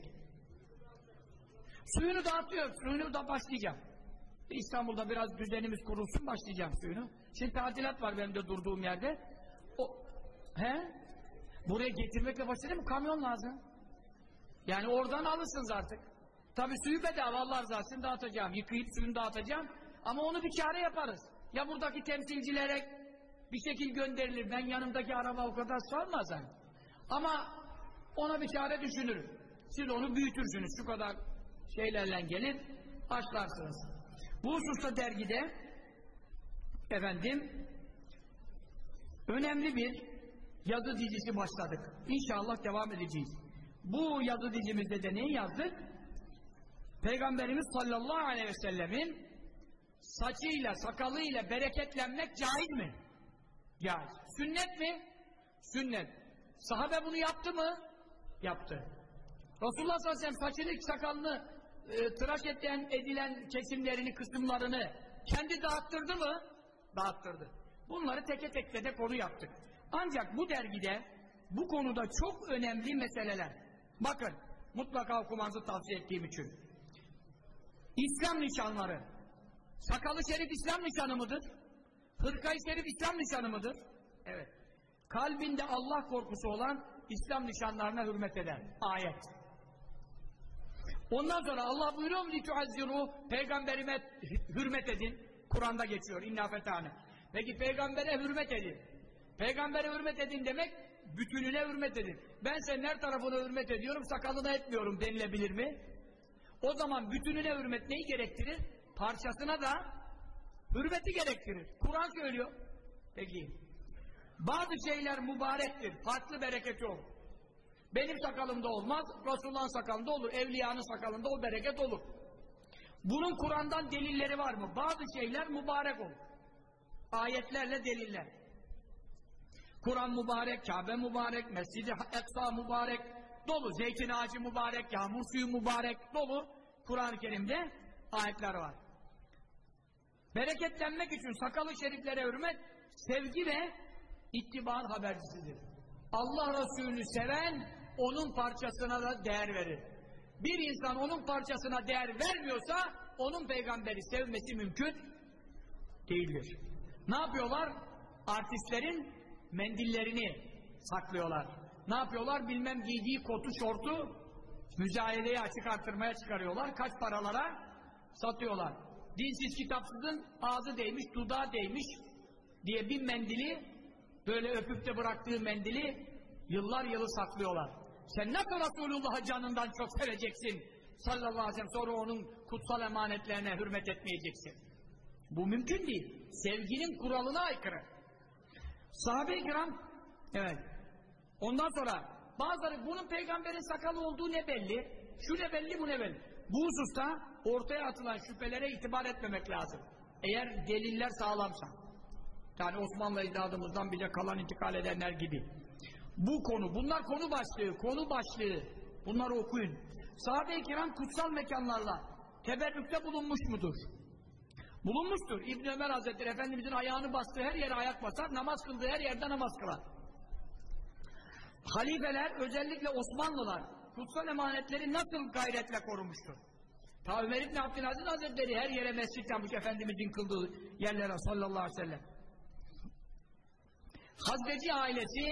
Suyunu dağıtıyor. Suyunu da başlayacağım. İstanbul'da biraz düzenimiz kurulsun başlayacağım suyunu. Şimdi tadilat var benim de durduğum yerde. O, he? Buraya getirmekle başlayayım mı? Kamyon lazım. Yani oradan alırsınız artık. Tabi suyu bedava Allah olsun dağıtacağım. Yıkayıp suyunu dağıtacağım. Ama onu bir çare yaparız. Ya buradaki temsilcilere bir şekil gönderilir. Ben yanımdaki araba o kadar sarmaz hani. Ama ona bir çare düşünürüm. Siz onu büyütürsünüz. Şu kadar şeylerle gelir, başlarsınız. Bu hususta dergide efendim önemli bir yazı dizisi başladık. İnşallah devam edeceğiz. Bu yazı dizimizde de neyi yazdık? Peygamberimiz sallallahu aleyhi ve sellemin saçıyla, sakalıyla bereketlenmek caiz mi? Caiz. Sünnet mi? Sünnet. Sahabe bunu yaptı mı? Yaptı. Resulullah sallallahu aleyhi ve sellem saçını, sakalını e, tıraş edilen, edilen kesimlerini, kısımlarını kendi dağıttırdı mı? Dağıttırdı. Bunları teke tek de konu yaptık. Ancak bu dergide bu konuda çok önemli meseleler. Bakın, mutlaka okumanızı tavsiye ettiğim için. İslam nişanları. Sakalı şerif İslam nişanı mıdır? Hırkayı şerif İslam nişanı mıdır? Evet kalbinde Allah korkusu olan İslam nişanlarına hürmet eden ayet. Ondan sonra Allah buyuruyor mu lituazziru peygamberime hürmet edin. Kur'an'da geçiyor inna fetane. Peki peygambere hürmet edin. Peygambere hürmet edin demek bütününe hürmet edin. Ben senin her tarafına hürmet ediyorum sakalına etmiyorum denilebilir mi? O zaman bütününe hürmet neyi gerektirir? Parçasına da hürmeti gerektirir. Kur'an söylüyor. Peki bazı şeyler mübarektir. Farklı bereketi olur. Benim sakalımda olmaz, Resulullah'ın sakalında olur, evliyanın sakalında o bereket olur. Bunun Kur'an'dan delilleri var mı? Bazı şeyler mübarek olur. Ayetlerle deliller. Kur'an mübarek, Kabe mübarek, Mescid-i Eksa mübarek, dolu. Zeytin ağacı mübarek, yağmur suyu mübarek, dolu. Kur'an-ı Kerim'de ayetler var. Bereketlenmek için sakalı şeriflere hürmet, sevgi ve ittiban habercisidir. Allah Resulü'nü seven, onun parçasına da değer verir. Bir insan onun parçasına değer vermiyorsa, onun peygamberi sevmesi mümkün değildir. Ne yapıyorlar? Artistlerin mendillerini saklıyorlar. Ne yapıyorlar? Bilmem giydiği kotu, şortu müzayedeye açık arttırmaya çıkarıyorlar. Kaç paralara satıyorlar. Dinsiz kitapsızın ağzı değmiş, dudağı değmiş diye bir mendili böyle öpüp de bıraktığı mendili yıllar yılı saklıyorlar. Sen nasıl Resulullah'ı canından çok seveceksin sallallahu aleyhi ve sellem sonra onun kutsal emanetlerine hürmet etmeyeceksin. Bu mümkün değil. Sevginin kuralına aykırı. Sahabe-i kiram evet. Ondan sonra bazıları bunun peygamberin sakalı olduğu ne belli? Şu ne belli bu ne belli? Bu hususta ortaya atılan şüphelere itibar etmemek lazım. Eğer deliller sağlamsa. Yani Osmanlı ecdadımızdan bize kalan intikal edenler gibi. Bu konu, bunlar konu başlığı, konu başlığı. Bunları okuyun. Sahabe-i kiram kutsal mekanlarla teberrükte bulunmuş mudur? Bulunmuştur. İbn Ömer Hazretleri Efendimizin ayağını bastığı her yere ayak basar, namaz kıldığı her yerde namaz kılar. Halifeler, özellikle Osmanlılar, kutsal emanetleri nasıl gayretle korumuştur? Ta Ömer İbni Abdülaziz Hazretleri her yere mescit yapmış Efendimizin kıldığı yerlere sallallahu aleyhi ve sellem. Hazdeci ailesi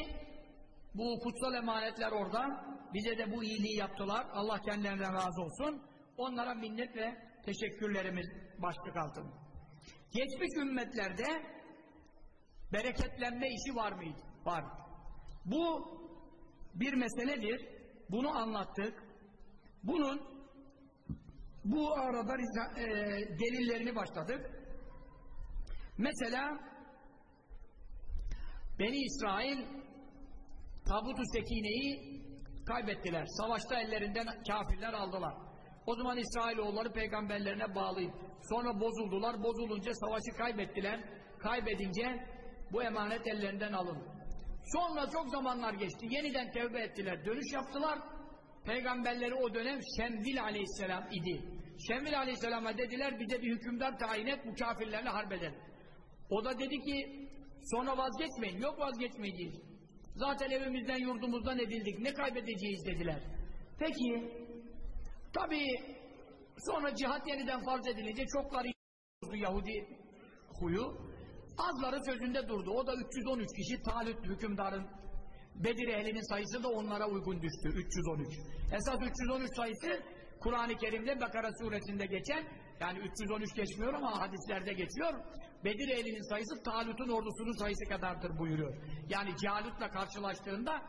bu kutsal emanetler orada bize de bu iyiliği yaptılar. Allah kendilerinden razı olsun. Onlara minnet ve teşekkürlerimiz başlık altında. Geçmiş ümmetlerde bereketlenme işi var mıydı? Var. Bu bir meseledir. Bunu anlattık. Bunun bu arada e, delillerini başladık. Mesela Beni İsrail Tabut-u Sekine'yi kaybettiler. Savaşta ellerinden kafirler aldılar. O zaman İsrailoğulları peygamberlerine bağlıydı. Sonra bozuldular. Bozulunca savaşı kaybettiler. Kaybedince bu emanet ellerinden alındı. Sonra çok zamanlar geçti. Yeniden tevbe ettiler. Dönüş yaptılar. Peygamberleri o dönem Şemvil aleyhisselam idi. Şemvil aleyhisselama dediler bize bir hükümdar tayin et bu kafirlerle harbedelim. O da dedi ki sonra vazgeçmeyin. Yok vazgeçmeyeceğiz. Zaten evimizden yurdumuzdan edildik. Ne kaybedeceğiz dediler. Peki tabi sonra cihat yeniden farz edilince çokları Yahudi huyu azları sözünde durdu. O da 313 kişi Talut hükümdarın Bedir ehlinin sayısı da onlara uygun düştü. 313. Esas 313 sayısı Kur'an-ı Kerim'de Bakara suresinde geçen yani 313 geçmiyor ama hadislerde geçiyor. Bedir ehlinin sayısı Talut'un ordusunun sayısı kadardır buyuruyor. Yani Calut'la karşılaştığında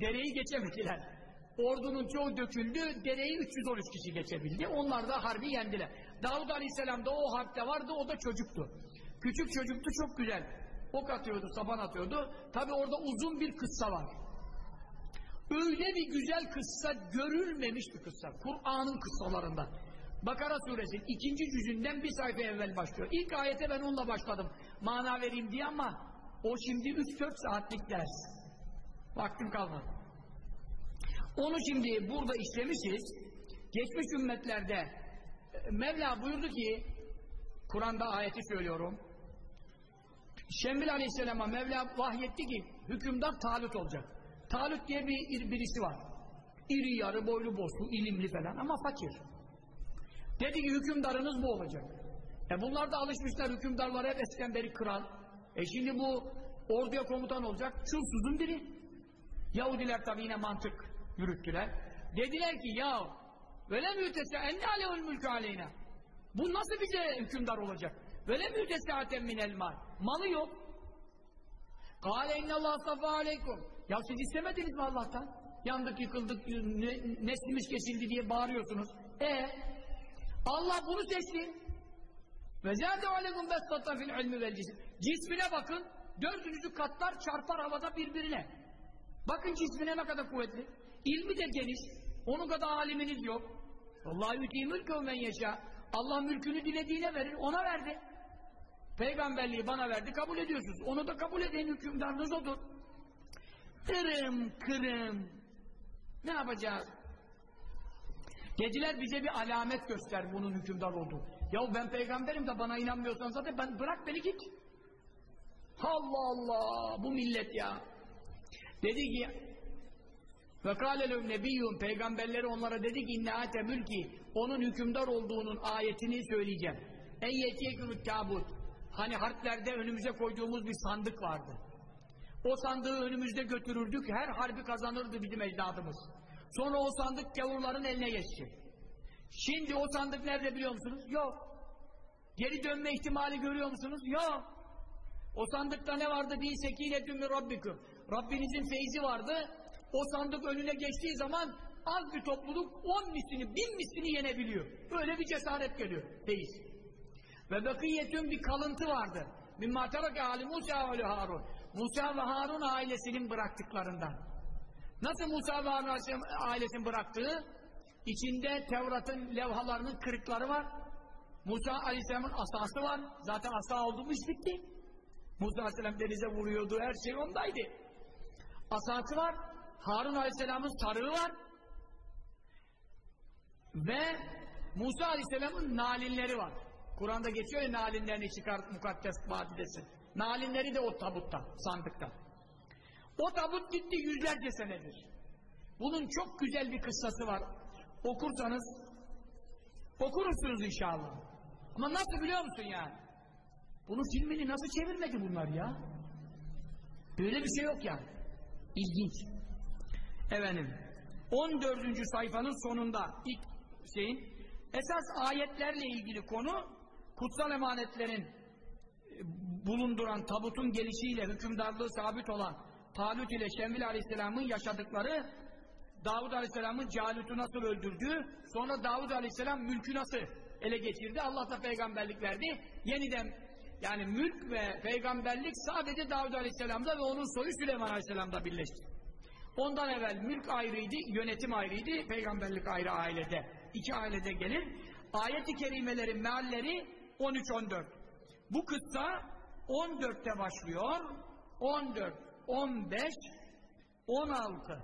dereyi geçemediler. Ordunun çoğu döküldü, dereyi 313 kişi geçebildi. Onlar da harbi yendiler. Davud Aleyhisselam da o harpte vardı, o da çocuktu. Küçük çocuktu, çok güzel. Ok atıyordu, sapan atıyordu. Tabi orada uzun bir kıssa var. Öyle bir güzel kıssa görülmemiş bir kıssa. Kur'an'ın kıssalarından. Bakara suresinin ikinci cüzünden bir sayfa evvel başlıyor. İlk ayete ben onunla başladım. Mana vereyim diye ama o şimdi 3-4 saatlik ders. Vaktim kalmadı. Onu şimdi burada işlemişiz. Geçmiş ümmetlerde e, Mevla buyurdu ki Kur'an'da ayeti söylüyorum. Şembil Aleyhisselam'a Mevla vahyetti ki hükümdar Talut olacak. Talut diye bir birisi var. İri yarı boylu boslu, ilimli falan ama fakir. Dedi ki hükümdarınız bu olacak. E bunlar da alışmışlar hükümdarlara hep eskiden beri kral. E şimdi bu orduya komutan olacak. Çulsuzun biri. Yahudiler tabi yine mantık yürüttüler. Dediler ki ya vele mütese enne aleyhul mülkü aleyna. Bu nasıl bize hükümdar olacak? Vele mütesaten minel mal. Malı yok. Kâle innallâh safa aleykum. Ya siz istemediniz mi Allah'tan? Yandık, yıkıldık, ne, neslimiz kesildi diye bağırıyorsunuz. E Allah bunu seçti. Ve zâde aleykum bestata fil ilmi vel cisim. Cismine bakın, dördüncü katlar çarpar havada birbirine. Bakın cismine ne kadar kuvvetli. İlmi de geniş. Onun kadar aliminiz yok. Allah yütî mülkü men yaşa. Allah mülkünü dilediğine verir, ona verdi. Peygamberliği bana verdi, kabul ediyorsunuz. Onu da kabul edin, hükümdarınız odur. Kırım kırım. Ne yapacağız? Dediler bize bir alamet göster bunun hükümdar olduğu. Yahu ben peygamberim de bana inanmıyorsan zaten ben bırak beni git. Allah Allah bu millet ya. Dedi ki ve kâlelüm nebiyyum peygamberleri onlara dedi ki inne mülki onun hükümdar olduğunun ayetini söyleyeceğim. En yetiyekümüt tabut hani harplerde önümüze koyduğumuz bir sandık vardı. O sandığı önümüzde götürürdük her harbi kazanırdı bizim ecdadımız. Sonra o sandık gavurların eline geçecek. Şimdi o sandık nerede biliyor musunuz? Yok. Geri dönme ihtimali görüyor musunuz? Yok. O sandıkta ne vardı? Bir sekinetün mi rabbiküm. Rabbinizin feyzi vardı. O sandık önüne geçtiği zaman az bir topluluk on mislini, bin mislini yenebiliyor. Böyle bir cesaret geliyor. Feyiz. Ve bakiyetün bir kalıntı vardı. Mimma terake Ali Musa ve Harun. Musa ve Harun ailesinin bıraktıklarından. Nasıl Musa ve Harun ailesinin bıraktığı? İçinde Tevrat'ın levhalarının kırıkları var. Musa Aleyhisselam'ın asası var. Zaten asa oldu mu bitti. Musa Aleyhisselam denize vuruyordu, her şey ondaydı. Asası var, Harun Aleyhisselam'ın sarığı var ve Musa Aleyhisselam'ın nalinleri var. Kur'an'da geçiyor ya nalinlerini çıkar mukaddes vadidesi. Nalinleri de o tabutta, sandıkta. O tabut gitti yüzlerce senedir. Bunun çok güzel bir kıssası var. Okursanız okursunuz inşallah. Ama nasıl biliyor musun yani? Bunun filmini nasıl çevirmedi bunlar ya? Böyle bir şey yok yani. İlginç. Efendim 14. sayfanın sonunda ilk şeyin esas ayetlerle ilgili konu kutsal emanetlerin bulunduran tabutun gelişiyle hükümdarlığı sabit olan Talut ile Şembil Aleyhisselam'ın yaşadıkları Davud Aleyhisselam'ın Calut'u nasıl öldürdüğü sonra Davud Aleyhisselam mülkü nasıl ele geçirdi Allah da peygamberlik verdi. Yeniden yani mülk ve peygamberlik sadece Davud Aleyhisselam'da ve onun soyu Süleyman Aleyhisselam'da birleşti. Ondan evvel mülk ayrıydı yönetim ayrıydı peygamberlik ayrı ailede iki ailede gelir. Ayet-i kerimelerin mealleri 13-14 bu kıssa 14'te başlıyor 14, 15 16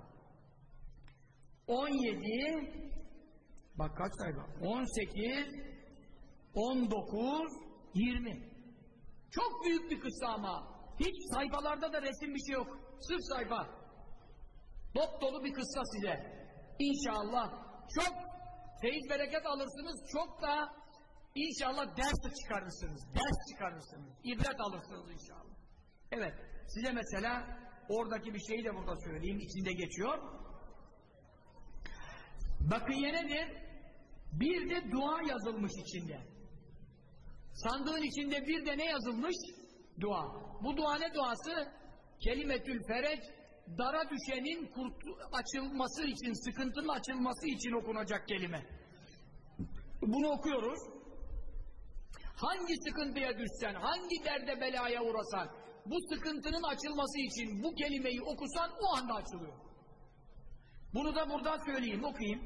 17 bak kaç sayfa? 18 19 20 çok büyük bir kıssa ama. Hiç sayfalarda da resim bir şey yok. Sırf sayfa. Dop dolu bir kıssa size. İnşallah. Çok feyiz bereket alırsınız. Çok da inşallah ders çıkarırsınız. Ders çıkarırsınız. İbret alırsınız inşallah evet size mesela oradaki bir şeyi de burada söyleyeyim içinde geçiyor Bakiye nedir? Bir de dua yazılmış içinde. Sandığın içinde bir de ne yazılmış? Dua. Bu dua ne duası? Kelimetül fereç, dara düşenin açılması için, sıkıntının açılması için okunacak kelime. Bunu okuyoruz. Hangi sıkıntıya düşsen, hangi derde belaya uğrasan, bu sıkıntının açılması için bu kelimeyi okusan o anda açılıyor. Bunu da buradan söyleyeyim, okuyayım.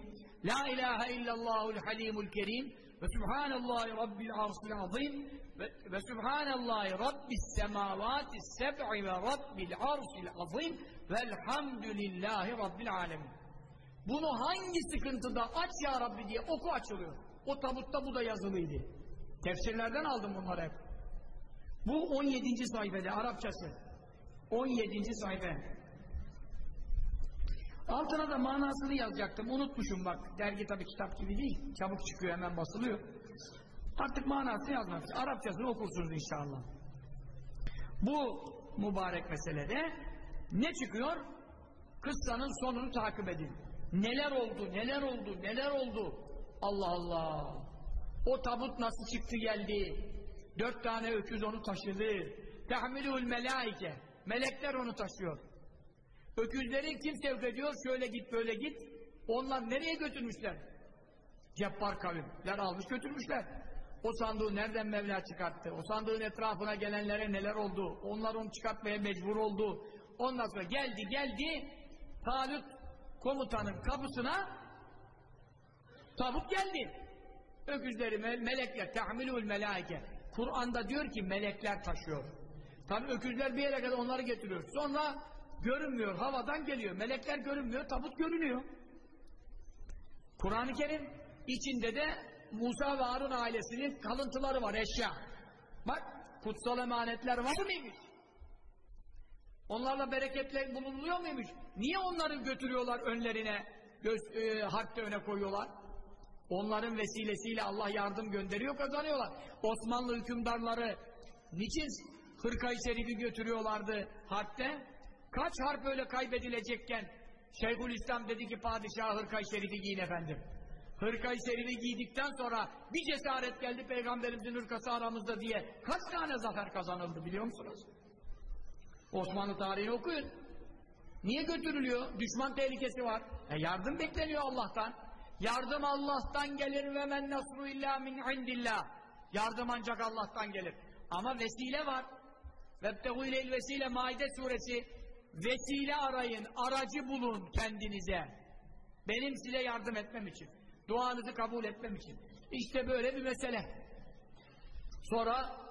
La ilahe illallahul halimul kerim ve subhanallahi rabbil arşil azim ve, ve subhanallahi rabbis semavati seb'i ve rabbil arşil azim velhamdülillahi rabbil alemin. Bunu hangi sıkıntıda aç ya Rabbi diye oku açılıyor. O tabutta bu da yazılıydı. Tefsirlerden aldım bunları hep. Bu 17. sayfada Arapçası. 17. sayfa. Altına da manasını yazacaktım. Unutmuşum bak. Dergi tabii kitap gibi değil. Çabuk çıkıyor hemen basılıyor. Artık manasını yazmamış. Arapçasını okursunuz inşallah. Bu mübarek meselede ne çıkıyor? Kıssanın sonunu takip edin. Neler oldu, neler oldu, neler oldu? Allah Allah! O tabut nasıl çıktı geldi? Dört tane öküz onu taşıdı. Tehmilül melaike. Melekler onu taşıyor. Öküzleri kim sevk ediyor? Şöyle git böyle git. Onlar nereye götürmüşler? Cebbar kavimler almış götürmüşler. O sandığı nereden Mevla çıkarttı? O sandığın etrafına gelenlere neler oldu? Onlar onu çıkartmaya mecbur oldu. Ondan sonra geldi geldi Talut komutanın kapısına tabut geldi. Öküzleri me melekler tahmilül melaike. Kur'an'da diyor ki melekler taşıyor. Tabi öküzler bir yere kadar onları getiriyor. Sonra görünmüyor. Havadan geliyor. Melekler görünmüyor. Tabut görünüyor. Kur'an-ı Kerim içinde de Musa ve Harun ailesinin kalıntıları var. Eşya. Bak kutsal emanetler var mıymış? Onlarla bereketle bulunuluyor muymuş? Niye onları götürüyorlar önlerine, göz, e, harpte öne koyuyorlar? Onların vesilesiyle Allah yardım gönderiyor, kazanıyorlar. Osmanlı hükümdarları niçin hırkayı şerifi götürüyorlardı harpte? Kaç harp öyle kaybedilecekken Şeyhülislam dedi ki padişah hırkayı şerifi giyin efendim. Hırkayı şerifi giydikten sonra bir cesaret geldi peygamberimizin hırkası aramızda diye kaç tane zafer kazanıldı biliyor musunuz? Osmanlı tarihini okuyun. Niye götürülüyor? Düşman tehlikesi var. E yardım bekleniyor Allah'tan. Yardım Allah'tan gelir ve men nasru illa min indillah. Yardım ancak Allah'tan gelir. Ama vesile var. Vebtehu ileyl vesile Maide suresi vesile arayın, aracı bulun kendinize. Benim size yardım etmem için. Duanızı kabul etmem için. İşte böyle bir mesele. Sonra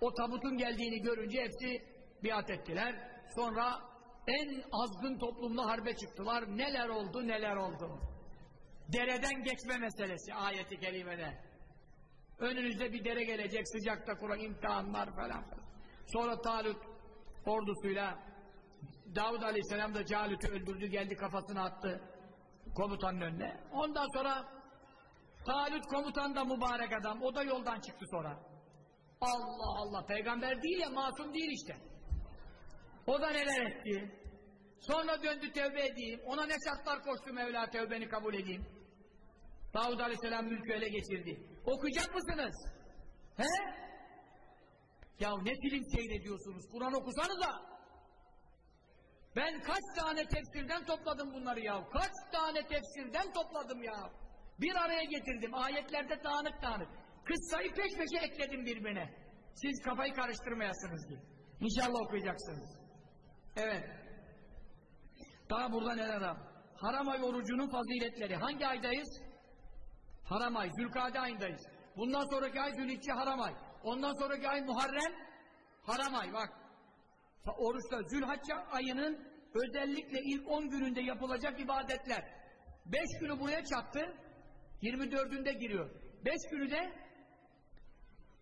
O tabutun geldiğini görünce hepsi biat ettiler. Sonra en azgın toplumla harbe çıktılar. Neler oldu neler oldu. Dereden geçme meselesi ayeti kerimede. Önünüzde bir dere gelecek sıcakta kuran imtihanlar falan. Sonra Talut ordusuyla Davud Aleyhisselam da Calut'u öldürdü geldi kafasına attı komutanın önüne. Ondan sonra Talut komutan da mübarek adam o da yoldan çıktı sonra. Allah Allah peygamber değil ya masum değil işte. O da neler etti. Sonra döndü tevbe edeyim. Ona ne şartlar koştu Mevla tevbeni kabul edeyim. Davud Aleyhisselam mülkü ele geçirdi. Okuyacak mısınız? He? Ya ne film seyrediyorsunuz? Kur'an okusanıza. Ben kaç tane tefsirden topladım bunları ya. Kaç tane tefsirden topladım ya. Bir araya getirdim. Ayetlerde dağınık dağınık. Kıssayı peş peşe ekledim birbirine. Siz kafayı karıştırmayasınız diye. İnşallah okuyacaksınız. Evet. Daha burada neler var? Haram ay orucunun faziletleri. Hangi aydayız? Haram ay. Zülkade ayındayız. Bundan sonraki ay Zülhicce haram ay. Ondan sonraki ay Muharrem haram ay. Bak. Oruçta Zülhacce ayının özellikle ilk 10 gününde yapılacak ibadetler. 5 günü buraya çattı. 24'ünde giriyor. 5 günü de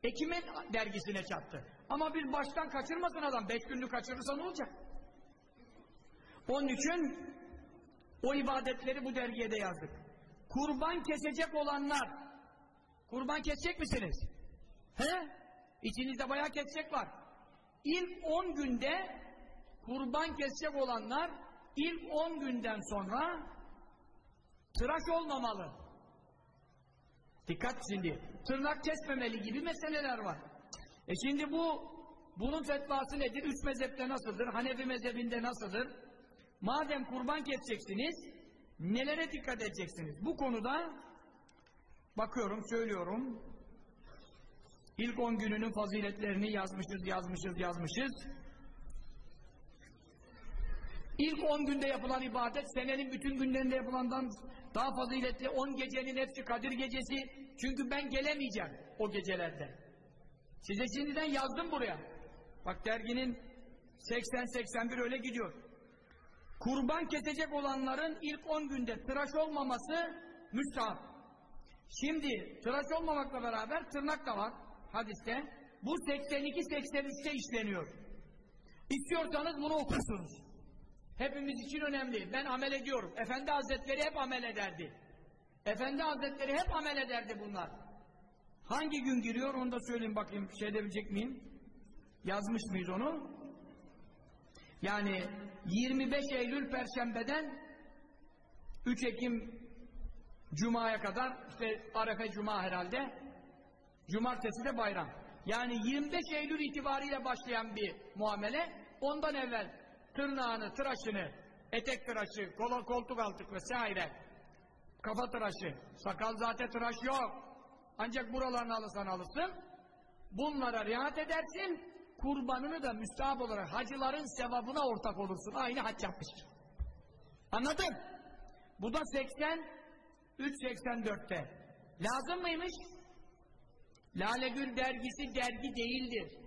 Ekim'in dergisine çattı. Ama bir baştan kaçırmasın adam. 5 gününü kaçırırsa ne olacak? Onun için o ibadetleri bu dergiye de yazdık. Kurban kesecek olanlar kurban kesecek misiniz? He? İçinizde bayağı kesecek var. İlk 10 günde kurban kesecek olanlar ilk 10 günden sonra tıraş olmamalı. Dikkat şimdi. Tırnak kesmemeli gibi meseleler var. E şimdi bu bunun fetvası nedir? Üç mezhepte nasıldır? Hanefi mezhebinde nasıldır? Madem kurban keseceksiniz nelere dikkat edeceksiniz? Bu konuda bakıyorum, söylüyorum. İlk on gününün faziletlerini yazmışız, yazmışız, yazmışız. İlk on günde yapılan ibadet senenin bütün günlerinde yapılandan daha faziletli. On gecenin hepsi Kadir gecesi. Çünkü ben gelemeyeceğim o gecelerde. Size şimdiden yazdım buraya. Bak derginin 80-81 öyle gidiyor. Kurban kesecek olanların ilk 10 günde tıraş olmaması müstahap. Şimdi tıraş olmamakla beraber tırnak da var hadiste. Bu 82-83'te işleniyor. İstiyorsanız bunu okursunuz. Hepimiz için önemli. Ben amel ediyorum. Efendi Hazretleri hep amel ederdi. Efendi Hazretleri hep amel ederdi bunlar. Hangi gün giriyor onu da söyleyeyim bakayım şey edebilecek miyim? Yazmış mıyız onu? Yani 25 Eylül Perşembe'den 3 Ekim Cuma'ya kadar işte Arefe Cuma herhalde Cumartesi de bayram. Yani 25 Eylül itibariyle başlayan bir muamele ondan evvel tırnağını, tıraşını, etek tıraşı, kola, koltuk altık vesaire kafa tıraşı, sakal zaten tıraş yok. Ancak buralarını alırsan alırsın. Bunlara riayet edersin. Kurbanını da müstahap olarak hacıların sevabına ortak olursun. Aynı hac yapmış. Anladın? Bu da 83-84'te. Lazım mıymış? Lale Gül dergisi dergi değildir.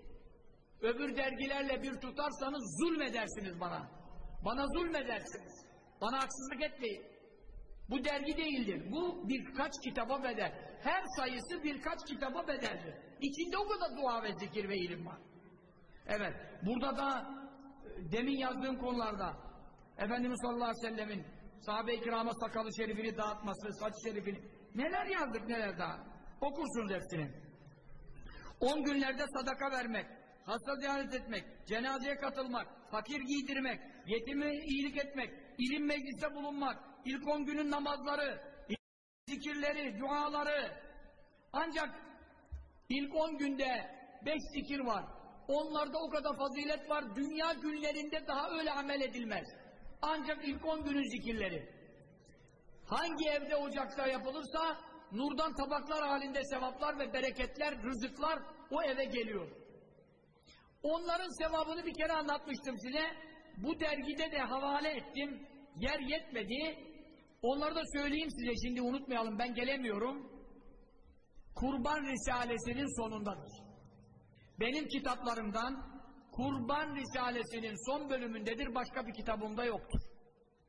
Öbür dergilerle bir tutarsanız zulmedersiniz bana. Bana zulmedersiniz. Bana haksızlık etmeyin. Bu dergi değildir. Bu birkaç kitaba bedel. Her sayısı birkaç kitaba bedeldir. İçinde o kadar dua ve zikir ve ilim var. Evet. Burada da demin yazdığım konularda Efendimiz sallallahu aleyhi ve sellemin sahabe-i kirama sakalı şerifini dağıtması, saç şerifini neler yazdık neler daha. Okursunuz hepsini. On günlerde sadaka vermek, hasta ziyaret etmek, cenazeye katılmak, fakir giydirmek, yetime iyilik etmek, ilim mecliste bulunmak, ilk on günün namazları, zikirleri, duaları. Ancak ilk on günde beş zikir var. Onlarda o kadar fazilet var. Dünya günlerinde daha öyle amel edilmez. Ancak ilk on günün zikirleri. Hangi evde ocakta yapılırsa nurdan tabaklar halinde sevaplar ve bereketler, rızıklar o eve geliyor. Onların sevabını bir kere anlatmıştım size. Bu dergide de havale ettim. Yer yetmedi. Onları da söyleyeyim size şimdi unutmayalım ben gelemiyorum. Kurban Risalesi'nin sonundadır. Benim kitaplarımdan Kurban Risalesi'nin son bölümündedir. Başka bir kitabımda yoktur.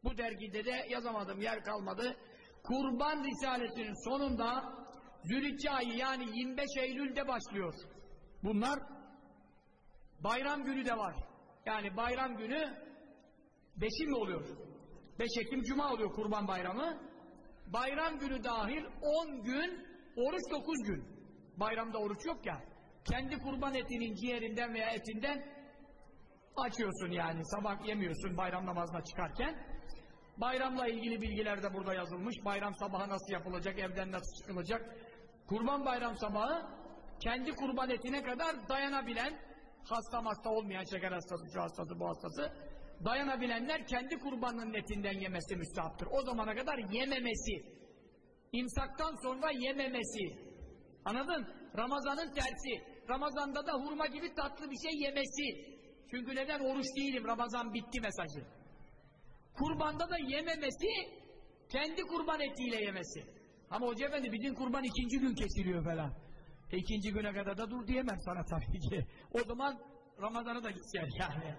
Bu dergide de yazamadım. Yer kalmadı. Kurban Risalesi'nin sonunda Zülhicce ayı yani 25 Eylül'de başlıyor. Bunlar bayram günü de var. Yani bayram günü beşi mi oluyor? 5 Ekim Cuma oluyor Kurban Bayramı. Bayram günü dahil 10 gün, oruç 9 gün. Bayramda oruç yok ya. Kendi kurban etinin ciğerinden veya etinden açıyorsun yani. Sabah yemiyorsun bayram namazına çıkarken. Bayramla ilgili bilgiler de burada yazılmış. Bayram sabahı nasıl yapılacak, evden nasıl çıkılacak. Kurban bayram sabahı kendi kurban etine kadar dayanabilen, hasta hasta olmayan şeker hastası, şu hastası, bu hastası, dayanabilenler kendi kurbanının etinden yemesi müstahaptır. O zamana kadar yememesi. İmsaktan sonra yememesi. Anladın? Ramazanın tersi. Ramazanda da hurma gibi tatlı bir şey yemesi. Çünkü neden? Oruç değilim, Ramazan bitti mesajı. Kurbanda da yememesi, kendi kurban etiyle yemesi. Ama Hoca Efendi bizim kurban ikinci gün kesiliyor falan. E ikinci güne kadar da dur diyemem sana tabii ki. O zaman Ramazan'ı da gitsen yani.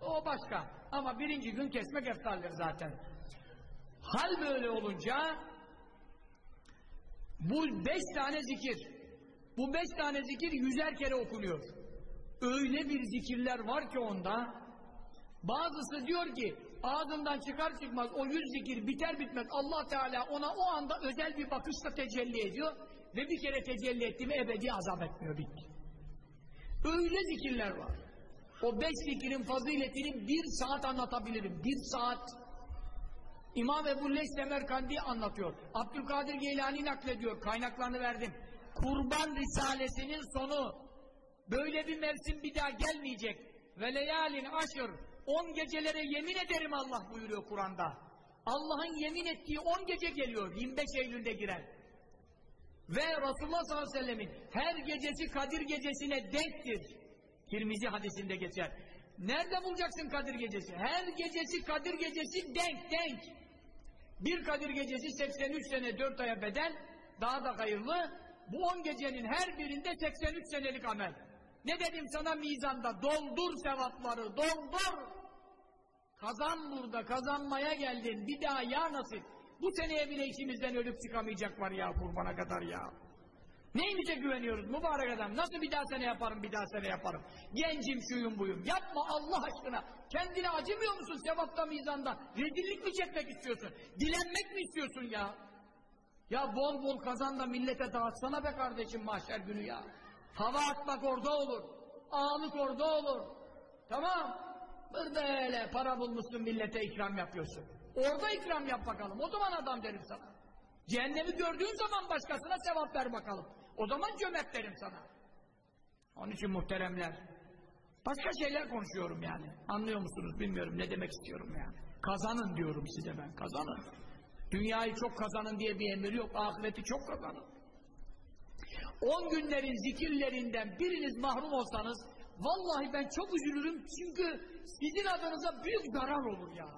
O başka. Ama birinci gün kesmek eftaldir zaten. Hal böyle olunca bu beş tane zikir bu beş tane zikir yüzer kere okunuyor. Öyle bir zikirler var ki onda bazısı diyor ki ağzından çıkar çıkmaz o yüz zikir biter bitmez Allah Teala ona o anda özel bir bakışla tecelli ediyor ve bir kere tecelli etti mi ebedi azap etmiyor bitti. Öyle zikirler var. O beş zikirin faziletini bir saat anlatabilirim. Bir saat. İmam Ebu Leys Semerkandi anlatıyor. Abdülkadir Geylani naklediyor. Kaynaklarını verdim. Kurban Risalesinin sonu. Böyle bir mevsim bir daha gelmeyecek. Ve leyalin aşır. On gecelere yemin ederim Allah buyuruyor Kur'an'da. Allah'ın yemin ettiği on gece geliyor. 25 Eylül'de giren. Ve Resulullah sallallahu aleyhi ve sellemin her gecesi Kadir gecesine denktir. Tirmizi hadisinde geçer. Nerede bulacaksın Kadir gecesi? Her gecesi Kadir gecesi denk denk. Bir Kadir gecesi 83 sene 4 aya bedel daha da hayırlı. Bu 10 gecenin her birinde 83 senelik amel. Ne dedim sana mizanda? Doldur sevapları, doldur. Kazan burada, kazanmaya geldin. Bir daha ya nasip. Bu seneye bile içimizden ölüp çıkamayacak var ya kurbana kadar ya. Neyimize güveniyoruz mübarek adam? Nasıl bir daha sene yaparım, bir daha sene yaparım? Gencim şuyum buyum. Yapma Allah aşkına. Kendine acımıyor musun sevapta mizanda? Rezillik mi çekmek istiyorsun? Dilenmek mi istiyorsun ya? Ya bol bol kazan da millete dağıtsana be kardeşim mahşer günü ya. Hava atmak orada olur. Ağalık orada olur. Tamam. Böyle para bulmuşsun millete ikram yapıyorsun. Orada ikram yap bakalım. O zaman adam derim sana. Cehennemi gördüğün zaman başkasına sevap ver bakalım. O zaman cömert derim sana. Onun için muhteremler. Başka şeyler konuşuyorum yani. Anlıyor musunuz bilmiyorum ne demek istiyorum yani. Kazanın diyorum size ben. Kazanın. Dünyayı çok kazanın diye bir emir yok. Ahireti çok kazanın. On günlerin zikirlerinden biriniz mahrum olsanız vallahi ben çok üzülürüm çünkü sizin adınıza büyük zarar olur ya.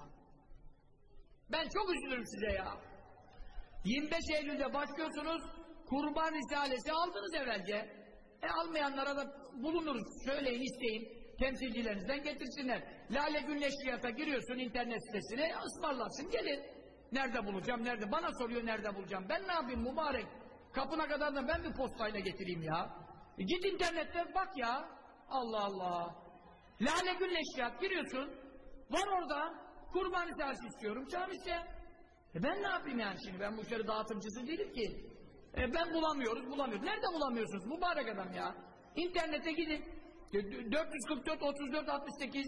Ben çok üzülürüm size ya. 25 Eylül'de başlıyorsunuz kurban risalesi aldınız evvelce. E almayanlara da bulunuruz. Söyleyin isteyin. Temsilcilerinizden getirsinler. Lale Günleşriyat'a giriyorsun internet sitesine ısmarlarsın gelir. Nerede bulacağım nerede? Bana soruyor nerede bulacağım. Ben ne yapayım mübarek? Kapına kadar da ben mi postayla getireyim ya? E git internette bak ya. Allah Allah. Lale Günleşriyat giriyorsun. Var orada. Kurban risalesi istiyorum. Çağır. E ben ne yapayım yani şimdi? Ben bu işleri dağıtımcısı değilim ki. E ben bulamıyoruz, bulamıyoruz. Nerede bulamıyorsunuz? Mübarek adam ya. İnternete gidin. 444 34 68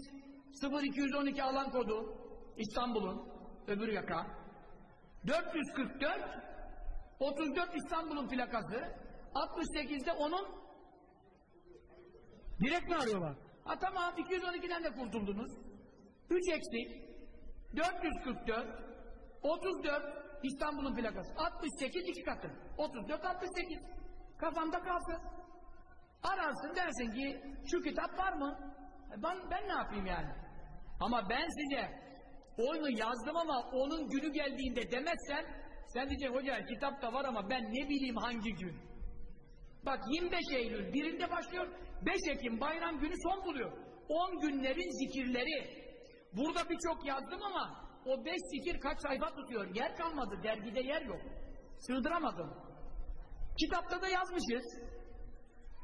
0212 alan kodu İstanbul'un öbür yaka. 444 34 İstanbul'un plakası. 68'de onun direkt mi arıyorlar? Ha tamam 212'den de kurtuldunuz. 3 eksik. 444 34 İstanbul'un plakası. 68 iki katı. 34 68. Kafanda kalsın. Ararsın dersin ki şu kitap var mı? E ben, ben ne yapayım yani? Ama ben size onu yazdım ama onun günü geldiğinde demezsen sen diyeceksin hoca kitap da var ama ben ne bileyim hangi gün. Bak 25 Eylül birinde başlıyor. 5 Ekim bayram günü son buluyor. 10 günlerin zikirleri. Burada birçok yazdım ama o 5 zikir kaç sayfa tutuyor? Yer kalmadı. Dergide yer yok. Sığdıramadım. Kitapta da yazmışız.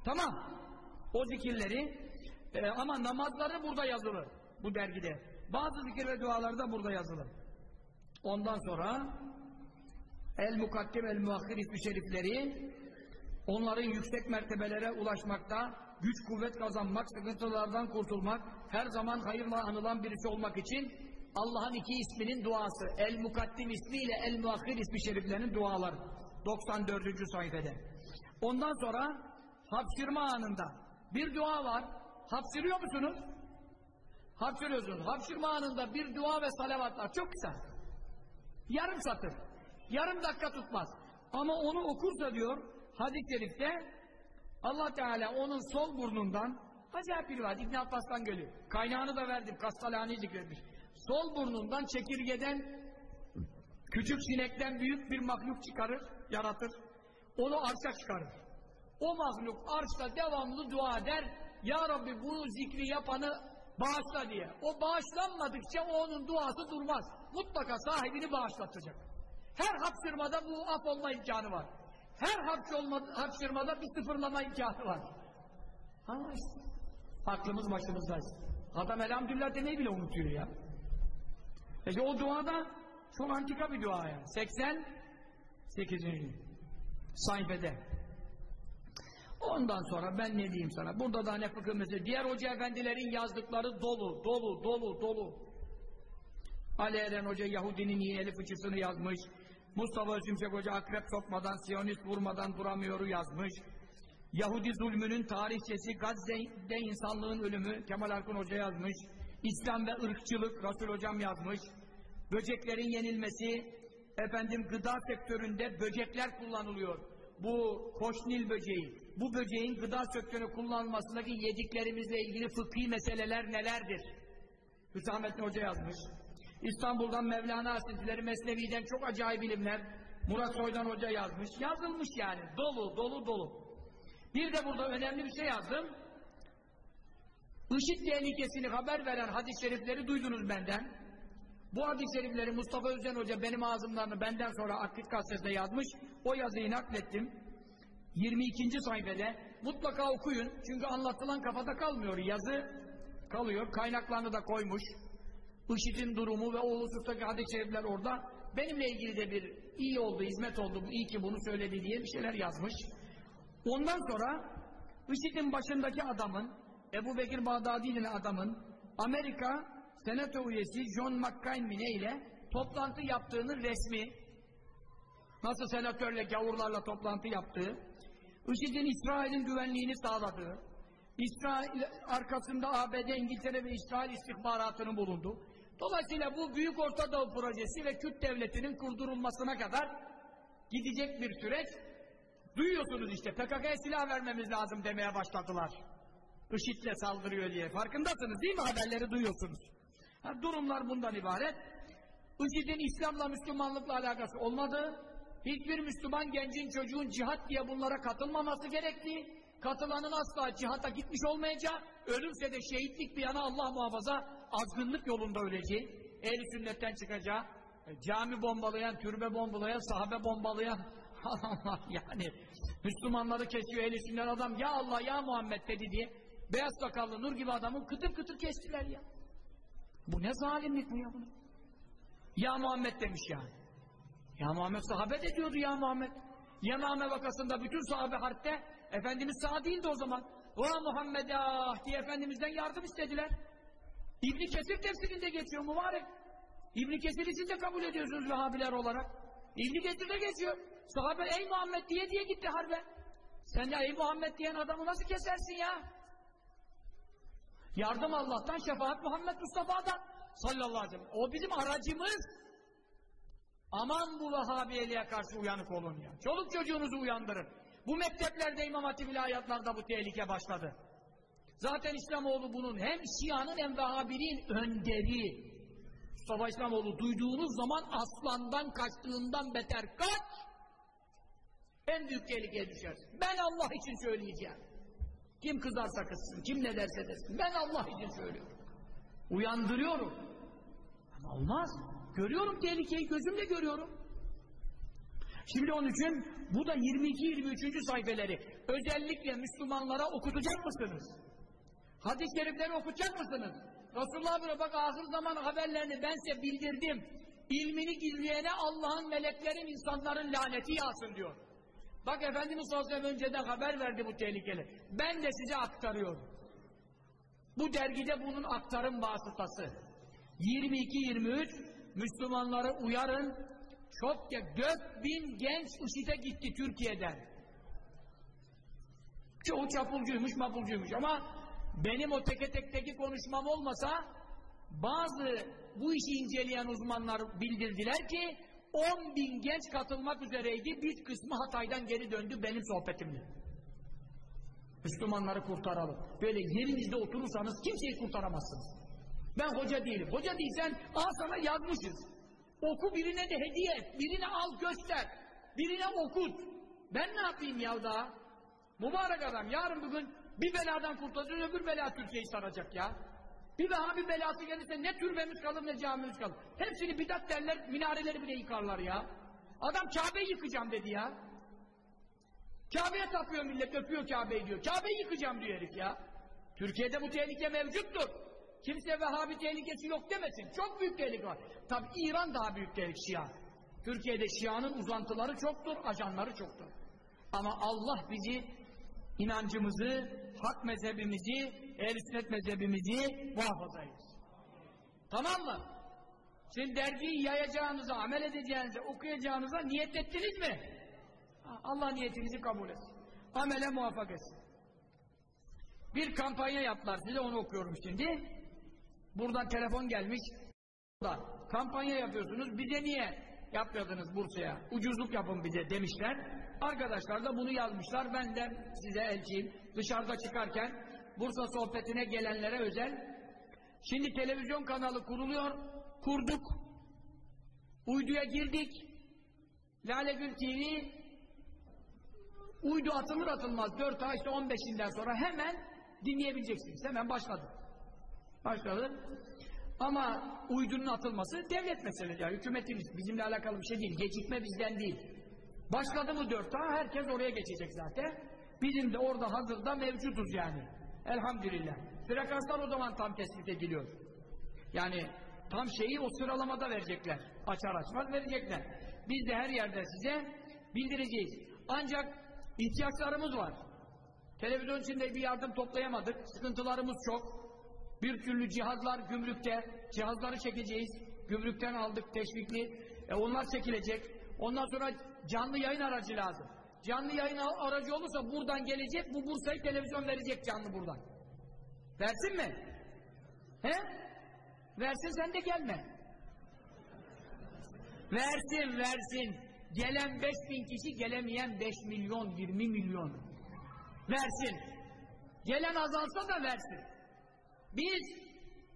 Tamam. O zikirleri e, ama namazları burada yazılı. Bu dergide. Bazı zikir ve duaları da burada yazılı. Ondan sonra El Mukaddim El Muakhir ismi şerifleri onların yüksek mertebelere ulaşmakta, güç kuvvet kazanmak, sıkıntılardan kurtulmak, her zaman hayırla anılan birisi olmak için Allah'ın iki isminin duası. El Mukaddim ismiyle El Muakhir ismi şeriflerinin duaları. 94. sayfede. Ondan sonra hapşırma anında bir dua var. Hapşırıyor musunuz? Hapşırıyorsunuz. Hapşırma anında bir dua ve salavat var. Çok kısa. Yarım satır. Yarım dakika tutmaz. Ama onu okursa diyor hadis-i şerifte Allah Teala onun sol burnundan acayip bir var. İbn Abbas'tan geliyor. Kaynağını da verdim. Kastalani zikretmiş. Sol burnundan çekirgeden küçük sinekten büyük bir mahluk çıkarır, yaratır. Onu arşa çıkarır. O mahluk arşta devamlı dua eder. Ya Rabbi bu zikri yapanı bağışla diye. O bağışlanmadıkça onun duası durmaz. Mutlaka sahibini bağışlatacak. Her hapşırmada bu af olma imkanı var. Her hapşırmada bir sıfırlama imkanı var. Ama işte aklımız başımızda Adam elhamdülillah demeyi bile unutuyor ya. İşte o duada çok antika bir dua yani. 88. sayfede. Ondan sonra ben ne diyeyim sana? Burada da ne fıkıh. Diğer hoca efendilerin yazdıkları dolu, dolu, dolu, dolu. Ali Eren Hoca Yahudinin iğneli fıçısını yazmış. Mustafa Özümşek Hoca akrep sokmadan, Siyonist vurmadan duramıyoru yazmış. Yahudi zulmünün tarihçesi, Gazze'de insanlığın ölümü Kemal Arkın Hoca yazmış. İslam ve ırkçılık Resul Hocam yazmış. Böceklerin yenilmesi, efendim gıda sektöründe böcekler kullanılıyor. Bu koşnil böceği, bu böceğin gıda sektörüne kullanılmasındaki yediklerimizle ilgili fıkhi meseleler nelerdir? Hüsamettin Hoca yazmış. İstanbul'dan Mevlana Asintileri Mesnevi'den çok acayip ilimler Murat Soydan Hoca yazmış. Yazılmış yani. Dolu, dolu, dolu. Bir de burada önemli bir şey yazdım. IŞİD tehlikesini haber veren hadis-i şerifleri duydunuz benden. Bu hadis-i şerifleri Mustafa Özen Hoca benim ağzımdan benden sonra Akit gazetesinde yazmış. O yazıyı naklettim. 22. sayfede mutlaka okuyun. Çünkü anlatılan kafada kalmıyor. Yazı kalıyor. Kaynaklarını da koymuş. IŞİD'in durumu ve o husustaki hadis-i şerifler orada. Benimle ilgili de bir iyi oldu, hizmet oldu, iyi ki bunu söyledi diye bir şeyler yazmış. Ondan sonra IŞİD'in başındaki adamın, Ebu Bekir Bağdadi ile adamın Amerika Senato üyesi John McCain mi ile toplantı yaptığının resmi nasıl senatörle, gavurlarla toplantı yaptığı IŞİD'in İsrail'in güvenliğini sağladığı İsrail arkasında ABD, İngiltere ve İsrail istihbaratının bulundu. Dolayısıyla bu Büyük Orta Doğu Projesi ve Kürt Devleti'nin kurdurulmasına kadar gidecek bir süreç. Duyuyorsunuz işte PKK'ya silah vermemiz lazım demeye başladılar. IŞİD'le saldırıyor diye. Farkındasınız değil mi? Haberleri duyuyorsunuz. Ha, durumlar bundan ibaret. IŞİD'in İslam'la Müslümanlıkla alakası olmadığı, hiçbir Müslüman gencin çocuğun cihat diye bunlara katılmaması gerektiği, katılanın asla cihata gitmiş olmayacağı, ölürse de şehitlik bir yana Allah muhafaza azgınlık yolunda öleceği, ehl sünnetten çıkacağı, e, cami bombalayan, türbe bombalayan, sahabe bombalayan (laughs) adamlar yani Müslümanları kesiyor ehl sünnet adam ya Allah ya Muhammed dedi diye beyaz sakallı nur gibi adamı kıtır kıtır kestiler ya. Bu ne zalimlik bu ya bunu? Ya Muhammed demiş yani. Ya Muhammed sahabe de diyordu ya Muhammed. Yemame vakasında bütün sahabe harpte Efendimiz sağ değildi o zaman. O Muhammed ah diye Efendimiz'den yardım istediler. İbni Kesir tefsirinde geçiyor mübarek. İbni Kesir'i siz de kabul ediyorsunuz Vehhabiler olarak. İbni Kesir'de geçiyor. Sahabe ey Muhammed diye diye gitti harbe. Sen de ey Muhammed diyen adamı nasıl kesersin ya? Yardım Allah'tan, şefaat Muhammed Mustafa'dan sallallahu aleyhi ve sellem. O bizim aracımız. Aman bu Vehhabiyeliğe karşı uyanık olun ya. Çoluk çocuğunuzu uyandırın. Bu mekteplerde İmam Hatip ilahiyatlarda bu tehlike başladı. Zaten İslamoğlu bunun hem Şia'nın hem Vehhabiliğin önderi. Mustafa İslamoğlu duyduğunuz zaman aslandan kaçtığından beter kaç. En büyük tehlikeye düşersin. Ben Allah için söyleyeceğim. Kim kızarsa kızsın, kim ne derse desin. Ben Allah için söylüyorum. Uyandırıyorum. Ama olmaz. Görüyorum tehlikeyi, gözümle görüyorum. Şimdi onun için bu da 22-23. sayfeleri özellikle Müslümanlara okutacak mısınız? Hadis-i şerifleri okutacak mısınız? Resulullah buyuruyor bak ahir zaman haberlerini ben size bildirdim. İlmini gizleyene Allah'ın, meleklerin, insanların laneti yağsın diyor. Bak Efendimiz sallallahu aleyhi ve sellem önceden haber verdi bu tehlikeli. Ben de size aktarıyorum. Bu dergide bunun aktarım vasıtası. 22-23 Müslümanları uyarın. Çok ya 4000 genç IŞİD'e gitti Türkiye'den. Çoğu çapulcuymuş, mapulcuymuş ama benim o teke tekteki konuşmam olmasa bazı bu işi inceleyen uzmanlar bildirdiler ki 10 bin genç katılmak üzereydi. Bir kısmı Hatay'dan geri döndü benim sohbetimle. Müslümanları kurtaralım. Böyle yerinizde oturursanız kimseyi kurtaramazsınız. Ben hoca değilim. Hoca değilsen al sana yazmışız. Oku birine de hediye et. Birine al göster. Birine okut. Ben ne yapayım ya daha? Mübarek adam yarın bugün bir beladan kurtulacak öbür bela Türkiye'yi saracak ya. Daha bir belası gelirse ne türbemiz kalır ne camimiz kalır. Hepsini bidat derler, minareleri bile yıkarlar ya. Adam Kabe'yi yıkacağım dedi ya. Kabe'ye tapıyor millet, öpüyor Kabe'yi diyor. Kabe'yi yıkacağım diyor herif ya. Türkiye'de bu tehlike mevcuttur. Kimse Vehhabi tehlikesi yok demesin. Çok büyük tehlike var. Tabi İran daha büyük tehlike Şia. Türkiye'de Şia'nın uzantıları çoktur, ajanları çoktur. Ama Allah bizi inancımızı, hak mezhebimizi, ehl sünnet mezhebimizi muhafaza etsin. Tamam mı? Şimdi dergiyi yayacağınıza, amel edeceğinize, okuyacağınıza niyet ettiniz mi? Allah niyetinizi kabul etsin. Amele muvaffak etsin. Bir kampanya yaptılar size onu okuyorum şimdi. Buradan telefon gelmiş. Kampanya yapıyorsunuz. Bize niye yapmadınız Bursa'ya? Ucuzluk yapın bize demişler. Arkadaşlar da bunu yazmışlar. Ben de size elçiyim. Dışarıda çıkarken Bursa sohbetine gelenlere özel. Şimdi televizyon kanalı kuruluyor. Kurduk. Uyduya girdik. Lale Gül TV uydu atılır atılmaz 4 ay işte 15'inden sonra hemen dinleyebileceksiniz. Hemen başladı. Başladı. Ama uydunun atılması devlet meselesi. Yani hükümetin bizimle alakalı bir şey değil. Gecikme bizden değil. Başladı mı dört ay herkes oraya geçecek zaten. Bizim de orada hazırda mevcutuz yani. Elhamdülillah. Frekanslar o zaman tam tespit ediliyor. Yani tam şeyi o sıralamada verecekler. Açar açmaz verecekler. Biz de her yerde size bildireceğiz. Ancak ihtiyaçlarımız var. Televizyon içinde bir yardım toplayamadık. Sıkıntılarımız çok. Bir türlü cihazlar gümrükte. Cihazları çekeceğiz. Gümrükten aldık teşvikli. E onlar çekilecek. Ondan sonra canlı yayın aracı lazım. Canlı yayın aracı olursa buradan gelecek, bu Bursa'yı televizyon verecek canlı buradan. Versin mi? He? Versin sen de gelme. Versin, versin. Gelen 5 bin kişi, gelemeyen 5 milyon, 20 milyon. Versin. Gelen azalsa da versin. Biz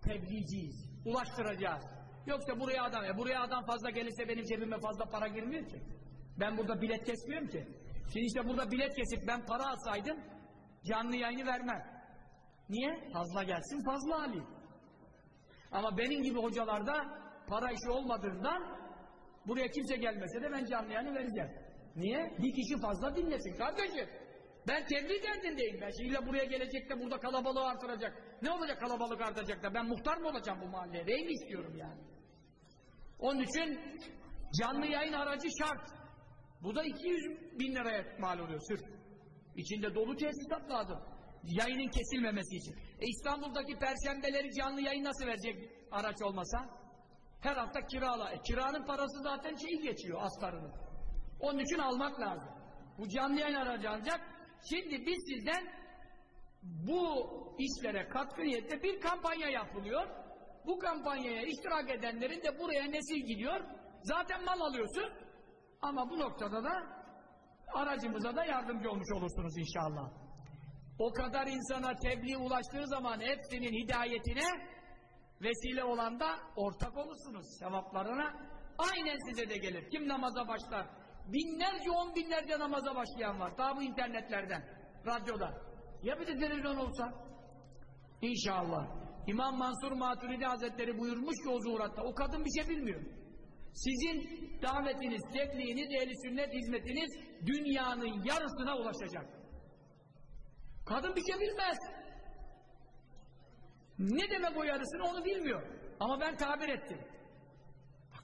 tebliğciyiz. Ulaştıracağız. Yoksa buraya adam, ya buraya adam fazla gelirse benim cebime fazla para girmiyor ki. Ben burada bilet kesmiyorum ki. Şimdi işte burada bilet kesip ben para alsaydım canlı yayını vermem. Niye? Fazla gelsin fazla alayım. Ama benim gibi hocalarda para işi olmadığından buraya kimse gelmese de ben canlı yayını vereceğim. Niye? Bir kişi fazla dinlesin kardeşim. Ben tebliğ derdindeyim. Ben şimdi buraya gelecek de burada kalabalığı artıracak. Ne olacak kalabalık artacak da ben muhtar mı olacağım bu mahalleye? Rey mi istiyorum yani? Onun için canlı yayın aracı şart. Bu da 200 bin liraya mal oluyor sırf. İçinde dolu tesisat lazım. Yayının kesilmemesi için. E İstanbul'daki perşembeleri canlı yayın nasıl verecek araç olmasa? Her hafta kirala. E kiranın parası zaten şeyi geçiyor astarını. Onun için almak lazım. Bu canlı yayın aracı ancak şimdi biz sizden bu işlere katkı niyette bir kampanya yapılıyor. Bu kampanyaya iştirak edenlerin de buraya nesil gidiyor. Zaten mal alıyorsun. Ama bu noktada da aracımıza da yardımcı olmuş olursunuz inşallah. O kadar insana tebliğ ulaştığı zaman hepsinin hidayetine vesile olan da ortak olursunuz sevaplarına. Aynen size de gelir. Kim namaza başlar, Binlerce, on binlerce namaza başlayan var. Daha bu internetlerden, radyoda. Ya bir de televizyon olsa? İnşallah. İmam Mansur Maturidi Hazretleri buyurmuş ki o zuhuratta, o kadın bir şey bilmiyor. Sizin davetiniz, tebliğiniz, ehli sünnet hizmetiniz dünyanın yarısına ulaşacak. Kadın bir şey bilmez. Ne demek o yarısını onu bilmiyor. Ama ben tabir ettim.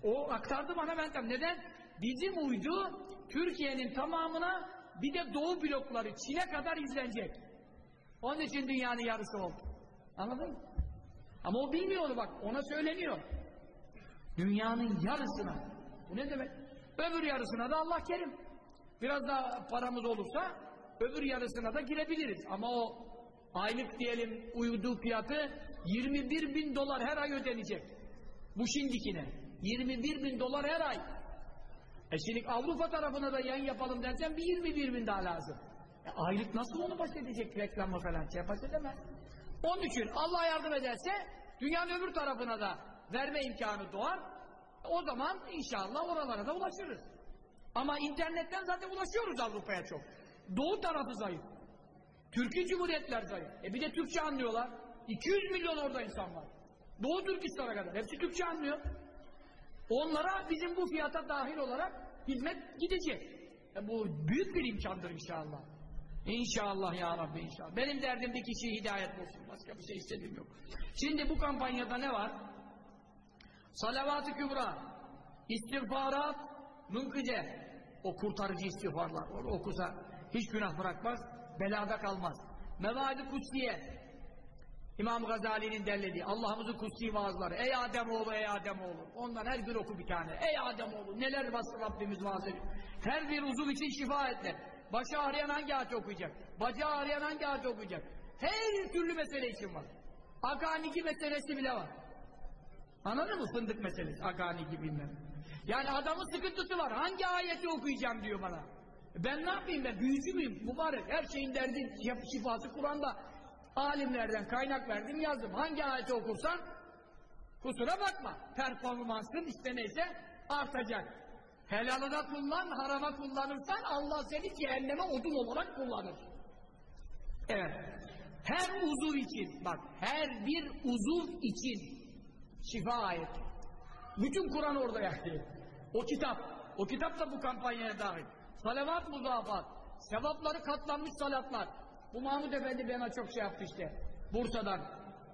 O aktardı bana ben tam. Neden? Bizim uydu Türkiye'nin tamamına bir de doğu blokları Çin'e kadar izlenecek. Onun için dünyanın yarısı oldu. Anladın mı? Ama o bilmiyor onu bak. Ona söyleniyor. Dünyanın yarısına. Bu ne demek? Öbür yarısına da Allah kerim. Biraz daha paramız olursa öbür yarısına da girebiliriz. Ama o aylık diyelim uyuduğu fiyatı 21 bin dolar her ay ödenecek. Bu şimdikine. 21 bin dolar her ay. E şimdi Avrupa tarafına da yayın yapalım dersen bir 21 bin daha lazım. E aylık nasıl onu baş edecek reklamı falan şey baş edemez. Onun için Allah yardım ederse dünyanın öbür tarafına da verme imkanı doğar. O zaman inşallah oralara da ulaşırız. Ama internetten zaten ulaşıyoruz Avrupa'ya çok. Doğu tarafı zayıf. Türkiye Cumhuriyetler zayıf. E bir de Türkçe anlıyorlar. 200 milyon orada insan var. Doğu Türkistan'a kadar. Hepsi Türkçe anlıyor. Onlara bizim bu fiyata dahil olarak hizmet gidecek. E bu büyük bir imkandır inşallah. İnşallah ya Rabbi inşallah. Benim derdim bir kişiye hidayet olsun. Başka bir şey istediğim yok. Şimdi bu kampanyada ne var? Salavat-ı Kübra, istiğfarat, münkice. O kurtarıcı istiğfarlar. Onu okusa hiç günah bırakmaz, belada kalmaz. Mevadi Kutsiye, İmam Gazali'nin derlediği Allah'ımızın kutsi vaazları. Ey Ademoğlu, ey Ademoğlu. Ondan her gün oku bir tane. Ey Ademoğlu, neler bastı Rabbimiz vaaz ediyor. Her bir uzuv için şifa etler. Başı ağrıyan hangi ağaç okuyacak? Bacağı ağrıyan hangi ağaç okuyacak? Her türlü mesele için var. Aganiki meselesi bile var. Anladın mı fındık meselesi? Aganiki bilmem. Yani adamın sıkıntısı var. Hangi ayeti okuyacağım diyor bana. Ben ne yapayım ben? Büyücü müyüm? Mübarek. Her şeyin derdi şifası Kur'an'da. Alimlerden kaynak verdim yazdım. Hangi ayeti okursan kusura bakma. Performansın işte neyse artacak. Helalı da kullan, harama kullanırsan Allah seni cehenneme odun olarak kullanır. Evet. Her uzuv için, bak her bir uzuv için şifa ayeti. Bütün Kur'an orada yani. O kitap. O kitap da bu kampanyaya dahil. Salavat muzafat. Sevapları katlanmış salatlar. Bu Mahmud Efendi bana çok şey yaptı işte. Bursa'dan.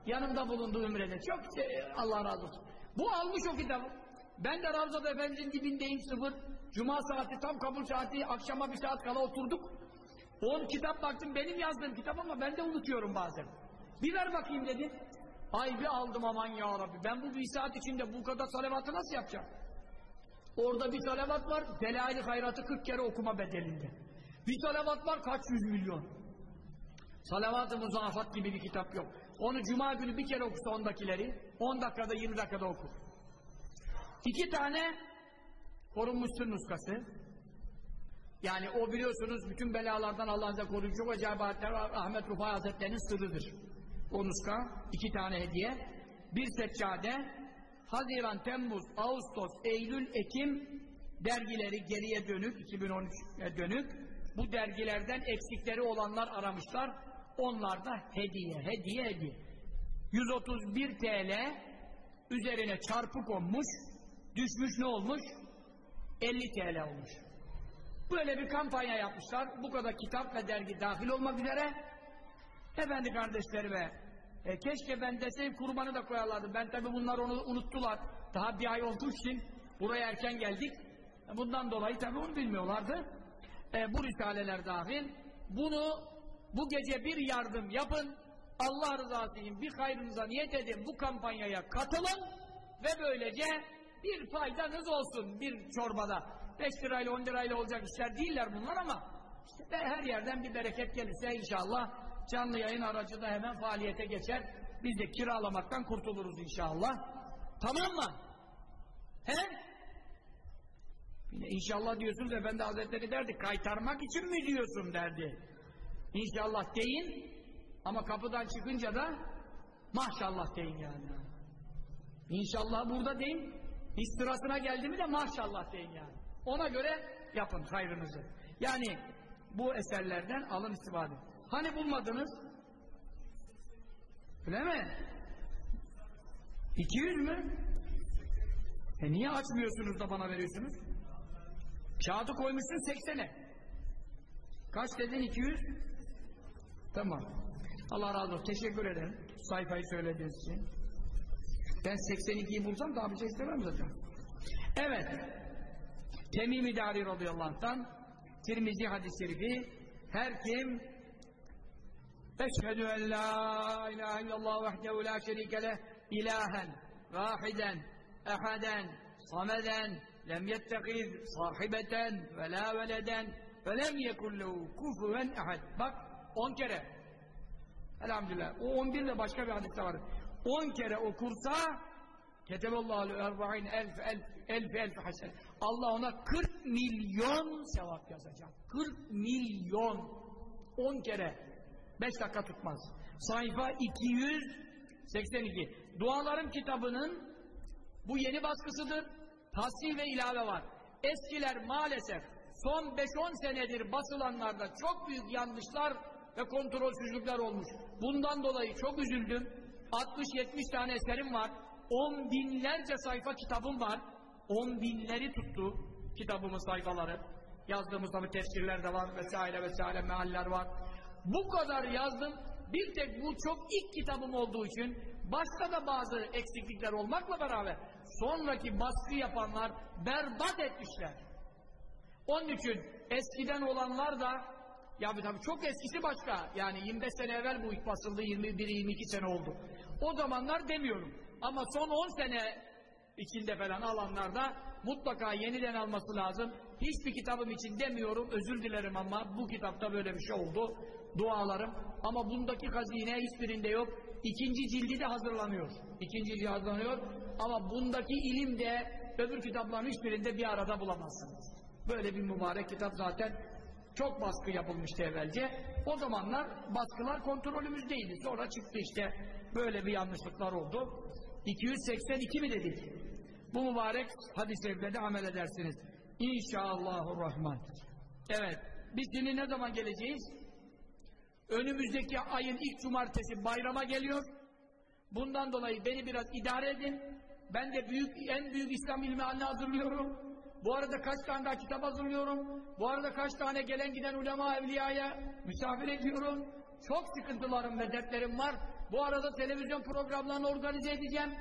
Yanımda bulundu Ümre'de. Çok şey, Allah razı olsun. Bu almış o kitabı. Ben de Ravzat Efendi'nin dibindeyim sıfır. Cuma saati tam kabul saati akşama bir saat kala oturduk. On kitap baktım benim yazdığım kitap ama ben de unutuyorum bazen. Bir ver bakayım dedi. Ay bir aldım aman ya Rabbi. Ben bu bir saat içinde bu kadar salavatı nasıl yapacağım? Orada bir salavat var. Delail-i hayratı 40 kere okuma bedelinde. Bir salavat var kaç yüz milyon. Salavat-ı muzafat gibi bir kitap yok. Onu cuma günü bir kere okusa ondakileri 10 dakikada 20 dakikada okur. İki tane korunmuşsun nuskası. Yani o biliyorsunuz bütün belalardan Allah'ın koruyucu çok acayip. Ahmet Rufai Hazretleri'nin sırrıdır. O nuska, iki tane hediye. Bir seccade, Haziran, Temmuz, Ağustos, Eylül, Ekim dergileri geriye dönük, 2013'e dönük. Bu dergilerden eksikleri olanlar aramışlar. Onlar da hediye, hediye, hediye. 131 TL üzerine çarpı konmuş, düşmüş ne olmuş? 50 TL olmuş. Böyle bir kampanya yapmışlar. Bu kadar kitap ve dergi dahil olmak üzere. Efendi kardeşlerime e, keşke ben deseyim kurbanı da koyarlardı. Ben tabi bunlar onu unuttular. Daha bir ay olduğu için buraya erken geldik. E, bundan dolayı tabi onu bilmiyorlardı. E, bu risaleler dahil. Bunu bu gece bir yardım yapın. Allah rızası için bir hayrınıza niyet edin. Bu kampanyaya katılın ve böylece bir faydanız olsun bir çorbada. 5 lirayla 10 lirayla olacak işler değiller bunlar ama işte her yerden bir bereket gelirse inşallah canlı yayın aracı da hemen faaliyete geçer. Biz de kiralamaktan kurtuluruz inşallah. Tamam mı? He? Yine inşallah diyorsunuz Efendi Hazretleri derdi kaytarmak için mi diyorsun derdi. İnşallah deyin ama kapıdan çıkınca da maşallah deyin yani. İnşallah burada deyin. Hiç sırasına geldi mi de maşallah deyin yani. Ona göre yapın hayrınızı. Yani bu eserlerden alın istifade. Hani bulmadınız? Öyle mi? 200 mü? E niye açmıyorsunuz da bana veriyorsunuz? Kağıdı koymuşsun 80'e. Kaç dedin 200? Tamam. Allah razı olsun. Teşekkür ederim. Sayfayı söylediğiniz için. Ben 82'yi bulsam daha bir şey istemem zaten. Evet. Temim-i Dari radıyallahu anh'tan Tirmizi hadis-i şerifi her kim Eşhedü en la ilahe illallah vehdehu la şerike leh ilahen vahiden ehaden sameden lem yettekiz sahibeten ve la veleden ve lem yekun lehu kufuven ehad. Bak 10 kere. Elhamdülillah. O 11 de başka bir hadiste var. 10 kere okursa keteballahu erba'in elf elf elf elf hasen. Allah ona 40 milyon sevap yazacak. 40 milyon. 10 kere 5 dakika tutmaz. Sayfa 282. Dualarım kitabının bu yeni baskısıdır. Tahsil ve ilave var. Eskiler maalesef son 5-10 senedir basılanlarda çok büyük yanlışlar ve kontrolsüzlükler olmuş. Bundan dolayı çok üzüldüm. 60-70 tane eserim var. 10 binlerce sayfa kitabım var. 10 binleri tuttu kitabımın sayfaları. Yazdığımız tabi tefsirler de var vesaire vesaire mealler var. Bu kadar yazdım. Bir tek bu çok ilk kitabım olduğu için başka da bazı eksiklikler olmakla beraber sonraki baskı yapanlar berbat etmişler. Onun için eskiden olanlar da ya tabii çok eskisi başka. Yani 25 sene evvel bu ilk basıldı. 21-22 sene oldu. O zamanlar demiyorum. Ama son 10 sene içinde falan alanlarda mutlaka yeniden alması lazım. Hiçbir kitabım için demiyorum. Özür dilerim ama bu kitapta böyle bir şey oldu. Dualarım. Ama bundaki hazine hiçbirinde yok. İkinci cildi de hazırlanıyor. İkinci cildi hazırlanıyor. Ama bundaki ilim de öbür kitapların hiçbirinde bir arada bulamazsınız. Böyle bir mübarek kitap zaten çok baskı yapılmıştı evvelce. O zamanlar baskılar kontrolümüzdeydi. Sonra çıktı işte böyle bir yanlışlıklar oldu. 282 mi dedik? Bu mübarek hadis-i amel edersiniz. İnşallahurrahman. Evet. Biz şimdi ne zaman geleceğiz? Önümüzdeki ayın ilk cumartesi bayrama geliyor. Bundan dolayı beni biraz idare edin. Ben de büyük, en büyük İslam ilmi haline hazırlıyorum. Bu arada kaç tane daha kitap hazırlıyorum. Bu arada kaç tane gelen giden ulema evliyaya misafir ediyorum. Çok sıkıntılarım ve dertlerim var. Bu arada televizyon programlarını organize edeceğim.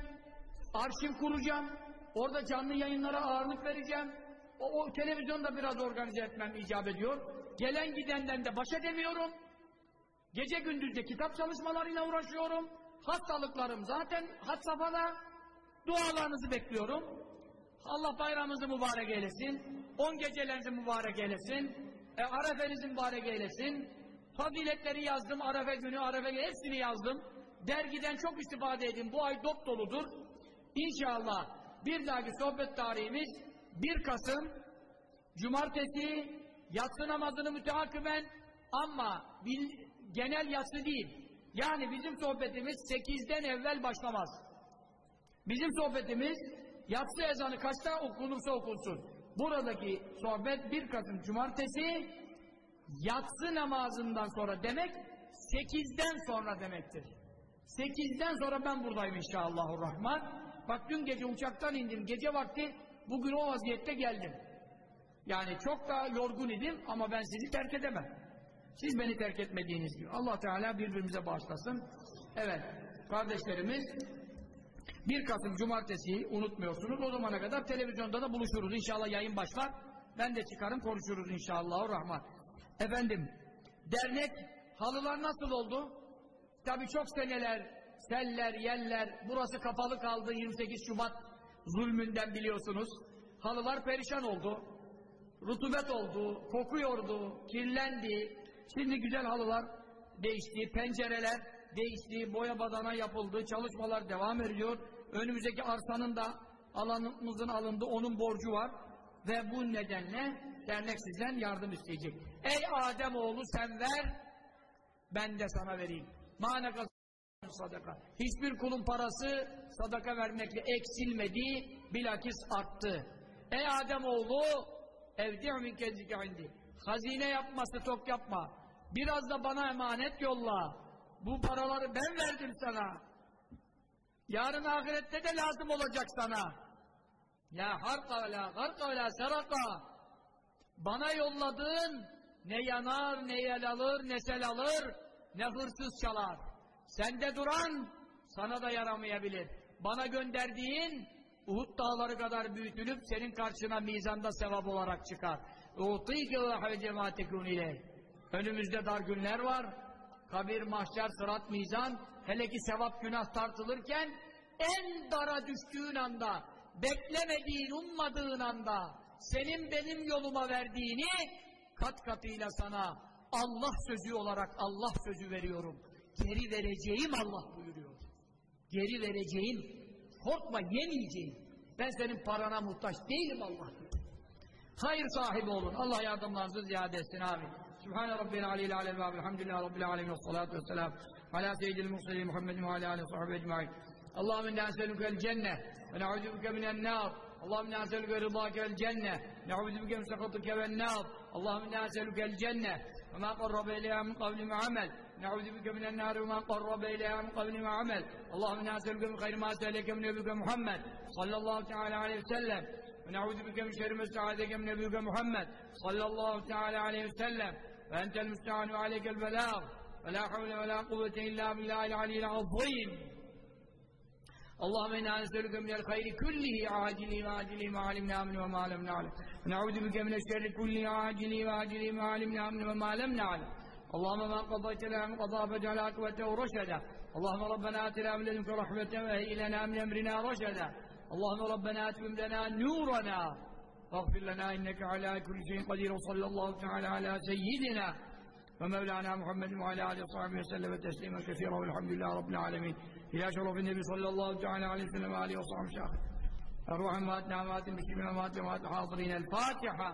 Arşiv kuracağım. Orada canlı yayınlara ağırlık vereceğim. O, o televizyonda biraz organize etmem icap ediyor. Gelen gidenden de baş edemiyorum. Gece gündüz de kitap çalışmalarıyla uğraşıyorum. Hastalıklarım zaten had safhada. Dualarınızı bekliyorum. Allah bayramınızı mübarek eylesin. On gecelerinizi mübarek eylesin. E, arefenizi mübarek eylesin. Faziletleri yazdım. Arefe günü, arefe günü hepsini yazdım. Dergiden çok istifade edin. Bu ay dop doludur. İnşallah bir dahaki sohbet tarihimiz 1 Kasım Cumartesi yatsı namazını müteakiben ama bil, genel yatsı değil. Yani bizim sohbetimiz 8'den evvel başlamaz. Bizim sohbetimiz yatsı ezanı kaçta okunursa okunsun. Buradaki sohbet 1 Kasım Cumartesi yatsı namazından sonra demek 8'den sonra demektir. 8'den sonra ben buradayım inşallahurrahman. Bak dün gece uçaktan indim. Gece vakti bugün o vaziyette geldim. Yani çok da yorgun idim ama ben sizi terk edemem. Siz beni terk etmediğiniz gibi. Allah Teala birbirimize bağışlasın. Evet. Kardeşlerimiz 1 Kasım Cumartesi'yi unutmuyorsunuz. O zamana kadar televizyonda da buluşuruz. İnşallah yayın başlar. Ben de çıkarım konuşuruz inşallah. Rahman. Efendim dernek halılar nasıl oldu? Tabii çok seneler seller, yeller, burası kapalı kaldı 28 Şubat zulmünden biliyorsunuz. Halılar perişan oldu. Rutubet oldu, kokuyordu, kirlendi. Şimdi güzel halılar değişti, pencereler değişti, boya badana yapıldı, çalışmalar devam ediyor. Önümüzdeki arsanın da alanımızın alındı, onun borcu var. Ve bu nedenle dernek sizden yardım isteyecek. Ey Adem oğlu sen ver, ben de sana vereyim. Maneka sadaka. Hiçbir kulun parası sadaka vermekle eksilmedi, bilakis arttı. Ey Adem oğlu, evdi' min indi. Hazine yapması tok yapma. Biraz da bana emanet yolla. Bu paraları ben verdim sana. Yarın ahirette de lazım olacak sana. Ya harka ve la garka ve la seraka. Bana yolladığın ne yanar, ne yel alır, ne sel alır, ne hırsız çalar. Sende duran sana da yaramayabilir. Bana gönderdiğin Uhud dağları kadar büyütülüp senin karşına mizanda sevap olarak çıkar. اُعْطِيكَ وَحَوَ جَمَاتِكُونَ اِلَيْهِ Önümüzde dar günler var. Kabir, mahşer, sırat, mizan. Hele ki sevap günah tartılırken en dara düştüğün anda, beklemediğin, ummadığın anda senin benim yoluma verdiğini kat katıyla sana Allah sözü olarak Allah sözü veriyorum. Geri vereceğim Allah buyuruyor. Geri vereceğim. Korkma yemeyeceğim. Ben senin parana muhtaç değilim Allah. Hayır sahibi olun. Allah yardımlarınızı ziyade etsin. Amin. سبحان ربنا العلي الأعلى الباب الحمد لله رب العالمين والصلاة والسلام على سيد المرسلين محمد وعلى آله وصحبه أجمعين. اللهم إنا نسألك الجنة ونعوذ بك من النار. اللهم إنا نسألك رضاك الجنة نعوذ بك من سخطك والنار. اللهم إنا نسألك الجنة وما قرب إليها من قول وعمل نعوذ بك من النار وما قرب إليها من قول وعمل اللهم إنا نسألك من خير ما سألك من نبيك محمد صلى الله تعالى عليه وسلم. ونعوذ بك من شر ما استعاذك من نبيك محمد صلى الله تعالى عليه وسلم. وأنت المستعان وعليك البلاغ. ولا حول ولا قوة إلا بالله العلي العظيم. اللهم إنا نسألك من الخير كله. عاجله وآجله ما علمنا منه وما لم نعلم. ونعوذ بك من الشر كله. عاجله وآجله ما علمنا منه وما لم نعلم. اللهم ما قضيت لنا من قضاء فاجعل عاقبته رشدا. اللهم ربنا آتنا من لدنك رحمة وهيئ لنا من أمرنا رشدا. اللهم ربنا أتمم لنا نورنا. واغفر لنا إنك على كل شيء قدير وصلى الله تعالى على سيدنا ومولانا محمد وعلى آله وصحبه وسلم تسليما كثيرا والحمد لله رب العالمين. إلى شرف النبي صلى الله تعالى عليه وسلم وآله وصحبه وسلم. أرواح أمواتنا أموات المسلمين أموات أموات الحاضرين. الفاتحة.